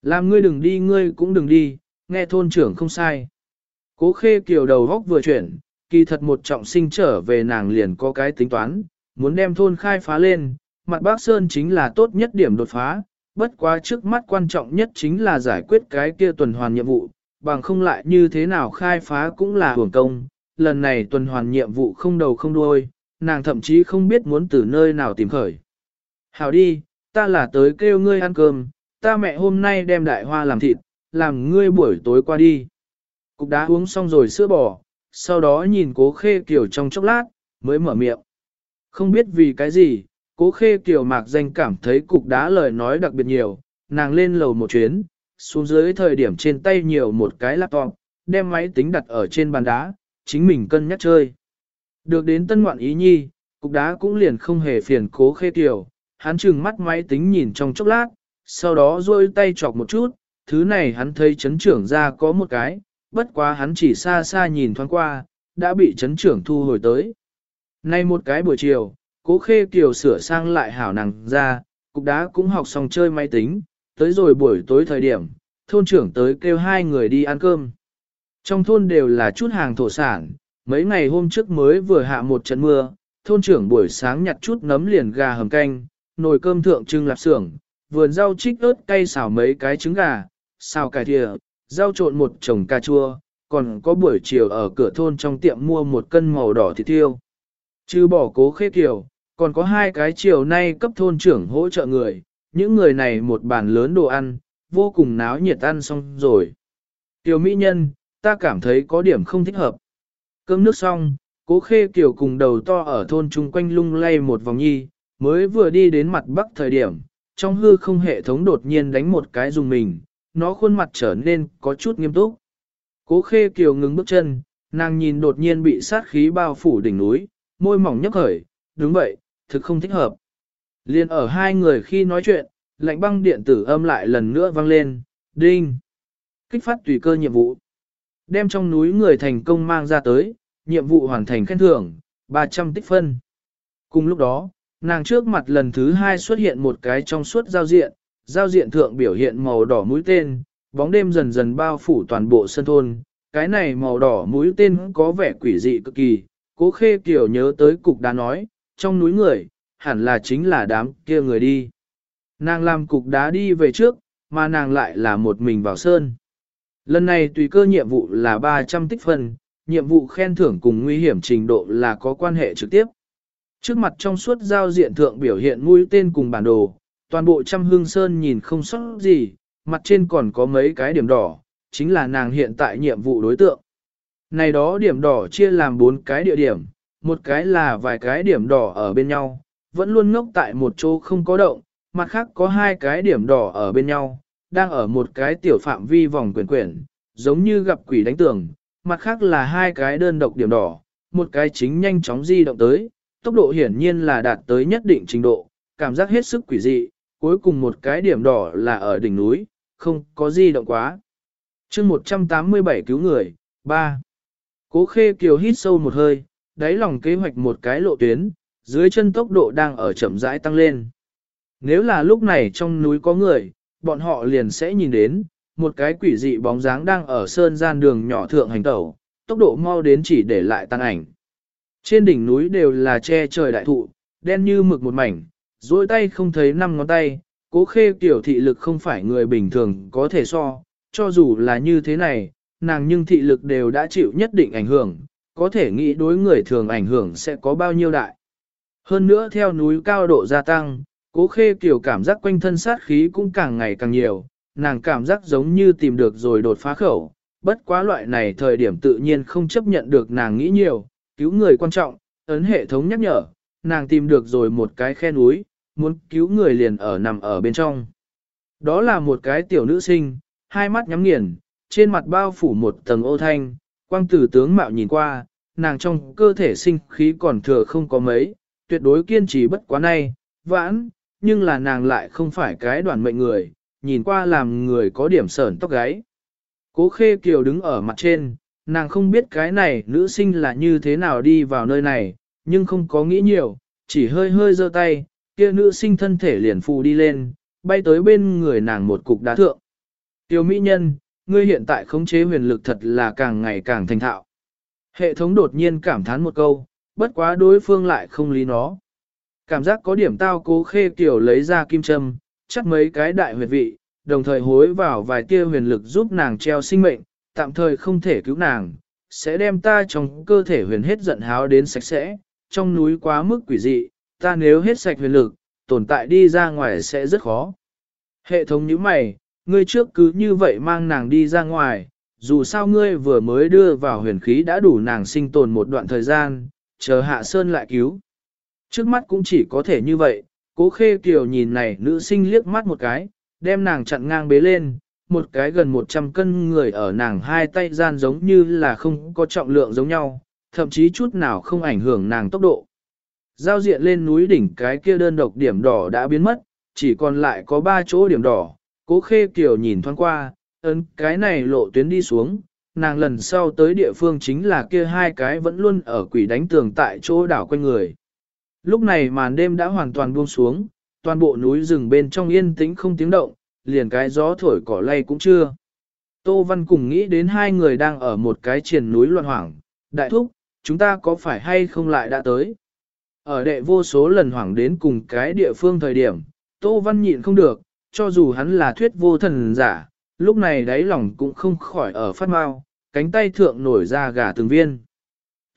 Làm ngươi đừng đi ngươi cũng đừng đi, nghe thôn trưởng không sai. Cố khê kiều đầu góc vừa chuyển, kỳ thật một trọng sinh trở về nàng liền có cái tính toán, muốn đem thôn khai phá lên, mặt bác Sơn chính là tốt nhất điểm đột phá, bất quá trước mắt quan trọng nhất chính là giải quyết cái kia tuần hoàn nhiệm vụ, bằng không lại như thế nào khai phá cũng là hưởng công, lần này tuần hoàn nhiệm vụ không đầu không đuôi, nàng thậm chí không biết muốn từ nơi nào tìm khởi. Hảo đi, ta là tới kêu ngươi ăn cơm, ta mẹ hôm nay đem đại hoa làm thịt, làm ngươi buổi tối qua đi. Cục đá uống xong rồi sữa bò, sau đó nhìn cố khê kiểu trong chốc lát, mới mở miệng. Không biết vì cái gì, cố khê kiểu mạc danh cảm thấy cục đá lời nói đặc biệt nhiều, nàng lên lầu một chuyến, xuống dưới thời điểm trên tay nhiều một cái laptop, đem máy tính đặt ở trên bàn đá, chính mình cân nhắc chơi. Được đến tân ngoạn ý nhi, cục đá cũng liền không hề phiền cố khê tiểu, hắn chừng mắt máy tính nhìn trong chốc lát, sau đó duỗi tay chọc một chút, thứ này hắn thấy chấn trưởng ra có một cái, bất quá hắn chỉ xa xa nhìn thoáng qua, đã bị chấn trưởng thu hồi tới. Nay một cái buổi chiều, cố khê kiều sửa sang lại hảo nàng ra, cục đá cũng học xong chơi máy tính, tới rồi buổi tối thời điểm, thôn trưởng tới kêu hai người đi ăn cơm. Trong thôn đều là chút hàng thổ sản, mấy ngày hôm trước mới vừa hạ một trận mưa, thôn trưởng buổi sáng nhặt chút nấm liền gà hầm canh, nồi cơm thượng trưng lạp xưởng, vườn rau trích ớt cay xào mấy cái trứng gà, xào cải thìa, rau trộn một chồng cà chua, còn có buổi chiều ở cửa thôn trong tiệm mua một cân màu đỏ thịt tiêu. Chứ bỏ cố khê kiều, còn có hai cái chiều nay cấp thôn trưởng hỗ trợ người, những người này một bàn lớn đồ ăn, vô cùng náo nhiệt ăn xong rồi. Tiểu mỹ nhân, ta cảm thấy có điểm không thích hợp. Cơm nước xong, cố khê kiều cùng đầu to ở thôn chung quanh lung lay một vòng nhi, mới vừa đi đến mặt bắc thời điểm, trong hư không hệ thống đột nhiên đánh một cái dùng mình, nó khuôn mặt trở nên có chút nghiêm túc. Cố khê kiều ngừng bước chân, nàng nhìn đột nhiên bị sát khí bao phủ đỉnh núi, môi mỏng nhấp khởi, đúng vậy, thực không thích hợp. Liên ở hai người khi nói chuyện, lạnh băng điện tử âm lại lần nữa vang lên, đinh. Kích phát tùy cơ nhiệm vụ. Đem trong núi người thành công mang ra tới, nhiệm vụ hoàn thành khen thưởng, 300 tích phân. Cùng lúc đó, nàng trước mặt lần thứ hai xuất hiện một cái trong suốt giao diện, giao diện thượng biểu hiện màu đỏ mũi tên, bóng đêm dần dần bao phủ toàn bộ sân thôn. Cái này màu đỏ mũi tên có vẻ quỷ dị cực kỳ, cố khê kiểu nhớ tới cục đá nói, trong núi người, hẳn là chính là đám kia người đi. Nàng làm cục đá đi về trước, mà nàng lại là một mình vào sơn. Lần này tùy cơ nhiệm vụ là 300 tích phân, nhiệm vụ khen thưởng cùng nguy hiểm trình độ là có quan hệ trực tiếp. Trước mặt trong suốt giao diện thượng biểu hiện mũi tên cùng bản đồ, toàn bộ trăm hương sơn nhìn không sót gì, mặt trên còn có mấy cái điểm đỏ, chính là nàng hiện tại nhiệm vụ đối tượng. Này đó điểm đỏ chia làm bốn cái địa điểm, một cái là vài cái điểm đỏ ở bên nhau, vẫn luôn ngốc tại một chỗ không có động, mặt khác có hai cái điểm đỏ ở bên nhau, đang ở một cái tiểu phạm vi vòng quyển quyển, giống như gặp quỷ đánh tường, mặt khác là hai cái đơn độc điểm đỏ, một cái chính nhanh chóng di động tới, tốc độ hiển nhiên là đạt tới nhất định trình độ, cảm giác hết sức quỷ dị, cuối cùng một cái điểm đỏ là ở đỉnh núi, không có di động quá. chương 187 cứu người, 3. Cố khê kiều hít sâu một hơi, đáy lòng kế hoạch một cái lộ tuyến, dưới chân tốc độ đang ở chậm rãi tăng lên. Nếu là lúc này trong núi có người, bọn họ liền sẽ nhìn đến, một cái quỷ dị bóng dáng đang ở sơn gian đường nhỏ thượng hành tẩu, tốc độ mau đến chỉ để lại tăng ảnh. Trên đỉnh núi đều là che trời đại thụ, đen như mực một mảnh, duỗi tay không thấy năm ngón tay, cố khê tiểu thị lực không phải người bình thường có thể so, cho dù là như thế này, nàng nhưng thị lực đều đã chịu nhất định ảnh hưởng, có thể nghĩ đối người thường ảnh hưởng sẽ có bao nhiêu đại. Hơn nữa theo núi cao độ gia tăng, cố khê kiểu cảm giác quanh thân sát khí cũng càng ngày càng nhiều, nàng cảm giác giống như tìm được rồi đột phá khẩu, bất quá loại này thời điểm tự nhiên không chấp nhận được nàng nghĩ nhiều, cứu người quan trọng, ấn hệ thống nhắc nhở, nàng tìm được rồi một cái khe núi, muốn cứu người liền ở nằm ở bên trong. Đó là một cái tiểu nữ sinh, hai mắt nhắm nghiền, trên mặt bao phủ một tầng ô thanh, quang tử tướng mạo nhìn qua, nàng trong cơ thể sinh khí còn thừa không có mấy, tuyệt đối kiên trì bất quá nay, vãn, nhưng là nàng lại không phải cái đoàn mệnh người, nhìn qua làm người có điểm sởn tóc gáy. Cố khê kiều đứng ở mặt trên, nàng không biết cái này nữ sinh là như thế nào đi vào nơi này, nhưng không có nghĩ nhiều, chỉ hơi hơi giơ tay, kia nữ sinh thân thể liền phù đi lên, bay tới bên người nàng một cục đá thượng. Tiểu mỹ nhân, ngươi hiện tại khống chế huyền lực thật là càng ngày càng thành thạo. Hệ thống đột nhiên cảm thán một câu, bất quá đối phương lại không lý nó. Cảm giác có điểm tao cố khê kiểu lấy ra kim châm, chắc mấy cái đại huyệt vị, đồng thời hối vào vài tia huyền lực giúp nàng treo sinh mệnh, tạm thời không thể cứu nàng, sẽ đem ta trong cơ thể huyền hết giận háo đến sạch sẽ, trong núi quá mức quỷ dị, ta nếu hết sạch huyền lực, tồn tại đi ra ngoài sẽ rất khó. Hệ thống như mày, ngươi trước cứ như vậy mang nàng đi ra ngoài, dù sao ngươi vừa mới đưa vào huyền khí đã đủ nàng sinh tồn một đoạn thời gian, chờ hạ sơn lại cứu. Trước mắt cũng chỉ có thể như vậy, cố khê kiều nhìn này nữ sinh liếc mắt một cái, đem nàng chặn ngang bế lên, một cái gần 100 cân người ở nàng hai tay gian giống như là không có trọng lượng giống nhau, thậm chí chút nào không ảnh hưởng nàng tốc độ. Giao diện lên núi đỉnh cái kia đơn độc điểm đỏ đã biến mất, chỉ còn lại có ba chỗ điểm đỏ, cố khê Kiều nhìn thoáng qua, ấn cái này lộ tuyến đi xuống, nàng lần sau tới địa phương chính là kia hai cái vẫn luôn ở quỷ đánh tường tại chỗ đảo quanh người. Lúc này màn đêm đã hoàn toàn buông xuống, toàn bộ núi rừng bên trong yên tĩnh không tiếng động, liền cái gió thổi cỏ lay cũng chưa. Tô Văn cùng nghĩ đến hai người đang ở một cái triền núi loạn hoảng, đại thúc, chúng ta có phải hay không lại đã tới. Ở đệ vô số lần hoảng đến cùng cái địa phương thời điểm, Tô Văn nhịn không được, cho dù hắn là thuyết vô thần giả, lúc này đáy lòng cũng không khỏi ở phát mau, cánh tay thượng nổi ra gà từng viên.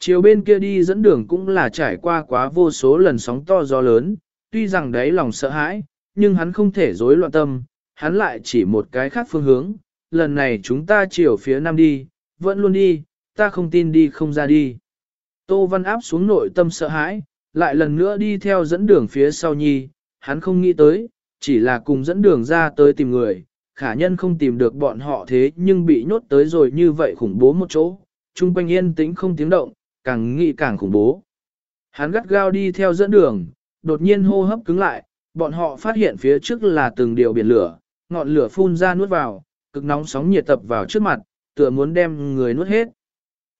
Chiều bên kia đi dẫn đường cũng là trải qua quá vô số lần sóng to gió lớn, tuy rằng đấy lòng sợ hãi, nhưng hắn không thể rối loạn tâm, hắn lại chỉ một cái khác phương hướng, lần này chúng ta chiều phía nam đi, vẫn luôn đi, ta không tin đi không ra đi. Tô Văn áp xuống nội tâm sợ hãi, lại lần nữa đi theo dẫn đường phía sau nhi, hắn không nghĩ tới, chỉ là cùng dẫn đường ra tới tìm người, khả nhân không tìm được bọn họ thế nhưng bị nhốt tới rồi như vậy khủng bố một chỗ, trung quanh yên tĩnh không tiếng động, càng nghĩ càng khủng bố. Hắn gắt gao đi theo dẫn đường, đột nhiên hô hấp cứng lại, bọn họ phát hiện phía trước là từng điều biển lửa, ngọn lửa phun ra nuốt vào, cực nóng sóng nhiệt tập vào trước mặt, tựa muốn đem người nuốt hết.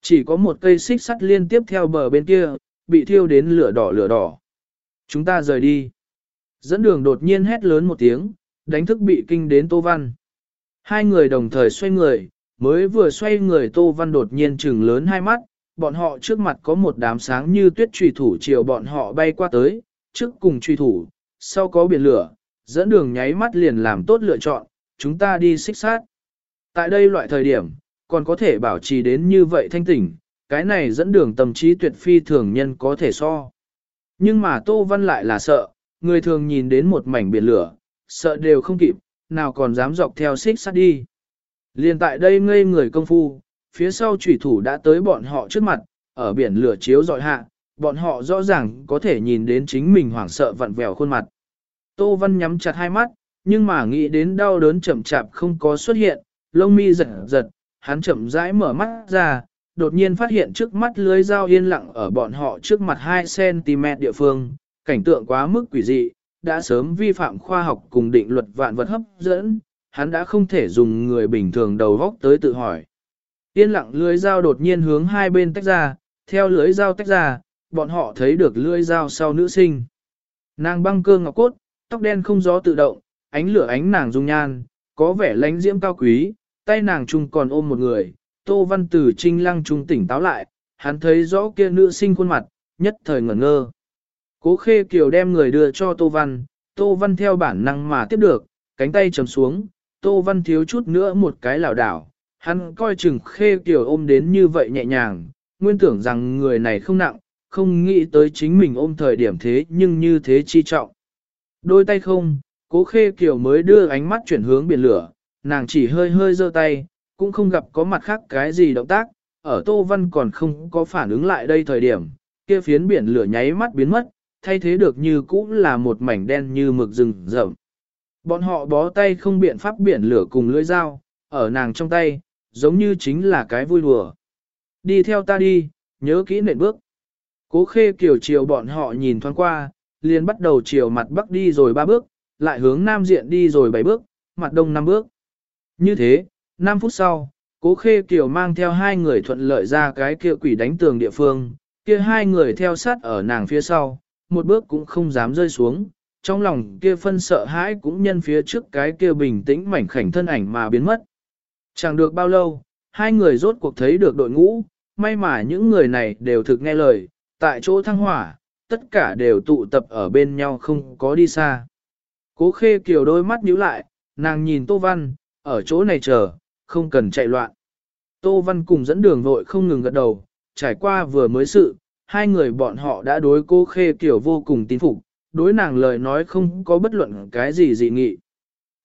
Chỉ có một cây xích sắt liên tiếp theo bờ bên kia, bị thiêu đến lửa đỏ lửa đỏ. Chúng ta rời đi. Dẫn đường đột nhiên hét lớn một tiếng, đánh thức bị kinh đến Tô Văn. Hai người đồng thời xoay người, mới vừa xoay người Tô Văn đột nhiên trừng lớn hai mắt, bọn họ trước mặt có một đám sáng như tuyết trùy thủ chiều bọn họ bay qua tới, trước cùng truy thủ, sau có biển lửa, dẫn đường nháy mắt liền làm tốt lựa chọn, chúng ta đi xích sát. Tại đây loại thời điểm, còn có thể bảo trì đến như vậy thanh tỉnh, cái này dẫn đường tâm trí tuyệt phi thường nhân có thể so. Nhưng mà Tô Văn lại là sợ, người thường nhìn đến một mảnh biển lửa, sợ đều không kịp, nào còn dám dọc theo xích sát đi. Liên tại đây ngây người công phu, phía sau chủy thủ đã tới bọn họ trước mặt, ở biển lửa chiếu dọi hạ, bọn họ rõ ràng có thể nhìn đến chính mình hoảng sợ vặn vẹo khuôn mặt. Tô Văn nhắm chặt hai mắt, nhưng mà nghĩ đến đau đớn chậm chạp không có xuất hiện, lông mi giật giật, hắn chậm rãi mở mắt ra, đột nhiên phát hiện trước mắt lưới dao yên lặng ở bọn họ trước mặt 2cm địa phương, cảnh tượng quá mức quỷ dị, đã sớm vi phạm khoa học cùng định luật vạn vật hấp dẫn, hắn đã không thể dùng người bình thường đầu góc tới tự hỏi. Yên lặng lưới dao đột nhiên hướng hai bên tách ra, theo lưới dao tách ra, bọn họ thấy được lưới dao sau nữ sinh. Nàng băng cơ ngọc cốt, tóc đen không gió tự động, ánh lửa ánh nàng dung nhan, có vẻ lánh diễm cao quý, tay nàng chung còn ôm một người. Tô Văn Tử trinh lăng trung tỉnh táo lại, hắn thấy rõ kia nữ sinh khuôn mặt, nhất thời ngẩn ngơ. Cố khê kiều đem người đưa cho Tô Văn, Tô Văn theo bản năng mà tiếp được, cánh tay chầm xuống, Tô Văn thiếu chút nữa một cái lảo đảo. Hắn coi chừng khê kiểu ôm đến như vậy nhẹ nhàng, nguyên tưởng rằng người này không nặng, không nghĩ tới chính mình ôm thời điểm thế nhưng như thế chi trọng. Đôi tay không, cố khê kiểu mới đưa ánh mắt chuyển hướng biển lửa, nàng chỉ hơi hơi giơ tay, cũng không gặp có mặt khác cái gì động tác, ở Tô Văn còn không có phản ứng lại đây thời điểm, kia phiến biển lửa nháy mắt biến mất, thay thế được như cũ là một mảnh đen như mực rừng rậm. Bọn họ bó tay không biện pháp biển lửa cùng lưỡi dao, ở nàng trong tay, giống như chính là cái vui đùa. Đi theo ta đi, nhớ kỹ nền bước. Cố khê kiểu chiều bọn họ nhìn thoáng qua, liền bắt đầu chiều mặt bắc đi rồi ba bước, lại hướng nam diện đi rồi bảy bước, mặt đông năm bước. Như thế, 5 phút sau, cố khê kiểu mang theo hai người thuận lợi ra cái kia quỷ đánh tường địa phương, kia hai người theo sát ở nàng phía sau, một bước cũng không dám rơi xuống, trong lòng kia phân sợ hãi cũng nhân phía trước cái kia bình tĩnh mảnh khảnh thân ảnh mà biến mất. Chẳng được bao lâu, hai người rốt cuộc thấy được đội ngũ, may mà những người này đều thực nghe lời, tại chỗ thăng hỏa, tất cả đều tụ tập ở bên nhau không có đi xa. Cố khê kiều đôi mắt nhíu lại, nàng nhìn Tô Văn, ở chỗ này chờ, không cần chạy loạn. Tô Văn cùng dẫn đường vội không ngừng gật đầu, trải qua vừa mới sự, hai người bọn họ đã đối cô khê kiều vô cùng tín phục, đối nàng lời nói không có bất luận cái gì dị nghị.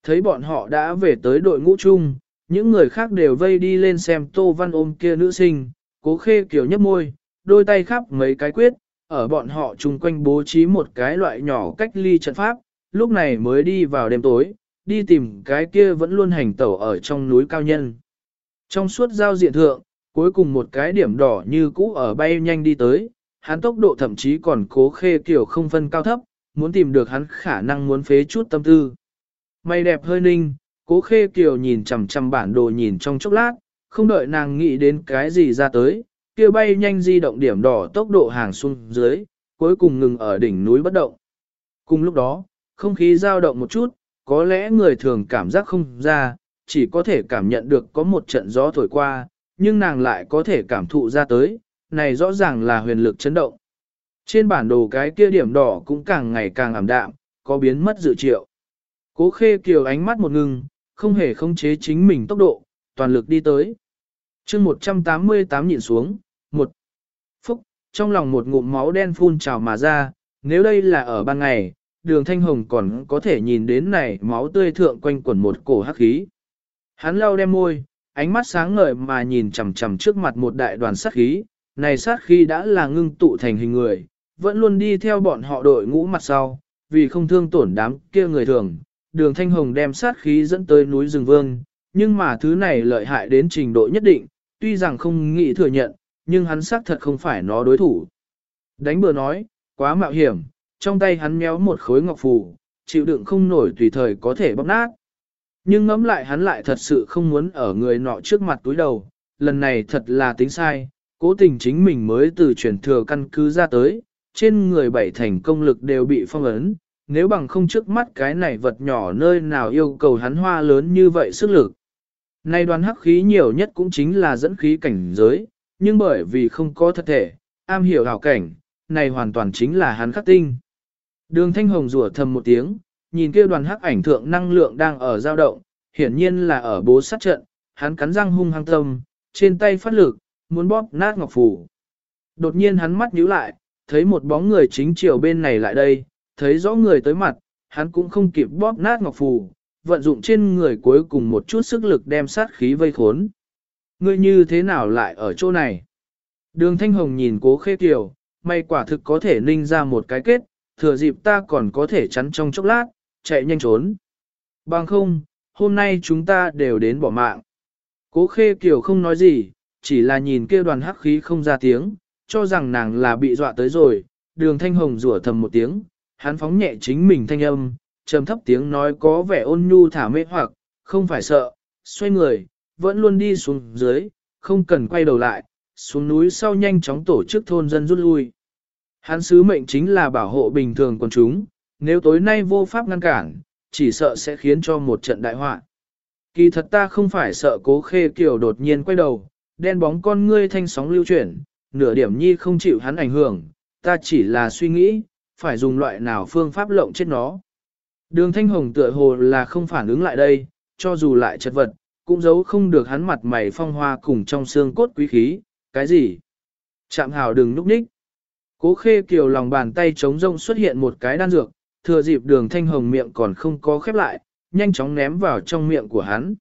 Thấy bọn họ đã về tới đội ngũ chung, những người khác đều vây đi lên xem Tô Văn ôm kia nữ sinh, cố khê kiểu nhấp môi, đôi tay khắp mấy cái quyết, ở bọn họ chung quanh bố trí một cái loại nhỏ cách ly trận pháp, lúc này mới đi vào đêm tối, đi tìm cái kia vẫn luôn hành tẩu ở trong núi cao nhân. Trong suốt giao diện thượng, cuối cùng một cái điểm đỏ như cũ ở bay nhanh đi tới, hắn tốc độ thậm chí còn cố khê kiểu không phân cao thấp, muốn tìm được hắn khả năng muốn phế chút tâm tư. Mày đẹp hơi ninh, cố khê kiều nhìn chằm chằm bản đồ nhìn trong chốc lát, không đợi nàng nghĩ đến cái gì ra tới, kia bay nhanh di động điểm đỏ tốc độ hàng xuống dưới, cuối cùng ngừng ở đỉnh núi bất động. Cùng lúc đó, không khí dao động một chút, có lẽ người thường cảm giác không ra, chỉ có thể cảm nhận được có một trận gió thổi qua, nhưng nàng lại có thể cảm thụ ra tới, này rõ ràng là huyền lực chấn động. Trên bản đồ cái kia điểm đỏ cũng càng ngày càng ảm đạm, có biến mất dự triệu. Cố khê kiều ánh mắt một ngừng, không hề khống chế chính mình tốc độ, toàn lực đi tới. chương 188 nhịn xuống, một phúc, trong lòng một ngụm máu đen phun trào mà ra, nếu đây là ở ban ngày, đường thanh hồng còn có thể nhìn đến này máu tươi thượng quanh quẩn một cổ hắc khí. Hắn lau đem môi, ánh mắt sáng ngời mà nhìn chằm chằm trước mặt một đại đoàn sát khí, này sát khí đã là ngưng tụ thành hình người, vẫn luôn đi theo bọn họ đội ngũ mặt sau, vì không thương tổn đám kia người thường. Đường Thanh Hồng đem sát khí dẫn tới núi rừng vương, nhưng mà thứ này lợi hại đến trình độ nhất định, tuy rằng không nghĩ thừa nhận, nhưng hắn xác thật không phải nó đối thủ. Đánh bừa nói, quá mạo hiểm, trong tay hắn méo một khối ngọc phù, chịu đựng không nổi tùy thời có thể bóc nát. Nhưng ngẫm lại hắn lại thật sự không muốn ở người nọ trước mặt túi đầu, lần này thật là tính sai, cố tình chính mình mới từ truyền thừa căn cứ ra tới, trên người bảy thành công lực đều bị phong ấn, nếu bằng không trước mắt cái này vật nhỏ nơi nào yêu cầu hắn hoa lớn như vậy sức lực. Nay đoàn hắc khí nhiều nhất cũng chính là dẫn khí cảnh giới, nhưng bởi vì không có thật thể, am hiểu hảo cảnh, này hoàn toàn chính là hắn khắc tinh. Đường thanh hồng rủa thầm một tiếng, nhìn kia đoàn hắc ảnh thượng năng lượng đang ở dao động, hiển nhiên là ở bố sát trận, hắn cắn răng hung hăng tâm, trên tay phát lực, muốn bóp nát ngọc phủ. Đột nhiên hắn mắt nhíu lại, thấy một bóng người chính chiều bên này lại đây, thấy rõ người tới mặt, hắn cũng không kịp bóp nát ngọc phù, vận dụng trên người cuối cùng một chút sức lực đem sát khí vây khốn. Ngươi như thế nào lại ở chỗ này? Đường Thanh Hồng nhìn cố khê kiều, may quả thực có thể ninh ra một cái kết, thừa dịp ta còn có thể chắn trong chốc lát, chạy nhanh trốn. Bằng không, hôm nay chúng ta đều đến bỏ mạng. Cố khê kiều không nói gì, chỉ là nhìn kia đoàn hắc khí không ra tiếng, cho rằng nàng là bị dọa tới rồi, đường thanh hồng rủa thầm một tiếng, hắn phóng nhẹ chính mình thanh âm, trầm thấp tiếng nói có vẻ ôn nhu thả mê hoặc, không phải sợ, xoay người, vẫn luôn đi xuống dưới, không cần quay đầu lại, xuống núi sau nhanh chóng tổ chức thôn dân rút lui. Hắn sứ mệnh chính là bảo hộ bình thường quần chúng, nếu tối nay vô pháp ngăn cản, chỉ sợ sẽ khiến cho một trận đại họa. Kỳ thật ta không phải sợ cố khê kiểu đột nhiên quay đầu, đen bóng con ngươi thanh sóng lưu chuyển, nửa điểm nhi không chịu hắn ảnh hưởng, ta chỉ là suy nghĩ, phải dùng loại nào phương pháp lộng chết nó. Đường thanh hồng tựa hồ là không phản ứng lại đây, cho dù lại chật vật, cũng giấu không được hắn mặt mày phong hoa cùng trong xương cốt quý khí, cái gì? Chạm hào đừng núp ních. Cố khê kiều lòng bàn tay trống rông xuất hiện một cái đan dược, thừa dịp đường thanh hồng miệng còn không có khép lại, nhanh chóng ném vào trong miệng của hắn.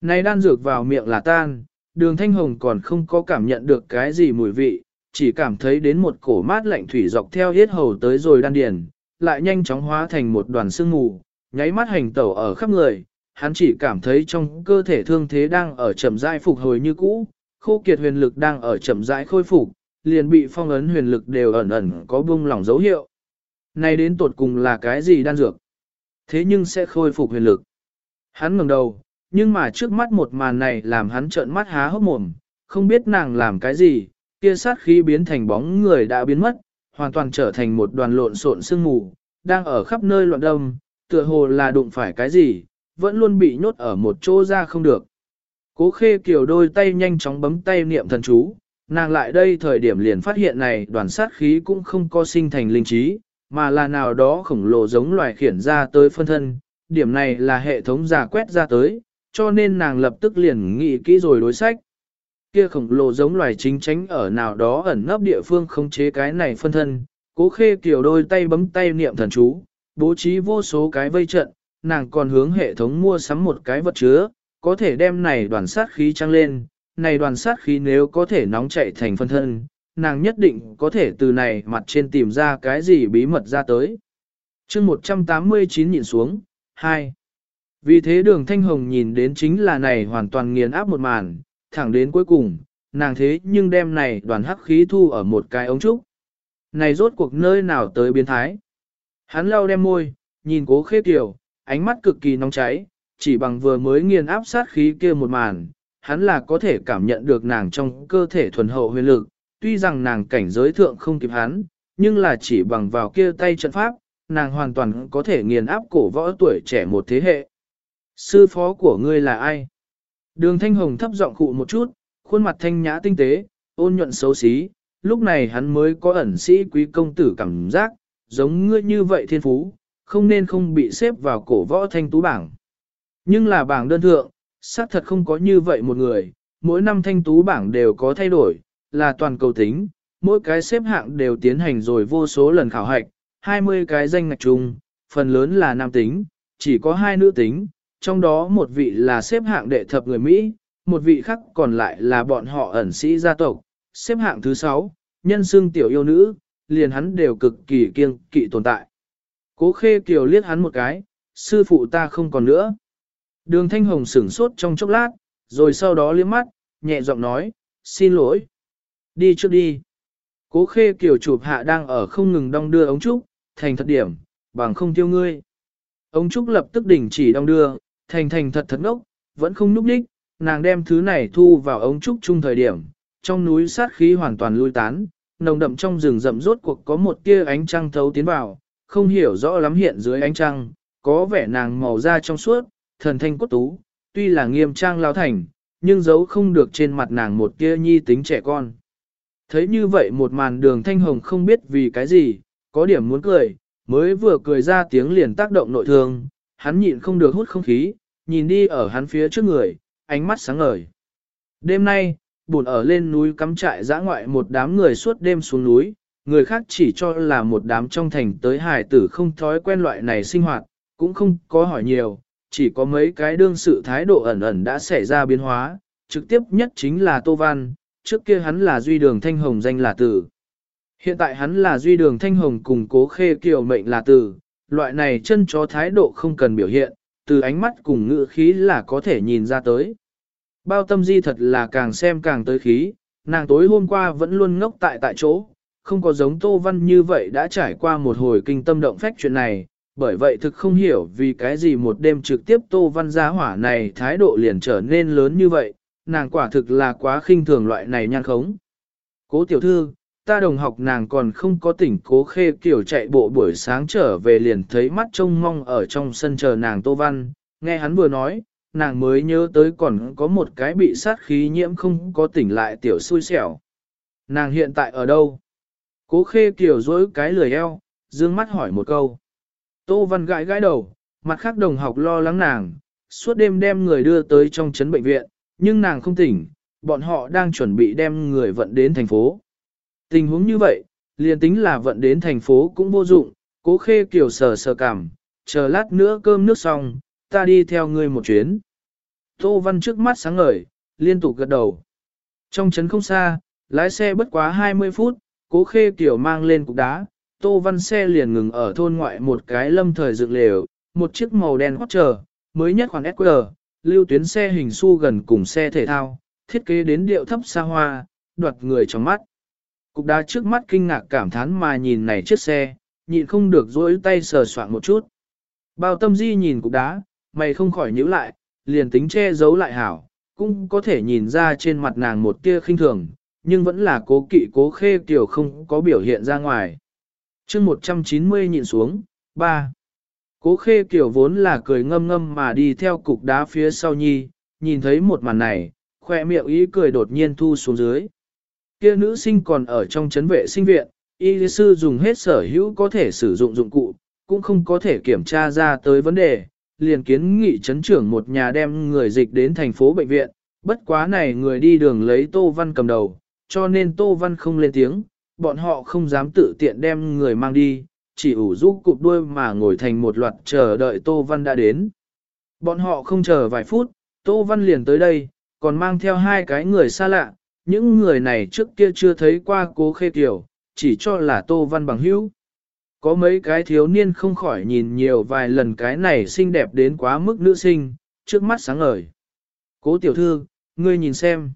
Này đan dược vào miệng là tan, đường thanh hồng còn không có cảm nhận được cái gì mùi vị, chỉ cảm thấy đến một cổ mát lạnh thủy dọc theo hết hầu tới rồi đan điền, lại nhanh chóng hóa thành một đoàn sương mù, nháy mắt hành tẩu ở khắp người, hắn chỉ cảm thấy trong cơ thể thương thế đang ở chậm rãi phục hồi như cũ, khô kiệt huyền lực đang ở chậm rãi khôi phục, liền bị phong ấn huyền lực đều ẩn ẩn có bung lỏng dấu hiệu. Này đến tột cùng là cái gì đan dược? Thế nhưng sẽ khôi phục huyền lực. Hắn ngẩng đầu, nhưng mà trước mắt một màn này làm hắn trợn mắt há hốc mồm, không biết nàng làm cái gì, kia sát khí biến thành bóng người đã biến mất, hoàn toàn trở thành một đoàn lộn xộn sương mù, đang ở khắp nơi loạn đông, tựa hồ là đụng phải cái gì, vẫn luôn bị nhốt ở một chỗ ra không được. Cố khê kiều đôi tay nhanh chóng bấm tay niệm thần chú, nàng lại đây thời điểm liền phát hiện này đoàn sát khí cũng không có sinh thành linh trí, mà là nào đó khổng lồ giống loài khiển ra tới phân thân, điểm này là hệ thống giả quét ra tới, cho nên nàng lập tức liền nghĩ kỹ rồi đối sách. Kia khổng lồ giống loài chính tránh ở nào đó ẩn nấp địa phương khống chế cái này phân thân, cố khê kiểu đôi tay bấm tay niệm thần chú, bố trí vô số cái vây trận, nàng còn hướng hệ thống mua sắm một cái vật chứa, có thể đem này đoàn sát khí trăng lên, này đoàn sát khí nếu có thể nóng chạy thành phân thân, nàng nhất định có thể từ này mặt trên tìm ra cái gì bí mật ra tới. chương 189 nhìn xuống, 2. Vì thế đường thanh hồng nhìn đến chính là này hoàn toàn nghiền áp một màn, thẳng đến cuối cùng, nàng thế nhưng đem này đoàn hắc khí thu ở một cái ống trúc. Này rốt cuộc nơi nào tới biến thái. Hắn lau đem môi, nhìn cố khê tiểu, ánh mắt cực kỳ nóng cháy, chỉ bằng vừa mới nghiền áp sát khí kia một màn, hắn là có thể cảm nhận được nàng trong cơ thể thuần hậu huyền lực, tuy rằng nàng cảnh giới thượng không kịp hắn, nhưng là chỉ bằng vào kia tay trận pháp, nàng hoàn toàn có thể nghiền áp cổ võ tuổi trẻ một thế hệ. Sư phó của ngươi là ai? Đường Thanh Hồng thấp giọng cụ một chút, khuôn mặt thanh nhã tinh tế, ôn nhuận xấu xí, lúc này hắn mới có ẩn sĩ quý công tử cảm giác, giống ngươi như vậy thiên phú, không nên không bị xếp vào cổ võ thanh tú bảng. Nhưng là bảng đơn thượng, xác thật không có như vậy một người, mỗi năm thanh tú bảng đều có thay đổi, là toàn cầu tính, mỗi cái xếp hạng đều tiến hành rồi vô số lần khảo hạch, 20 cái danh ngạch chung, phần lớn là nam tính, chỉ có hai nữ tính, trong đó một vị là xếp hạng đệ thập người Mỹ, một vị khác còn lại là bọn họ ẩn sĩ gia tộc, xếp hạng thứ 6, nhân xương tiểu yêu nữ, liền hắn đều cực kỳ kiêng kỵ tồn tại. Cố khê kiều liếc hắn một cái, sư phụ ta không còn nữa. Đường thanh hồng sửng sốt trong chốc lát, rồi sau đó liếc mắt, nhẹ giọng nói, xin lỗi. Đi trước đi. Cố khê kiều chụp hạ đang ở không ngừng đong đưa ống trúc, thành thật điểm, bằng không tiêu ngươi. Ống trúc lập tức đình chỉ đong đưa, thành thành thật thật ngốc, vẫn không núp đích, nàng đem thứ này thu vào ống trúc chung thời điểm, trong núi sát khí hoàn toàn lui tán, nồng đậm trong rừng rậm rốt cuộc có một tia ánh trăng thấu tiến vào, không hiểu rõ lắm hiện dưới ánh trăng, có vẻ nàng màu da trong suốt, thần thanh cốt tú, tuy là nghiêm trang lao thành, nhưng giấu không được trên mặt nàng một tia nhi tính trẻ con. Thấy như vậy một màn đường thanh hồng không biết vì cái gì, có điểm muốn cười, mới vừa cười ra tiếng liền tác động nội thương, hắn nhịn không được hút không khí, nhìn đi ở hắn phía trước người, ánh mắt sáng ngời. Đêm nay, buồn ở lên núi cắm trại dã ngoại một đám người suốt đêm xuống núi, người khác chỉ cho là một đám trong thành tới hải tử không thói quen loại này sinh hoạt, cũng không có hỏi nhiều, chỉ có mấy cái đương sự thái độ ẩn ẩn đã xảy ra biến hóa, trực tiếp nhất chính là Tô Văn, trước kia hắn là duy đường thanh hồng danh là tử. Hiện tại hắn là duy đường thanh hồng cùng cố khê kiều mệnh là tử, loại này chân chó thái độ không cần biểu hiện, từ ánh mắt cùng ngữ khí là có thể nhìn ra tới. Bao tâm di thật là càng xem càng tới khí, nàng tối hôm qua vẫn luôn ngốc tại tại chỗ, không có giống Tô Văn như vậy đã trải qua một hồi kinh tâm động phách chuyện này, bởi vậy thực không hiểu vì cái gì một đêm trực tiếp Tô Văn gia hỏa này thái độ liền trở nên lớn như vậy, nàng quả thực là quá khinh thường loại này nhan khống. Cố tiểu thư, ta đồng học nàng còn không có tỉnh cố khê kiểu chạy bộ buổi sáng trở về liền thấy mắt trông mong ở trong sân chờ nàng Tô Văn, nghe hắn vừa nói, nàng mới nhớ tới còn có một cái bị sát khí nhiễm không có tỉnh lại tiểu xui xẻo. Nàng hiện tại ở đâu? Cố khê kiểu dối cái lười eo, dương mắt hỏi một câu. Tô Văn gãi gãi đầu, mặt khác đồng học lo lắng nàng, suốt đêm đem người đưa tới trong trấn bệnh viện, nhưng nàng không tỉnh, bọn họ đang chuẩn bị đem người vận đến thành phố. Tình huống như vậy, liền tính là vận đến thành phố cũng vô dụng, cố khê kiểu sờ sờ cảm, chờ lát nữa cơm nước xong, ta đi theo ngươi một chuyến. Tô Văn trước mắt sáng ngời, liên tục gật đầu. Trong trấn không xa, lái xe bất quá 20 phút, cố khê kiểu mang lên cục đá, Tô Văn xe liền ngừng ở thôn ngoại một cái lâm thời dựng lều, một chiếc màu đen hót chờ, mới nhất khoảng SQR, lưu tuyến xe hình su gần cùng xe thể thao, thiết kế đến điệu thấp xa hoa, đoạt người trong mắt. Cục đá trước mắt kinh ngạc cảm thán mà nhìn này chiếc xe, nhịn không được dối tay sờ soạn một chút. Bao tâm di nhìn cục đá, mày không khỏi nhíu lại, liền tính che giấu lại hảo, cũng có thể nhìn ra trên mặt nàng một tia khinh thường, nhưng vẫn là cố kỵ cố khê kiểu không có biểu hiện ra ngoài. chương 190 nhịn xuống, 3. Cố khê kiểu vốn là cười ngâm ngâm mà đi theo cục đá phía sau nhi, nhìn thấy một màn này, khoe miệng ý cười đột nhiên thu xuống dưới. Kia nữ sinh còn ở trong chấn vệ sinh viện, y sư dùng hết sở hữu có thể sử dụng dụng cụ, cũng không có thể kiểm tra ra tới vấn đề, liền kiến nghị chấn trưởng một nhà đem người dịch đến thành phố bệnh viện, bất quá này người đi đường lấy Tô Văn cầm đầu, cho nên Tô Văn không lên tiếng, bọn họ không dám tự tiện đem người mang đi, chỉ ủ rũ cụp đuôi mà ngồi thành một loạt chờ đợi Tô Văn đã đến. Bọn họ không chờ vài phút, Tô Văn liền tới đây, còn mang theo hai cái người xa lạ, những người này trước kia chưa thấy qua cố khê tiểu, chỉ cho là Tô Văn bằng hữu. Có mấy cái thiếu niên không khỏi nhìn nhiều vài lần cái này xinh đẹp đến quá mức nữ sinh, trước mắt sáng ngời. Cố tiểu thư, ngươi nhìn xem.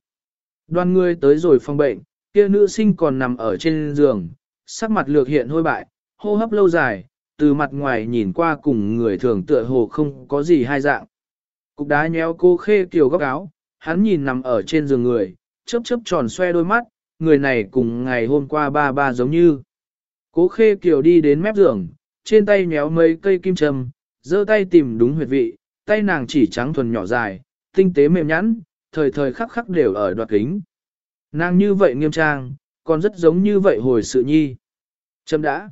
Đoàn ngươi tới rồi phòng bệnh, kia nữ sinh còn nằm ở trên giường, sắc mặt lược hiện hôi bại, hô hấp lâu dài, từ mặt ngoài nhìn qua cùng người thường tựa hồ không có gì hai dạng. Cục đá nhéo cô khê kiều góc áo, hắn nhìn nằm ở trên giường người, chớp chớp tròn xoe đôi mắt, người này cùng ngày hôm qua ba ba giống như. Cố khê kiều đi đến mép giường, trên tay nhéo mấy cây kim châm, giơ tay tìm đúng huyệt vị, tay nàng chỉ trắng thuần nhỏ dài, tinh tế mềm nhẵn, thời thời khắc khắc đều ở đoạt kính. Nàng như vậy nghiêm trang, còn rất giống như vậy hồi sự nhi. Châm đã.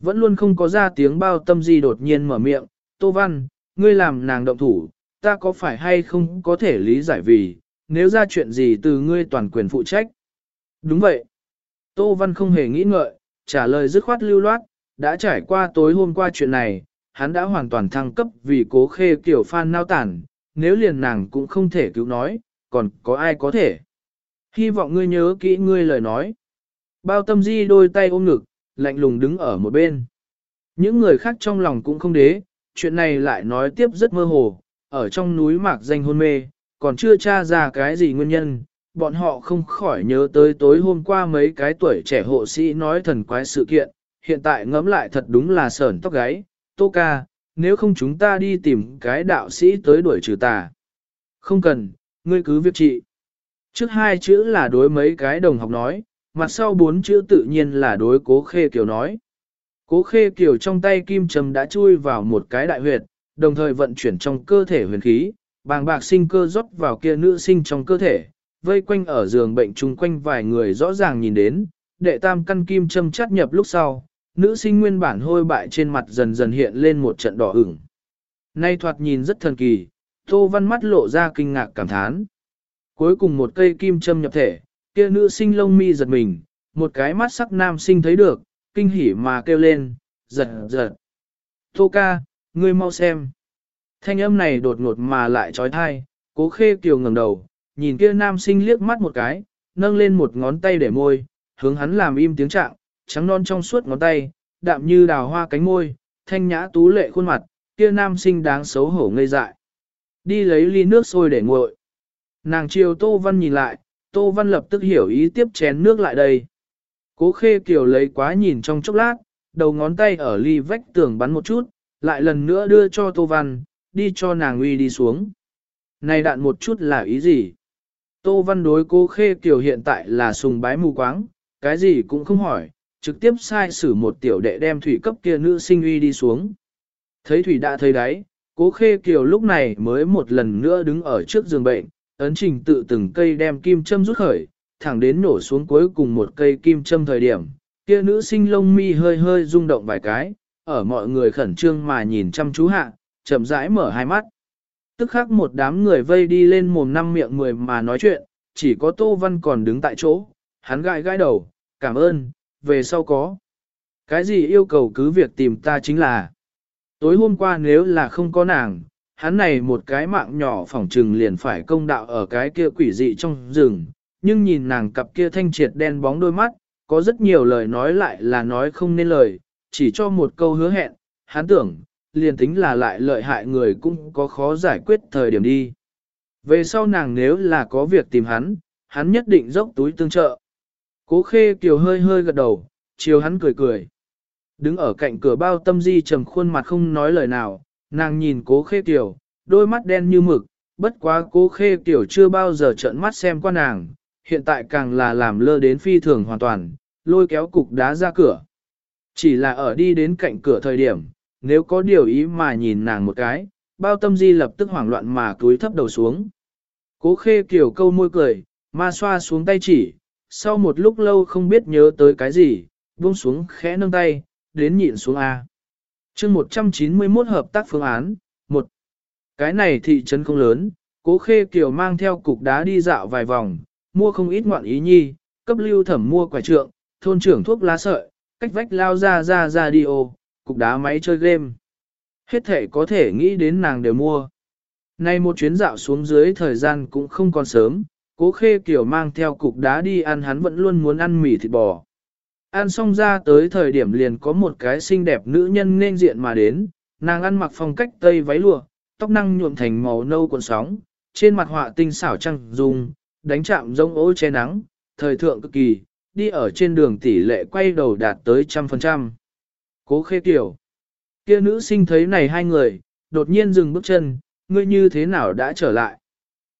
Vẫn luôn không có ra tiếng bao tâm gì đột nhiên mở miệng, Tô Văn, ngươi làm nàng động thủ, ta có phải hay không có thể lý giải vì, nếu ra chuyện gì từ ngươi toàn quyền phụ trách. Đúng vậy. Tô Văn không hề nghĩ ngợi, trả lời dứt khoát lưu loát, đã trải qua tối hôm qua chuyện này, hắn đã hoàn toàn thăng cấp vì cố khê kiểu phan nao tản, nếu liền nàng cũng không thể cứu nói, còn có ai có thể. Hy vọng ngươi nhớ kỹ ngươi lời nói. Bao tâm di đôi tay ôm ngực, lạnh lùng đứng ở một bên. Những người khác trong lòng cũng không đế, chuyện này lại nói tiếp rất mơ hồ, ở trong núi mạc danh hôn mê, còn chưa tra ra cái gì nguyên nhân, bọn họ không khỏi nhớ tới tối hôm qua mấy cái tuổi trẻ hộ sĩ nói thần quái sự kiện, hiện tại ngẫm lại thật đúng là sờn tóc gáy, tô ca, nếu không chúng ta đi tìm cái đạo sĩ tới đuổi trừ tà. Không cần, ngươi cứ việc trị. Trước hai chữ là đối mấy cái đồng học nói, mặt sau bốn chữ tự nhiên là đối cố khê kiều nói. Cố khê kiều trong tay kim châm đã chui vào một cái đại huyệt, đồng thời vận chuyển trong cơ thể huyền khí, bàng bạc sinh cơ rót vào kia nữ sinh trong cơ thể, vây quanh ở giường bệnh chung quanh vài người rõ ràng nhìn đến, đệ tam căn kim châm chắt nhập lúc sau, nữ sinh nguyên bản hôi bại trên mặt dần dần hiện lên một trận đỏ ửng. Nay thoạt nhìn rất thần kỳ, Tô Văn mắt lộ ra kinh ngạc cảm thán. Cuối cùng một cây kim châm nhập thể, kia nữ sinh lông mi giật mình, một cái mắt sắc nam sinh thấy được, kinh hỉ mà kêu lên, giật giật. Tô ca, ngươi mau xem. Thanh âm này đột ngột mà lại trói thai, cố khê kiều ngẩng đầu, nhìn kia nam sinh liếc mắt một cái, nâng lên một ngón tay để môi, hướng hắn làm im tiếng trạng, trắng non trong suốt ngón tay, đạm như đào hoa cánh môi, thanh nhã tú lệ khuôn mặt, kia nam sinh đáng xấu hổ ngây dại. Đi lấy ly nước sôi để nguội. Nàng chiều Tô Văn nhìn lại, Tô Văn lập tức hiểu ý tiếp chén nước lại đây. Cố khê kiều lấy quá nhìn trong chốc lát, đầu ngón tay ở ly vách tường bắn một chút, lại lần nữa đưa cho Tô Văn, đi cho nàng uy đi xuống. Này đạn một chút là ý gì? Tô Văn đối cố khê kiều hiện tại là sùng bái mù quáng, cái gì cũng không hỏi, trực tiếp sai xử một tiểu đệ đem thủy cấp kia nữ sinh uy đi xuống. Thấy thủy đã thấy đáy, cố khê kiều lúc này mới một lần nữa đứng ở trước giường bệnh, ấn trình tự từng cây đem kim châm rút khởi, thẳng đến nổ xuống cuối cùng một cây kim châm thời điểm, kia nữ sinh lông mi hơi hơi rung động vài cái, ở mọi người khẩn trương mà nhìn chăm chú hạ, chậm rãi mở hai mắt. Tức khắc một đám người vây đi lên mồm năm miệng mười mà nói chuyện, chỉ có Tô Văn còn đứng tại chỗ, hắn gãi gãi đầu, cảm ơn, về sau có. Cái gì yêu cầu cứ việc tìm ta chính là. Tối hôm qua nếu là không có nàng, hắn này một cái mạng nhỏ phỏng trừng liền phải công đạo ở cái kia quỷ dị trong rừng, nhưng nhìn nàng cặp kia thanh triệt đen bóng đôi mắt, có rất nhiều lời nói lại là nói không nên lời, chỉ cho một câu hứa hẹn, hắn tưởng, liền tính là lại lợi hại người cũng có khó giải quyết thời điểm đi. Về sau nàng nếu là có việc tìm hắn, hắn nhất định dốc túi tương trợ. Cố khê kiều hơi hơi gật đầu, chiều hắn cười cười. Đứng ở cạnh cửa bao tâm di trầm khuôn mặt không nói lời nào, nàng nhìn cố khê kiều, đôi mắt đen như mực, bất quá cố khê kiều chưa bao giờ trợn mắt xem qua nàng, hiện tại càng là làm lơ đến phi thường hoàn toàn, lôi kéo cục đá ra cửa. Chỉ là ở đi đến cạnh cửa thời điểm, nếu có điều ý mà nhìn nàng một cái, bao tâm di lập tức hoảng loạn mà cúi thấp đầu xuống. Cố khê kiểu câu môi cười, ma xoa xuống tay chỉ, sau một lúc lâu không biết nhớ tới cái gì, buông xuống khẽ nâng tay, đến nhịn xuống A. chương 191 hợp tác phương án, một Cái này thị trấn không lớn, cố khê kiểu mang theo cục đá đi dạo vài vòng, mua không ít ngoạn ý nhi, cấp lưu thẩm mua quả trượng, thôn trưởng thuốc lá sợi, cách vách lao ra ra ra đi ô, cục đá máy chơi game. Hết thể có thể nghĩ đến nàng đều mua. Nay một chuyến dạo xuống dưới thời gian cũng không còn sớm, cố khê kiểu mang theo cục đá đi ăn hắn vẫn luôn muốn ăn mì thịt bò. Ăn xong ra tới thời điểm liền có một cái xinh đẹp nữ nhân nên diện mà đến, nàng ăn mặc phong cách tây váy lụa, tóc năng nhuộm thành màu nâu cuộn sóng, trên mặt họa tinh xảo trăng dùng, đánh chạm rông ố che nắng, thời thượng cực kỳ, đi ở trên đường tỷ lệ quay đầu đạt tới trăm phần trăm. Cố khê kiểu. Kia nữ sinh thấy này hai người, đột nhiên dừng bước chân, ngươi như thế nào đã trở lại.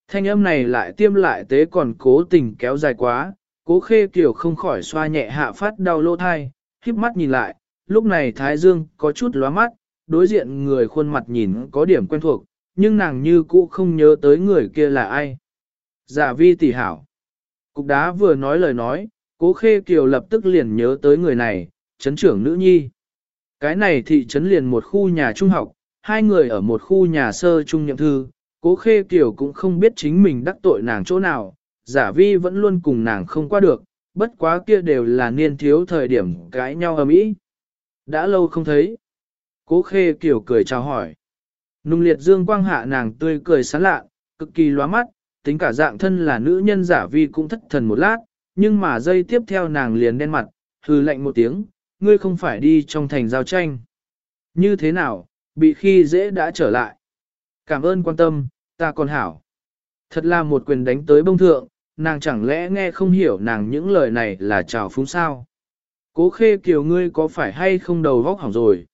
Thanh âm này lại tiêm lại tế còn cố tình kéo dài quá, cố khê kiểu không khỏi xoa nhẹ hạ phát đau lô thai, híp mắt nhìn lại, lúc này Thái Dương có chút lóa mắt, đối diện người khuôn mặt nhìn có điểm quen thuộc, nhưng nàng như cũ không nhớ tới người kia là ai. Giả vi tỷ hảo. Cục đá vừa nói lời nói, cố khê kiều lập tức liền nhớ tới người này, chấn trưởng nữ nhi. Cái này thị trấn liền một khu nhà trung học, hai người ở một khu nhà sơ trung nhậm thư, cố khê kiều cũng không biết chính mình đắc tội nàng chỗ nào, giả vi vẫn luôn cùng nàng không qua được, bất quá kia đều là niên thiếu thời điểm cãi nhau ở mỹ. Đã lâu không thấy. Cố khê kiều cười chào hỏi. Nung liệt dương quang hạ nàng tươi cười sán lạ, cực kỳ loa mắt, tính cả dạng thân là nữ nhân giả vi cũng thất thần một lát, nhưng mà giây tiếp theo nàng liền đen mặt, hừ lạnh một tiếng, ngươi không phải đi trong thành giao tranh. Như thế nào, bị khi dễ đã trở lại. Cảm ơn quan tâm, ta còn hảo. Thật là một quyền đánh tới bông thượng, nàng chẳng lẽ nghe không hiểu nàng những lời này là chào phúng sao. Cố khê kiều ngươi có phải hay không đầu vóc hỏng rồi.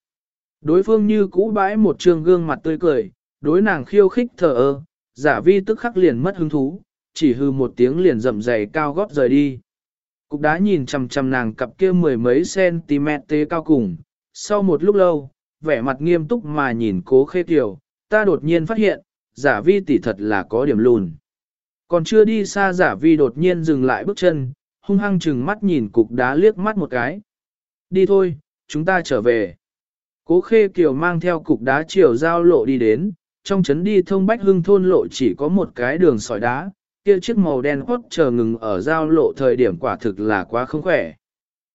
Đối phương như cũ bãi một trường gương mặt tươi cười, đối nàng khiêu khích thở ơ, giả vi tức khắc liền mất hứng thú, chỉ hư một tiếng liền rậm dày cao gót rời đi. Cục đá nhìn chằm chằm nàng cặp kia mười mấy cm tế cao cùng, sau một lúc lâu, vẻ mặt nghiêm túc mà nhìn cố khê kiều, ta đột nhiên phát hiện, giả vi tỷ thật là có điểm lùn. Còn chưa đi xa giả vi đột nhiên dừng lại bước chân, hung hăng chừng mắt nhìn cục đá liếc mắt một cái. Đi thôi, chúng ta trở về. Cố khê kiều mang theo cục đá chiều giao lộ đi đến, trong chấn đi thông bách hưng thôn lộ chỉ có một cái đường sỏi đá, kia chiếc màu đen hốt chờ ngừng ở giao lộ thời điểm quả thực là quá không khỏe.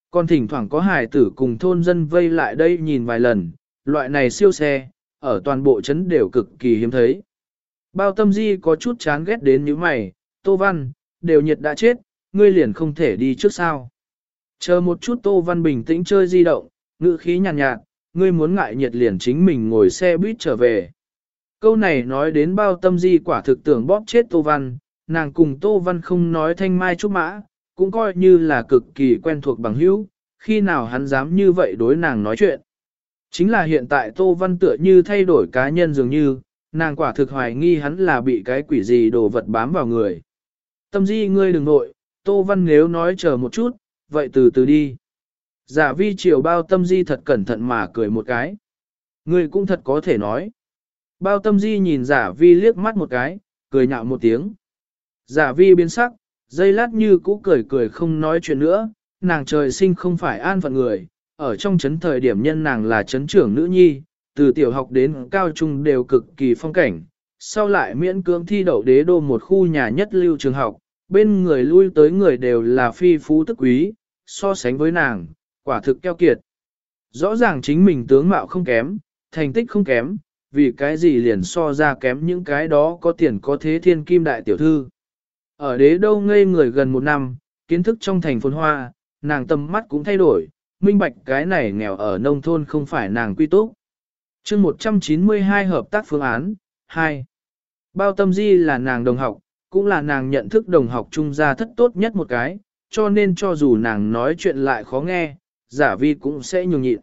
Còn thỉnh thoảng có hài tử cùng thôn dân vây lại đây nhìn vài lần, loại này siêu xe, ở toàn bộ trấn đều cực kỳ hiếm thấy. Bao tâm di có chút chán ghét đến như mày, Tô Văn, đều nhiệt đã chết, ngươi liền không thể đi trước sao. Chờ một chút Tô Văn bình tĩnh chơi di động, ngữ khí nhàn nhạt, nhạt, ngươi muốn ngại nhiệt liền chính mình ngồi xe buýt trở về. Câu này nói đến bao tâm di quả thực tưởng bóp chết Tô Văn, nàng cùng Tô Văn không nói thanh mai trúc mã, cũng coi như là cực kỳ quen thuộc bằng hữu, khi nào hắn dám như vậy đối nàng nói chuyện. Chính là hiện tại Tô Văn tựa như thay đổi cá nhân dường như, nàng quả thực hoài nghi hắn là bị cái quỷ gì đồ vật bám vào người. Tâm di ngươi đừng nội, Tô Văn nếu nói chờ một chút, vậy từ từ đi. Giả vi chiều bao tâm di thật cẩn thận mà cười một cái. Ngươi cũng thật có thể nói. Bao tâm di nhìn giả vi liếc mắt một cái, cười nhạo một tiếng. Giả vi biến sắc, dây lát như cũ cười cười không nói chuyện nữa, nàng trời sinh không phải an phận người, ở trong chấn thời điểm nhân nàng là chấn trưởng nữ nhi, từ tiểu học đến cao trung đều cực kỳ phong cảnh, sau lại miễn cưỡng thi đậu đế đô một khu nhà nhất lưu trường học, bên người lui tới người đều là phi phú tức quý, so sánh với nàng, quả thực keo kiệt. Rõ ràng chính mình tướng mạo không kém, thành tích không kém, vì cái gì liền so ra kém những cái đó có tiền có thế thiên kim đại tiểu thư. Ở đế đâu ngây người gần một năm, kiến thức trong thành phồn hoa, nàng tâm mắt cũng thay đổi, minh bạch cái này nghèo ở nông thôn không phải nàng quy túc. chương 192 hợp tác phương án, 2. Bao tâm di là nàng đồng học, cũng là nàng nhận thức đồng học trung gia thất tốt nhất một cái, cho nên cho dù nàng nói chuyện lại khó nghe, giả vi cũng sẽ nhường nhịn.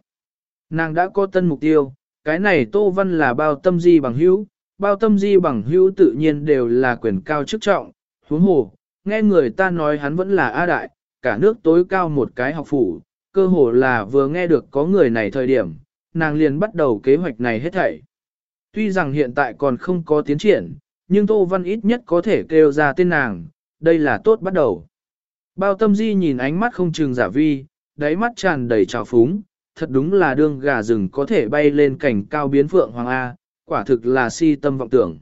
Nàng đã có tân mục tiêu, cái này Tô Văn là bao tâm di bằng hữu, bao tâm di bằng hữu tự nhiên đều là quyền cao chức trọng, huống hồ, nghe người ta nói hắn vẫn là A Đại, cả nước tối cao một cái học phủ, cơ hồ là vừa nghe được có người này thời điểm, nàng liền bắt đầu kế hoạch này hết thảy. Tuy rằng hiện tại còn không có tiến triển, nhưng Tô Văn ít nhất có thể kêu ra tên nàng, đây là tốt bắt đầu. Bao tâm di nhìn ánh mắt không chừng giả vi, đáy mắt tràn đầy trào phúng, thật đúng là đương gà rừng có thể bay lên cảnh cao biến phượng hoàng A, quả thực là si tâm vọng tưởng.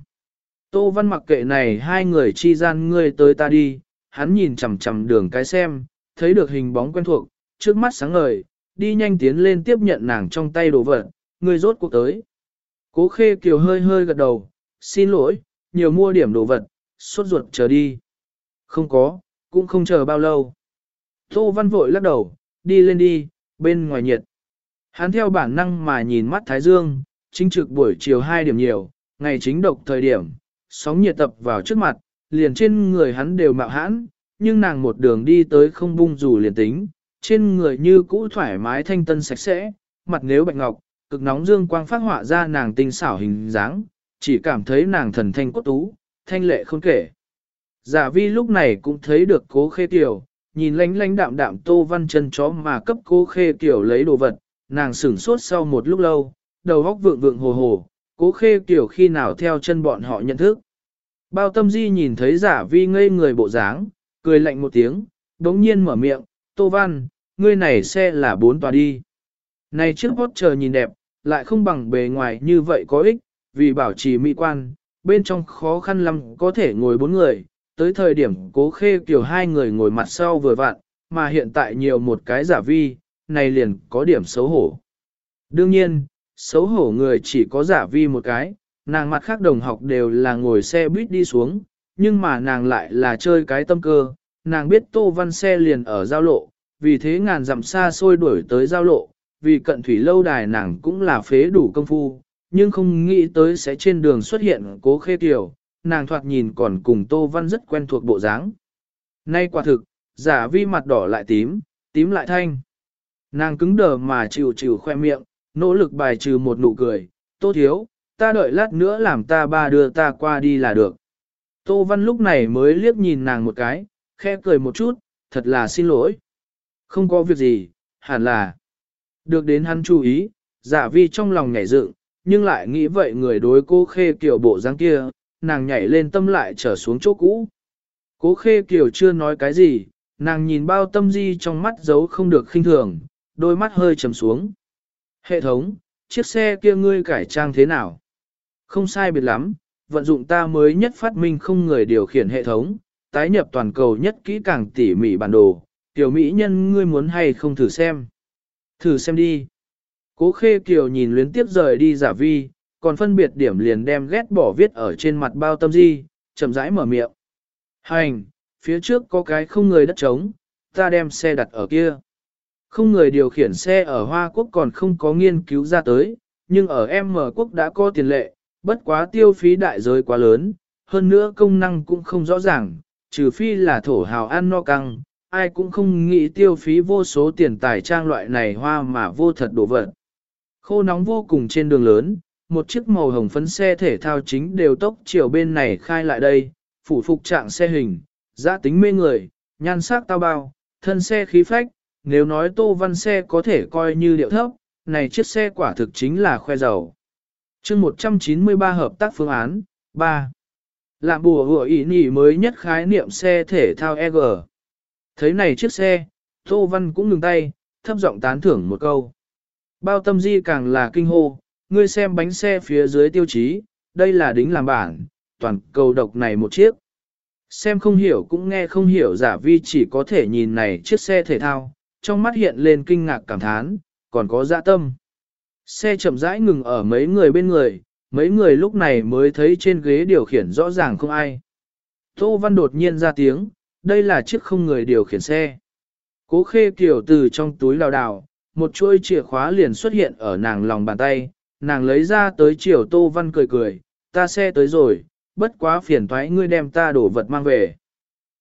Tô Văn mặc kệ này hai người chi gian ngươi tới ta đi, hắn nhìn chằm chằm đường cái xem, thấy được hình bóng quen thuộc, trước mắt sáng ngời, đi nhanh tiến lên tiếp nhận nàng trong tay đồ vật, ngươi rốt cuộc tới. Cố khê kiều hơi hơi gật đầu, xin lỗi, nhiều mua điểm đồ vật, suốt ruột chờ đi. Không có, cũng không chờ bao lâu. Tô Văn vội lắc đầu, đi lên đi, bên ngoài nhiệt. Hắn theo bản năng mà nhìn mắt Thái Dương, chính trực buổi chiều 2 điểm nhiều, ngày chính độc thời điểm, sóng nhiệt tập vào trước mặt, liền trên người hắn đều mạo hãn, nhưng nàng một đường đi tới không bung dù liền tính, trên người như cũ thoải mái thanh tân sạch sẽ, mặt nếu bạch ngọc, cực nóng dương quang phát họa ra nàng tinh xảo hình dáng, chỉ cảm thấy nàng thần thanh cốt tú, thanh lệ không kể. Giả vi lúc này cũng thấy được cố khê tiểu, nhìn lánh lánh đạm đạm tô văn chân chó mà cấp cố khê tiểu lấy đồ vật, nàng sửng sốt sau một lúc lâu, đầu óc vượng vượng hồ hồ, cố khê tiểu khi nào theo chân bọn họ nhận thức. Bao tâm di nhìn thấy giả vi ngây người bộ dáng, cười lạnh một tiếng, đống nhiên mở miệng, tô văn, ngươi này xe là bốn tòa đi. Này chiếc hót chờ nhìn đẹp, lại không bằng bề ngoài như vậy có ích, vì bảo trì mỹ quan, bên trong khó khăn lắm có thể ngồi bốn người, tới thời điểm cố khê kiểu hai người ngồi mặt sau vừa vặn, mà hiện tại nhiều một cái giả vi, này liền có điểm xấu hổ. Đương nhiên, xấu hổ người chỉ có giả vi một cái, nàng mặt khác đồng học đều là ngồi xe buýt đi xuống, nhưng mà nàng lại là chơi cái tâm cơ, nàng biết tô văn xe liền ở giao lộ, vì thế ngàn dặm xa xôi đuổi tới giao lộ, vì cận thủy lâu đài nàng cũng là phế đủ công phu, nhưng không nghĩ tới sẽ trên đường xuất hiện cố khê tiểu, nàng thoạt nhìn còn cùng Tô Văn rất quen thuộc bộ dáng. Nay quả thực, giả vi mặt đỏ lại tím, tím lại thanh. Nàng cứng đờ mà chịu chịu khoe miệng, nỗ lực bài trừ một nụ cười, Tô Thiếu, ta đợi lát nữa làm ta ba đưa ta qua đi là được. Tô Văn lúc này mới liếc nhìn nàng một cái, khẽ cười một chút, thật là xin lỗi. Không có việc gì, hẳn là. Được đến hắn chú ý, giả vi trong lòng nhảy dựng, nhưng lại nghĩ vậy người đối cô khê kiểu bộ dáng kia, nàng nhảy lên tâm lại trở xuống chỗ cũ. Cố khê kiểu chưa nói cái gì, nàng nhìn bao tâm di trong mắt giấu không được khinh thường, đôi mắt hơi trầm xuống. Hệ thống, chiếc xe kia ngươi cải trang thế nào? Không sai biệt lắm, vận dụng ta mới nhất phát minh không người điều khiển hệ thống, tái nhập toàn cầu nhất kỹ càng tỉ mỉ bản đồ, tiểu mỹ nhân ngươi muốn hay không thử xem. Thử xem đi. Cố khê kiều nhìn luyến tiếp rời đi giả vi, còn phân biệt điểm liền đem ghét bỏ viết ở trên mặt bao tâm di, chậm rãi mở miệng. Hành, phía trước có cái không người đất trống, ta đem xe đặt ở kia. Không người điều khiển xe ở Hoa Quốc còn không có nghiên cứu ra tới, nhưng ở M Quốc đã có tiền lệ, bất quá tiêu phí đại giới quá lớn, hơn nữa công năng cũng không rõ ràng, trừ phi là thổ hào ăn no căng, ai cũng không nghĩ tiêu phí vô số tiền tài trang loại này hoa mà vô thật đổ vật. Khô nóng vô cùng trên đường lớn, một chiếc màu hồng phấn xe thể thao chính đều tốc chiều bên này khai lại đây, phủ phục trạng xe hình, giá tính mê người, nhan sắc tao bao, thân xe khí phách, nếu nói tô văn xe có thể coi như điệu thấp, này chiếc xe quả thực chính là khoe giàu. chương 193 hợp tác phương án, 3. Lạm bùa hủa ý nhỉ mới nhất khái niệm xe thể thao EG. Thấy này chiếc xe, Tô Văn cũng ngừng tay, thấp giọng tán thưởng một câu. Bao tâm di càng là kinh hô, ngươi xem bánh xe phía dưới tiêu chí, đây là đính làm bản, toàn cầu độc này một chiếc. Xem không hiểu cũng nghe không hiểu giả vi chỉ có thể nhìn này chiếc xe thể thao, trong mắt hiện lên kinh ngạc cảm thán, còn có dạ tâm. Xe chậm rãi ngừng ở mấy người bên người, mấy người lúc này mới thấy trên ghế điều khiển rõ ràng không ai. Tô Văn đột nhiên ra tiếng, đây là chiếc không người điều khiển xe. Cố khê kiểu từ trong túi lào đảo, một chuôi chìa khóa liền xuất hiện ở nàng lòng bàn tay, nàng lấy ra tới chiều Tô Văn cười cười, ta xe tới rồi, bất quá phiền thoái ngươi đem ta đổ vật mang về.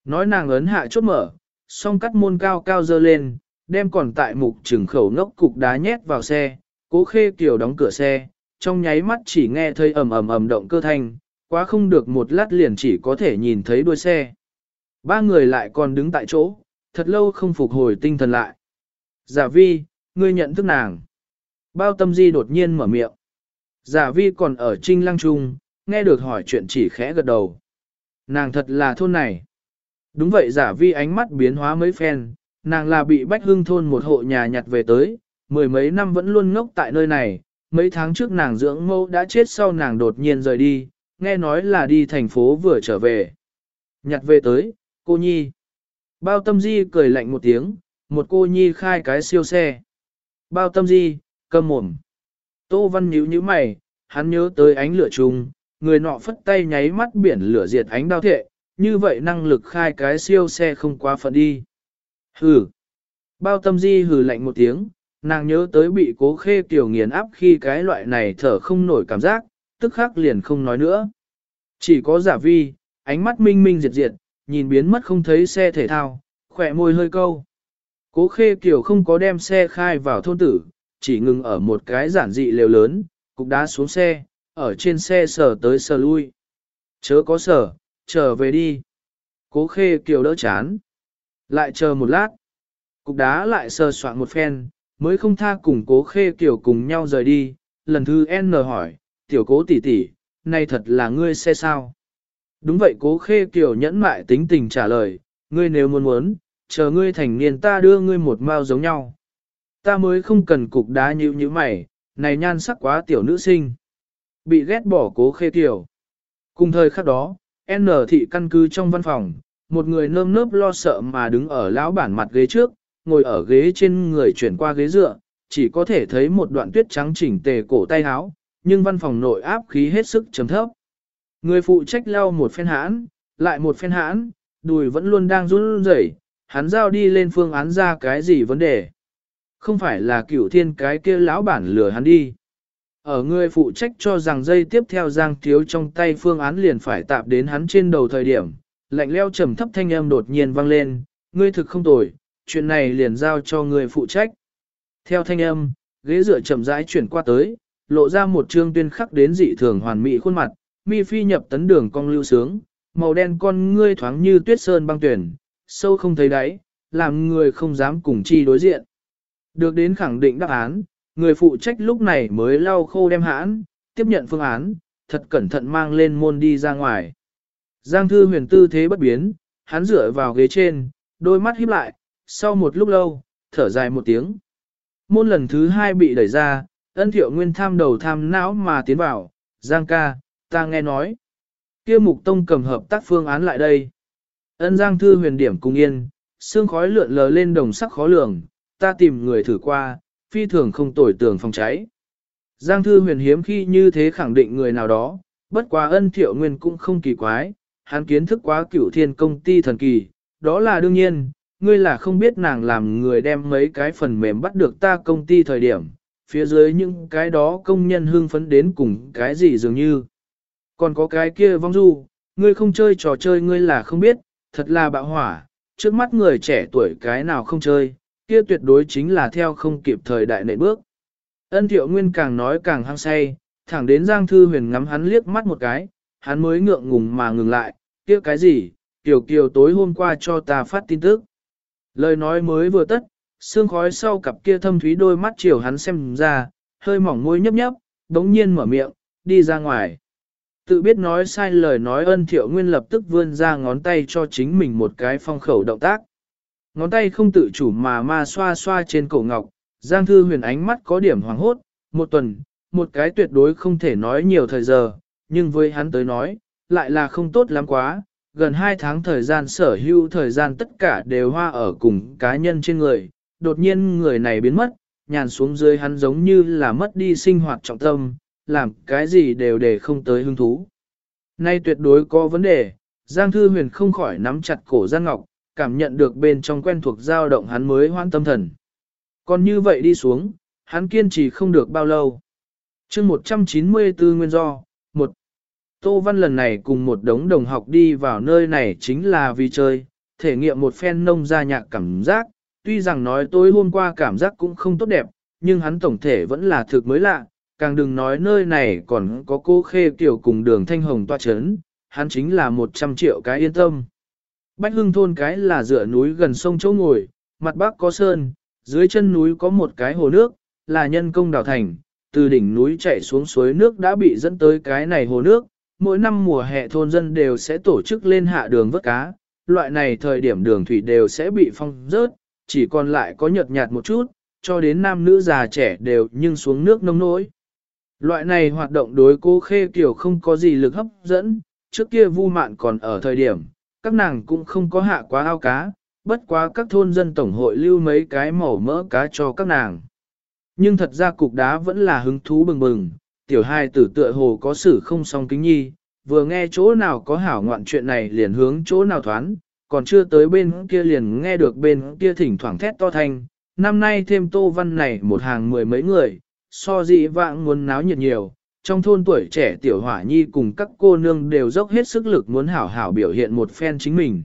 Nói nàng ấn hạ chốt mở, song cắt môn cao cao dơ lên, đem còn tại mục trừng khẩu ngốc cục đá nhét vào xe, cố khê kiều đóng cửa xe, trong nháy mắt chỉ nghe thấy ầm ầm ầm động cơ thanh, quá không được một lát liền chỉ có thể nhìn thấy đuôi xe. Ba người lại còn đứng tại chỗ, thật lâu không phục hồi tinh thần lại. Giả vi, ngươi nhận thức nàng. Bao tâm di đột nhiên mở miệng. Giả vi còn ở trinh lăng trung, nghe được hỏi chuyện chỉ khẽ gật đầu. Nàng thật là thôn này. Đúng vậy giả vi ánh mắt biến hóa mấy phen, nàng là bị bách hương thôn một hộ nhà nhặt về tới, mười mấy năm vẫn luôn ngốc tại nơi này, mấy tháng trước nàng dưỡng mâu đã chết sau nàng đột nhiên rời đi, nghe nói là đi thành phố vừa trở về. Nhặt về tới, cô Nhi. Bao tâm di cười lạnh một tiếng, một cô Nhi khai cái siêu xe. Bao tâm di, cầm mồm. Tô Văn nhíu nhíu mày, hắn nhớ tới ánh lửa trùng, người nọ phất tay nháy mắt biển lửa diệt ánh đao thệ, như vậy năng lực khai cái siêu xe không quá phận đi. Hừ. Bao tâm di hừ lạnh một tiếng, nàng nhớ tới bị cố khê tiểu nghiền áp khi cái loại này thở không nổi cảm giác, tức khắc liền không nói nữa. Chỉ có giả vi, ánh mắt minh minh diệt diệt, nhìn biến mất không thấy xe thể thao, khỏe môi hơi câu. Cố khê kiểu không có đem xe khai vào thôn tử, chỉ ngừng ở một cái giản dị lều lớn, cục đá xuống xe, ở trên xe sờ tới sờ lui. Chớ có sờ, trở về đi. Cố khê kiểu đỡ chán. Lại chờ một lát. Cục đá lại sờ soạn một phen, mới không tha cùng cố khê kiểu cùng nhau rời đi. Lần thứ N hỏi, tiểu cố tỷ tỷ, này thật là ngươi xe sao? Đúng vậy cố khê kiểu nhẫn mại tính tình trả lời, ngươi nếu muốn muốn, chờ ngươi thành niên ta đưa ngươi một mao giống nhau. Ta mới không cần cục đá như như mày, này nhan sắc quá tiểu nữ sinh. Bị ghét bỏ cố khê kiểu. Cùng thời khắc đó, N thị căn cứ trong văn phòng, một người nơm nớp lo sợ mà đứng ở lão bản mặt ghế trước, ngồi ở ghế trên người chuyển qua ghế dựa, chỉ có thể thấy một đoạn tuyết trắng chỉnh tề cổ tay áo, nhưng văn phòng nội áp khí hết sức chấm thấp. Người phụ trách lau một phen hãn, lại một phen hãn, đùi vẫn luôn đang run rẩy, hắn giao đi lên phương án ra cái gì vấn đề. Không phải là cửu thiên cái kia lão bản lừa hắn đi. Ở người phụ trách cho rằng dây tiếp theo Giang Thiếu trong tay phương án liền phải tạp đến hắn trên đầu thời điểm, lạnh leo trầm thấp thanh âm đột nhiên vang lên, ngươi thực không tồi, chuyện này liền giao cho người phụ trách. Theo thanh âm, ghế dựa chậm rãi chuyển qua tới, lộ ra một trương tuyên khắc đến dị thường hoàn mỹ khuôn mặt, mi phi nhập tấn đường cong lưu sướng, màu đen con ngươi thoáng như tuyết sơn băng tuyển, sâu không thấy đáy, làm người không dám cùng chi đối diện. Được đến khẳng định đáp án, người phụ trách lúc này mới lau khô đem hãn, tiếp nhận phương án, thật cẩn thận mang lên môn đi ra ngoài. Giang thư huyền tư thế bất biến, hắn dựa vào ghế trên, đôi mắt híp lại, sau một lúc lâu, thở dài một tiếng. Môn lần thứ hai bị đẩy ra, ân thiệu nguyên tham đầu tham não mà tiến vào, Giang ca, ta nghe nói. kia mục tông cầm hợp tác phương án lại đây. Ân Giang thư huyền điểm cung yên, xương khói lượn lờ lên đồng sắc khó lường, ta tìm người thử qua, phi thường không tồi tường phòng cháy. Giang thư huyền hiếm khi như thế khẳng định người nào đó, bất quá ân thiệu nguyên cũng không kỳ quái, hắn kiến thức quá cửu thiên công ty thần kỳ, đó là đương nhiên, ngươi là không biết nàng làm người đem mấy cái phần mềm bắt được ta công ty thời điểm, phía dưới những cái đó công nhân hưng phấn đến cùng cái gì dường như. Còn có cái kia vong du, ngươi không chơi trò chơi ngươi là không biết, thật là bạo hỏa, trước mắt người trẻ tuổi cái nào không chơi, kia tuyệt đối chính là theo không kịp thời đại nệ bước. Ân thiệu nguyên càng nói càng hăng say, thẳng đến Giang Thư Huyền ngắm hắn liếc mắt một cái, hắn mới ngượng ngùng mà ngừng lại, kia cái gì, Kiều Kiều tối hôm qua cho ta phát tin tức. Lời nói mới vừa tất, sương khói sau cặp kia thâm thúy đôi mắt chiều hắn xem ra, hơi mỏng môi nhấp nhấp, đống nhiên mở miệng, đi ra ngoài. Tự biết nói sai lời nói ân thiệu nguyên lập tức vươn ra ngón tay cho chính mình một cái phong khẩu động tác. Ngón tay không tự chủ mà ma xoa xoa trên cổ ngọc, Giang Thư huyền ánh mắt có điểm hoàng hốt, một tuần, một cái tuyệt đối không thể nói nhiều thời giờ, nhưng với hắn tới nói, lại là không tốt lắm quá, gần 2 tháng thời gian sở hữu thời gian tất cả đều hoa ở cùng cá nhân trên người, đột nhiên người này biến mất, nhàn xuống dưới hắn giống như là mất đi sinh hoạt trọng tâm, làm cái gì đều để không tới hứng thú. Nay tuyệt đối có vấn đề, Giang Thư Huyền không khỏi nắm chặt cổ Giang Ngọc, cảm nhận được bên trong quen thuộc dao động hắn mới hoan tâm thần. Còn như vậy đi xuống, hắn kiên trì không được bao lâu. chương 194 nguyên do, một Tô Văn lần này cùng một đống đồng học đi vào nơi này chính là vì chơi, thể nghiệm một phen nông gia nhạc cảm giác, tuy rằng nói tối hôm qua cảm giác cũng không tốt đẹp, nhưng hắn tổng thể vẫn là thực mới lạ, càng đừng nói nơi này còn có cô khê tiểu cùng đường thanh hồng toa chấn, hắn chính là 100 triệu cái yên tâm. Bách hưng thôn cái là dựa núi gần sông chỗ ngồi, mặt bắc có sơn, dưới chân núi có một cái hồ nước, là nhân công đào thành, từ đỉnh núi chạy xuống suối nước đã bị dẫn tới cái này hồ nước, mỗi năm mùa hè thôn dân đều sẽ tổ chức lên hạ đường vớt cá, loại này thời điểm đường thủy đều sẽ bị phong rớt, chỉ còn lại có nhợt nhạt một chút, cho đến nam nữ già trẻ đều nhưng xuống nước nông nỗi. Loại này hoạt động đối cô khê kiểu không có gì lực hấp dẫn, trước kia vu mạn còn ở thời điểm, các nàng cũng không có hạ quá ao cá, bất quá các thôn dân tổng hội lưu mấy cái màu mỡ cá cho các nàng. Nhưng thật ra cục đá vẫn là hứng thú bừng bừng, tiểu hai tử tựa hồ có xử không song kính nhi, vừa nghe chỗ nào có hảo ngoạn chuyện này liền hướng chỗ nào thoán, còn chưa tới bên kia liền nghe được bên kia thỉnh thoảng thét to thanh, năm nay thêm tô văn này một hàng mười mấy người, so dị vãng muốn náo nhiệt nhiều, trong thôn tuổi trẻ tiểu hỏa nhi cùng các cô nương đều dốc hết sức lực muốn hảo hảo biểu hiện một phen chính mình.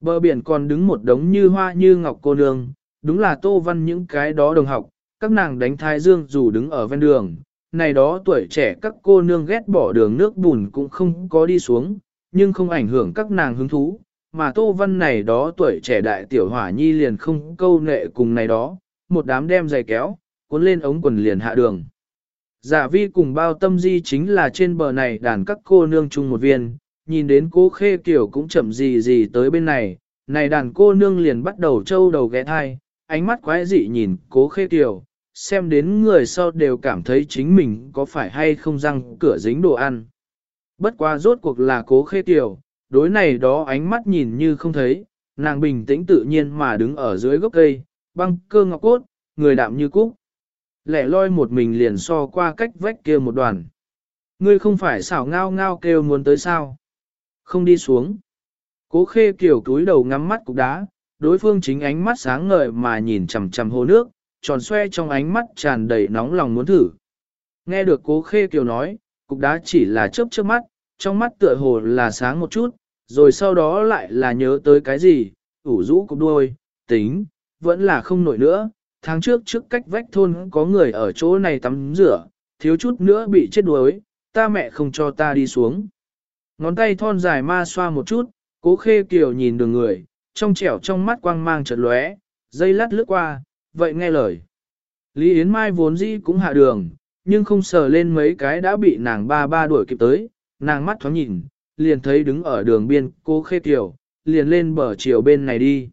Bờ biển còn đứng một đống như hoa như ngọc cô nương, đúng là tô văn những cái đó đồng học, các nàng đánh thái dương dù đứng ở ven đường, này đó tuổi trẻ các cô nương ghét bỏ đường nước bùn cũng không có đi xuống, nhưng không ảnh hưởng các nàng hứng thú, mà Tô Văn này đó tuổi trẻ đại tiểu hỏa nhi liền không câu nệ cùng này đó, một đám đem giày kéo, cuốn lên ống quần liền hạ đường. Giả vi cùng bao tâm di chính là trên bờ này đàn các cô nương chung một viên, nhìn đến cố khê kiểu cũng chậm gì gì tới bên này, này đàn cô nương liền bắt đầu trâu đầu ghé thai, ánh mắt quái dị nhìn cố khê kiểu, xem đến người sau đều cảm thấy chính mình có phải hay không răng cửa dính đồ ăn. Bất quá rốt cuộc là cố khê tiểu, đối này đó ánh mắt nhìn như không thấy, nàng bình tĩnh tự nhiên mà đứng ở dưới gốc cây, băng cơ ngọc cốt, người đạm như cúc. Lẻ loi một mình liền so qua cách vách kia một đoàn. Ngươi không phải xảo ngao ngao kêu muốn tới sao? Không đi xuống. Cố khê kiểu túi đầu ngắm mắt cục đá, đối phương chính ánh mắt sáng ngời mà nhìn chằm chằm hồ nước, tròn xoe trong ánh mắt tràn đầy nóng lòng muốn thử. Nghe được cố khê kiều nói, cục đá chỉ là chớp chớp mắt, trong mắt tựa hồ là sáng một chút, rồi sau đó lại là nhớ tới cái gì, ủ rũ cục đuôi, tính, vẫn là không nổi nữa. Tháng trước trước cách vách thôn có người ở chỗ này tắm rửa, thiếu chút nữa bị chết đuối, ta mẹ không cho ta đi xuống. Ngón tay thon dài ma xoa một chút, cố khê kiều nhìn đường người, trong trẻo trong mắt quang mang chợt lóe, dây lát lướt qua, vậy nghe lời. Lý Yến Mai vốn dĩ cũng hạ đường, nhưng không sờ lên mấy cái đã bị nàng ba ba đuổi kịp tới, nàng mắt thoáng nhìn, liền thấy đứng ở đường biên cô khê tiểu, liền lên bờ chiều bên này đi.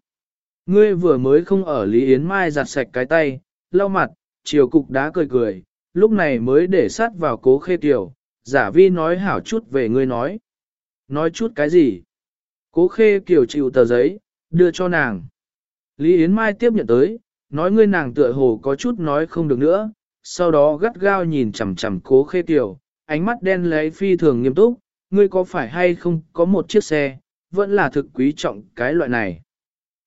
Ngươi vừa mới không ở Lý Yến Mai giặt sạch cái tay, lau mặt, chiều cục đá cười cười, lúc này mới để sát vào cố khê tiểu, giả vi nói hảo chút về ngươi nói. Nói chút cái gì? Cố khê kiểu chịu tờ giấy, đưa cho nàng. Lý Yến Mai tiếp nhận tới, nói ngươi nàng tựa hồ có chút nói không được nữa, sau đó gắt gao nhìn chằm chằm cố khê tiểu, ánh mắt đen lấy phi thường nghiêm túc, ngươi có phải hay không có một chiếc xe, vẫn là thực quý trọng cái loại này.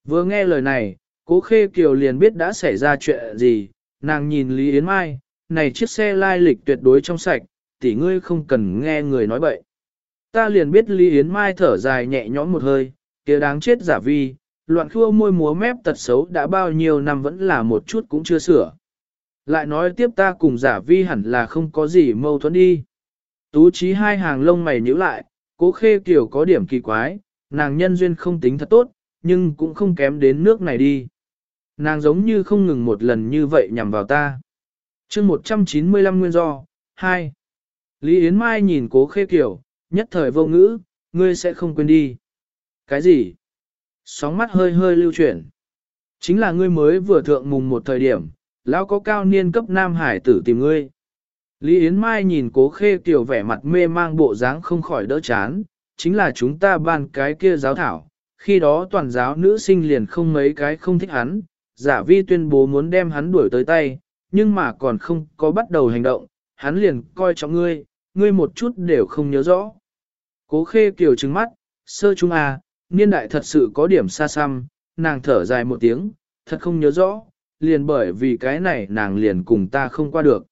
Vừa nghe lời này, cố khê kiều liền biết đã xảy ra chuyện gì, nàng nhìn Lý Yến Mai, này chiếc xe lai lịch tuyệt đối trong sạch, tỷ ngươi không cần nghe người nói bậy. Ta liền biết Lý Yến Mai thở dài nhẹ nhõm một hơi, kia đáng chết giả vi, loạn khua môi múa mép tật xấu đã bao nhiêu năm vẫn là một chút cũng chưa sửa. Lại nói tiếp ta cùng giả vi hẳn là không có gì mâu thuẫn đi. Tú trí hai hàng lông mày nhíu lại, cố khê kiểu có điểm kỳ quái, nàng nhân duyên không tính thật tốt, nhưng cũng không kém đến nước này đi. Nàng giống như không ngừng một lần như vậy nhằm vào ta. chương 195 nguyên do, 2. Lý Yến Mai nhìn cố khê kiểu, nhất thời vô ngữ, ngươi sẽ không quên đi. Cái gì? Sóng mắt hơi hơi lưu chuyển. Chính là ngươi mới vừa thượng mùng một thời điểm, lão có cao niên cấp Nam Hải tử tìm ngươi. Lý Yến Mai nhìn cố khê tiểu vẻ mặt mê mang bộ dáng không khỏi đỡ chán, chính là chúng ta ban cái kia giáo thảo, khi đó toàn giáo nữ sinh liền không mấy cái không thích hắn, giả vi tuyên bố muốn đem hắn đuổi tới tay, nhưng mà còn không có bắt đầu hành động, hắn liền coi trọng ngươi, ngươi một chút đều không nhớ rõ. Cố khê kiểu trừng mắt, sơ trung à, niên đại thật sự có điểm xa xăm, nàng thở dài một tiếng, thật không nhớ rõ, liền bởi vì cái này nàng liền cùng ta không qua được.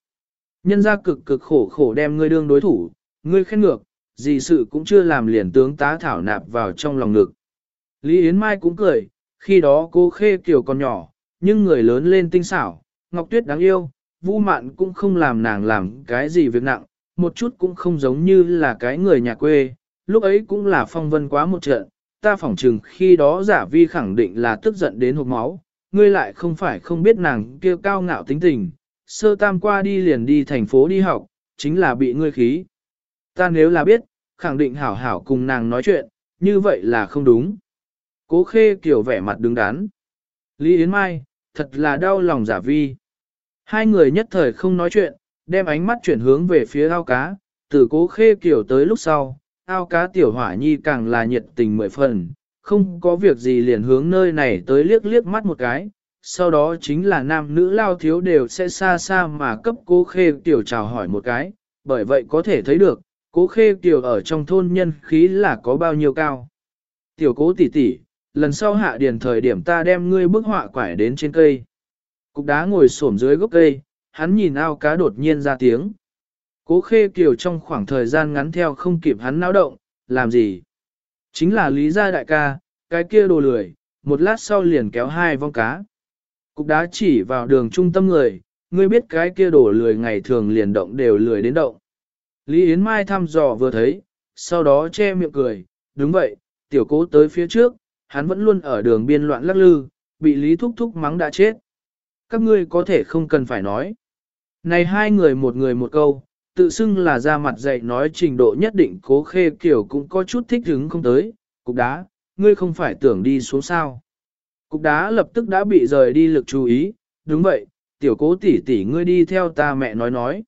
Nhân ra cực cực khổ khổ đem ngươi đương đối thủ, ngươi khen ngược, gì sự cũng chưa làm liền tướng tá thảo nạp vào trong lòng ngực. Lý Yến Mai cũng cười, khi đó cô khê kiểu còn nhỏ, nhưng người lớn lên tinh xảo, Ngọc Tuyết đáng yêu, Vu Mạn cũng không làm nàng làm cái gì việc nặng, một chút cũng không giống như là cái người nhà quê, lúc ấy cũng là phong vân quá một trận, ta phỏng chừng khi đó giả vi khẳng định là tức giận đến hộp máu, ngươi lại không phải không biết nàng kia cao ngạo tính tình, sơ tam qua đi liền đi thành phố đi học, chính là bị ngươi khí. Ta nếu là biết, khẳng định hảo hảo cùng nàng nói chuyện, như vậy là không đúng. Cố khê kiểu vẻ mặt đứng đắn. Lý Yến Mai, thật là đau lòng giả vi. Hai người nhất thời không nói chuyện, đem ánh mắt chuyển hướng về phía ao cá, từ cố khê kiểu tới lúc sau, ao cá tiểu hỏa nhi càng là nhiệt tình mười phần, không có việc gì liền hướng nơi này tới liếc liếc mắt một cái, sau đó chính là nam nữ lao thiếu đều sẽ xa xa mà cấp cố khê tiểu chào hỏi một cái, bởi vậy có thể thấy được, cố khê tiểu ở trong thôn nhân khí là có bao nhiêu cao. Tiểu cố tỷ tỷ, lần sau hạ điền thời điểm ta đem ngươi bức họa quải đến trên cây. Cục đá ngồi xổm dưới gốc cây, hắn nhìn ao cá đột nhiên ra tiếng. Cố khê kiều trong khoảng thời gian ngắn theo không kịp hắn náo động, làm gì? Chính là lý gia đại ca, cái kia đồ lười, một lát sau liền kéo hai vong cá. Cục đá chỉ vào đường trung tâm người, ngươi biết cái kia đổ lười ngày thường liền động đều lười đến động. Lý Yến Mai thăm dò vừa thấy, sau đó che miệng cười, đúng vậy, tiểu cố tới phía trước, hắn vẫn luôn ở đường biên loạn lắc lư, bị Lý Thúc Thúc mắng đã chết. Các ngươi có thể không cần phải nói. Này hai người một người một câu, tự xưng là ra mặt dạy nói trình độ nhất định cố khê kiểu cũng có chút thích hứng không tới, cục đá, ngươi không phải tưởng đi xuống sao. Cục đá lập tức đã bị rời đi lực chú ý, đúng vậy, tiểu cố tỷ tỷ ngươi đi theo ta mẹ nói nói.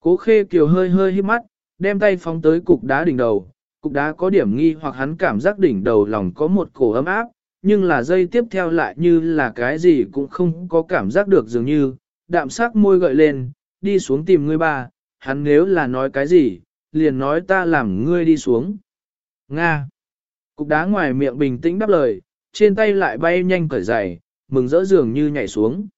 Cố khê kiều hơi hơi hít mắt, đem tay phóng tới cục đá đỉnh đầu, cục đá có điểm nghi hoặc hắn cảm giác đỉnh đầu lòng có một cổ ấm áp, nhưng là dây tiếp theo lại như là cái gì cũng không có cảm giác được dường như, đạm sắc môi gợi lên, đi xuống tìm ngươi ba, hắn nếu là nói cái gì, liền nói ta làm ngươi đi xuống. Nga. Cục đá ngoài miệng bình tĩnh đáp lời, trên tay lại bay nhanh cởi giày, mừng rỡ dường như nhảy xuống.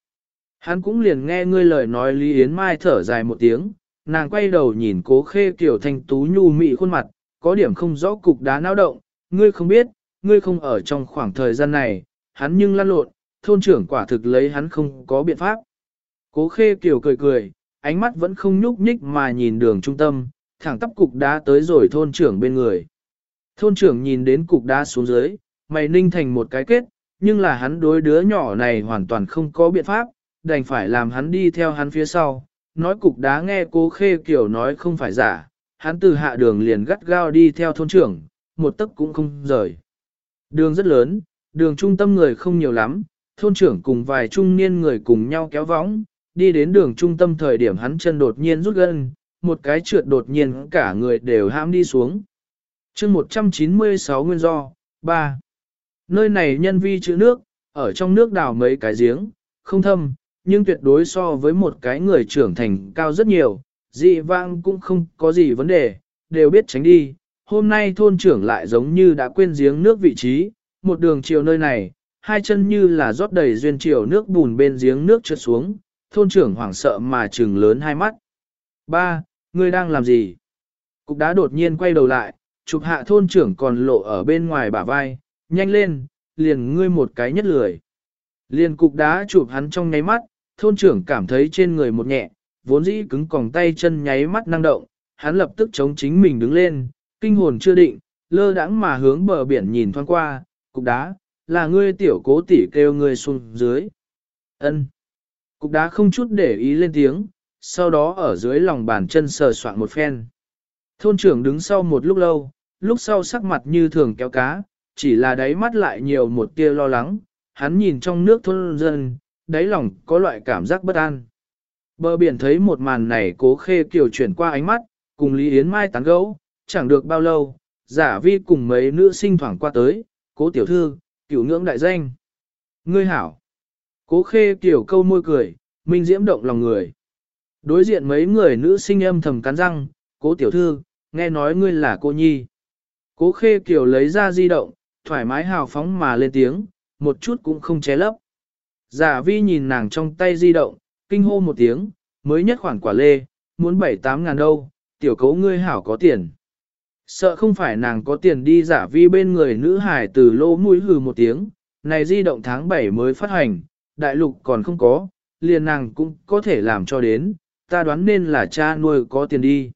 Hắn cũng liền nghe ngươi lời nói Lý Yến Mai thở dài một tiếng, nàng quay đầu nhìn cố khê kiểu thanh tú nhu mị khuôn mặt, có điểm không rõ cục đá náo động, ngươi không biết, ngươi không ở trong khoảng thời gian này, hắn nhưng lăn lộn, thôn trưởng quả thực lấy hắn không có biện pháp. Cố khê kiểu cười cười, ánh mắt vẫn không nhúc nhích mà nhìn đường trung tâm, thẳng tắp cục đá tới rồi thôn trưởng bên người. Thôn trưởng nhìn đến cục đá xuống dưới, mày ninh thành một cái kết, nhưng là hắn đối đứa nhỏ này hoàn toàn không có biện pháp, đành phải làm hắn đi theo hắn phía sau. Nói cục đá nghe cố khê kiểu nói không phải giả, hắn từ hạ đường liền gắt gao đi theo thôn trưởng, một tấc cũng không rời. Đường rất lớn, đường trung tâm người không nhiều lắm, thôn trưởng cùng vài trung niên người cùng nhau kéo võng, đi đến đường trung tâm thời điểm hắn chân đột nhiên rút gân, một cái trượt đột nhiên cả người đều ham đi xuống. chương 196 nguyên do, 3. Nơi này nhân vi chữ nước, ở trong nước đào mấy cái giếng, không thâm, nhưng tuyệt đối so với một cái người trưởng thành cao rất nhiều, dị vang cũng không có gì vấn đề, đều biết tránh đi. Hôm nay thôn trưởng lại giống như đã quên giếng nước vị trí, một đường chiều nơi này, hai chân như là rót đầy duyên chiều nước bùn bên giếng nước trượt xuống, thôn trưởng hoảng sợ mà trừng lớn hai mắt. Ba, ngươi đang làm gì? Cục đá đột nhiên quay đầu lại, chụp hạ thôn trưởng còn lộ ở bên ngoài bả vai, nhanh lên, liền ngươi một cái nhất lười. Liền cục đá chụp hắn trong nháy mắt, thôn trưởng cảm thấy trên người một nhẹ, vốn dĩ cứng còng tay chân nháy mắt năng động, hắn lập tức chống chính mình đứng lên, kinh hồn chưa định, lơ đãng mà hướng bờ biển nhìn thoáng qua, cục đá, là ngươi tiểu cố tỷ kêu ngươi xuống dưới. Ân. Cục đá không chút để ý lên tiếng, sau đó ở dưới lòng bàn chân sờ soạn một phen. Thôn trưởng đứng sau một lúc lâu, lúc sau sắc mặt như thường kéo cá, chỉ là đáy mắt lại nhiều một tia lo lắng, hắn nhìn trong nước thôn dân, đáy lòng có loại cảm giác bất an. Bờ biển thấy một màn này cố khê kiều chuyển qua ánh mắt, cùng Lý Yến Mai tán gẫu, chẳng được bao lâu, giả vi cùng mấy nữ sinh thoảng qua tới, cố tiểu thư, cửu ngưỡng đại danh. Ngươi hảo. Cố khê kiểu câu môi cười, minh diễm động lòng người. Đối diện mấy người nữ sinh âm thầm cắn răng, cố tiểu thư, nghe nói ngươi là cô nhi. Cố khê kiểu lấy ra di động, thoải mái hào phóng mà lên tiếng, một chút cũng không ché lấp. Giả vi nhìn nàng trong tay di động, kinh hô một tiếng, mới nhất khoản quả lê, muốn bảy tám ngàn đâu, tiểu cấu ngươi hảo có tiền. Sợ không phải nàng có tiền đi giả vi bên người nữ hải từ lô mũi hừ một tiếng, này di động tháng 7 mới phát hành, đại lục còn không có, liền nàng cũng có thể làm cho đến, ta đoán nên là cha nuôi có tiền đi.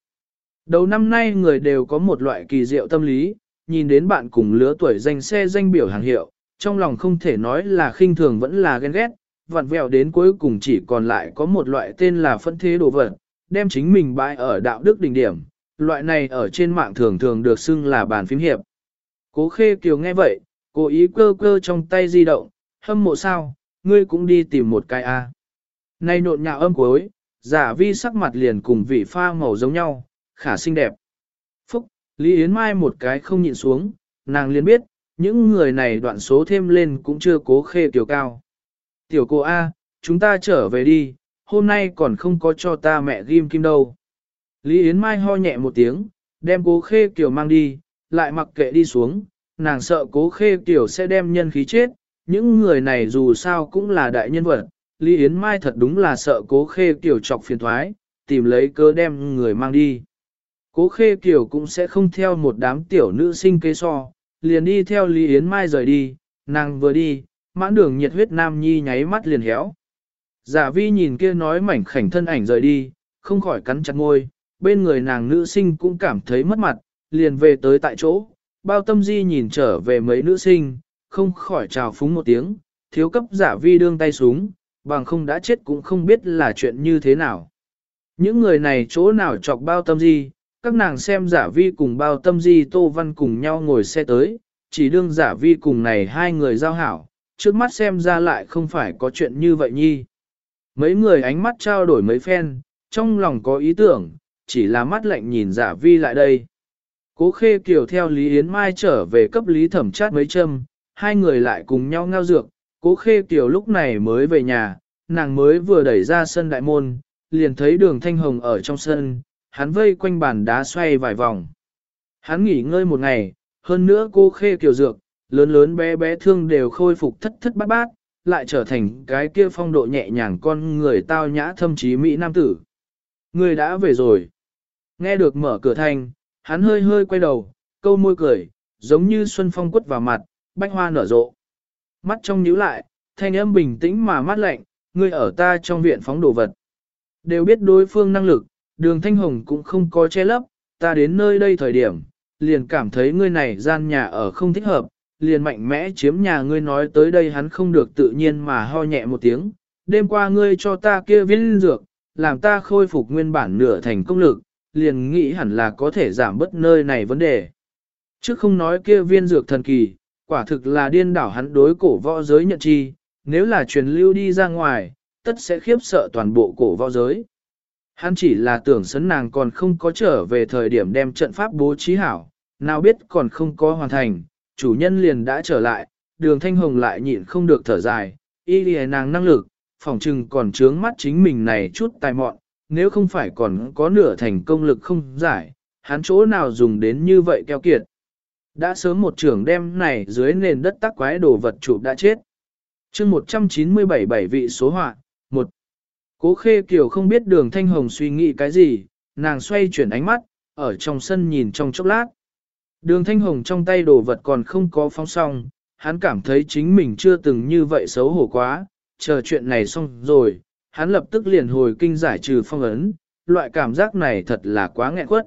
Đầu năm nay người đều có một loại kỳ diệu tâm lý, nhìn đến bạn cùng lứa tuổi danh xe danh biểu hàng hiệu, trong lòng không thể nói là khinh thường vẫn là ghen ghét, vặn vẹo đến cuối cùng chỉ còn lại có một loại tên là phân thế đồ vật, đem chính mình bãi ở đạo đức đỉnh điểm, loại này ở trên mạng thường thường được xưng là bàn phím hiệp. Cố khê kiều nghe vậy, cố ý cơ cơ trong tay di động, hâm mộ sao, ngươi cũng đi tìm một cái a. Nay nộn nhạo âm cuối, giả vi sắc mặt liền cùng vị pha màu giống nhau, khả xinh đẹp. Phúc, Lý Yến Mai một cái không nhịn xuống, nàng liền biết, những người này đoạn số thêm lên cũng chưa cố khê tiểu cao. Tiểu cô A, chúng ta trở về đi, hôm nay còn không có cho ta mẹ ghim kim đâu. Lý Yến Mai ho nhẹ một tiếng, đem cố khê kiểu mang đi, lại mặc kệ đi xuống, nàng sợ cố khê kiểu sẽ đem nhân khí chết, những người này dù sao cũng là đại nhân vật, Lý Yến Mai thật đúng là sợ cố khê kiểu chọc phiền thoái, tìm lấy cớ đem người mang đi. Cố khê kiểu cũng sẽ không theo một đám tiểu nữ sinh kế so, liền đi theo Lý Yến Mai rời đi, nàng vừa đi, mãn đường nhiệt huyết nam nhi nháy mắt liền héo. Giả vi nhìn kia nói mảnh khảnh thân ảnh rời đi, không khỏi cắn chặt môi. bên người nàng nữ sinh cũng cảm thấy mất mặt, liền về tới tại chỗ, bao tâm di nhìn trở về mấy nữ sinh, không khỏi chào phúng một tiếng, thiếu cấp giả vi đương tay súng, bằng không đã chết cũng không biết là chuyện như thế nào. Những người này chỗ nào chọc bao tâm di, các nàng xem giả vi cùng bao tâm di tô văn cùng nhau ngồi xe tới, chỉ đương giả vi cùng này hai người giao hảo, trước mắt xem ra lại không phải có chuyện như vậy nhi. Mấy người ánh mắt trao đổi mấy phen, trong lòng có ý tưởng, chỉ là mắt lạnh nhìn giả vi lại đây. Cố khê kiều theo Lý Yến Mai trở về cấp Lý thẩm chát mấy châm, hai người lại cùng nhau ngao dược, cố khê kiều lúc này mới về nhà, nàng mới vừa đẩy ra sân đại môn, liền thấy đường thanh hồng ở trong sân, hắn vây quanh bàn đá xoay vài vòng. Hắn nghỉ ngơi một ngày, hơn nữa cô khê kiều dược, lớn lớn bé bé thương đều khôi phục thất thất bát bát, lại trở thành cái kia phong độ nhẹ nhàng con người tao nhã thâm chí Mỹ Nam tử. Người đã về rồi. Nghe được mở cửa thanh, hắn hơi hơi quay đầu, câu môi cười, giống như xuân phong quất vào mặt, bách hoa nở rộ. Mắt trong nhíu lại, thanh âm bình tĩnh mà mắt lạnh, ngươi ở ta trong viện phóng đồ vật. Đều biết đối phương năng lực, đường thanh hồng cũng không có che lấp, ta đến nơi đây thời điểm, liền cảm thấy ngươi này gian nhà ở không thích hợp, liền mạnh mẽ chiếm nhà ngươi nói tới đây hắn không được tự nhiên mà ho nhẹ một tiếng, đêm qua ngươi cho ta kia viên dược, làm ta khôi phục nguyên bản nửa thành công lực, liền nghĩ hẳn là có thể giảm bớt nơi này vấn đề. trước không nói kia viên dược thần kỳ, quả thực là điên đảo hắn đối cổ võ giới nhận chi, nếu là truyền lưu đi ra ngoài, tất sẽ khiếp sợ toàn bộ cổ võ giới. Hắn chỉ là tưởng sấn nàng còn không có trở về thời điểm đem trận pháp bố trí hảo, nào biết còn không có hoàn thành, chủ nhân liền đã trở lại, đường thanh hồng lại nhịn không được thở dài, y lìa nàng năng lực, phỏng chừng còn trướng mắt chính mình này chút tài mọn, nếu không phải còn có nửa thành công lực không giải, hắn chỗ nào dùng đến như vậy keo kiệt. Đã sớm một trưởng đem này dưới nền đất tắc quái đồ vật chụp đã chết. chương 197 bảy vị số họa, một Cố khê kiều không biết đường thanh hồng suy nghĩ cái gì, nàng xoay chuyển ánh mắt, ở trong sân nhìn trong chốc lát. Đường thanh hồng trong tay đồ vật còn không có phóng song hắn cảm thấy chính mình chưa từng như vậy xấu hổ quá, chờ chuyện này xong rồi, hắn lập tức liền hồi kinh giải trừ phong ấn, loại cảm giác này thật là quá nghẹn quất.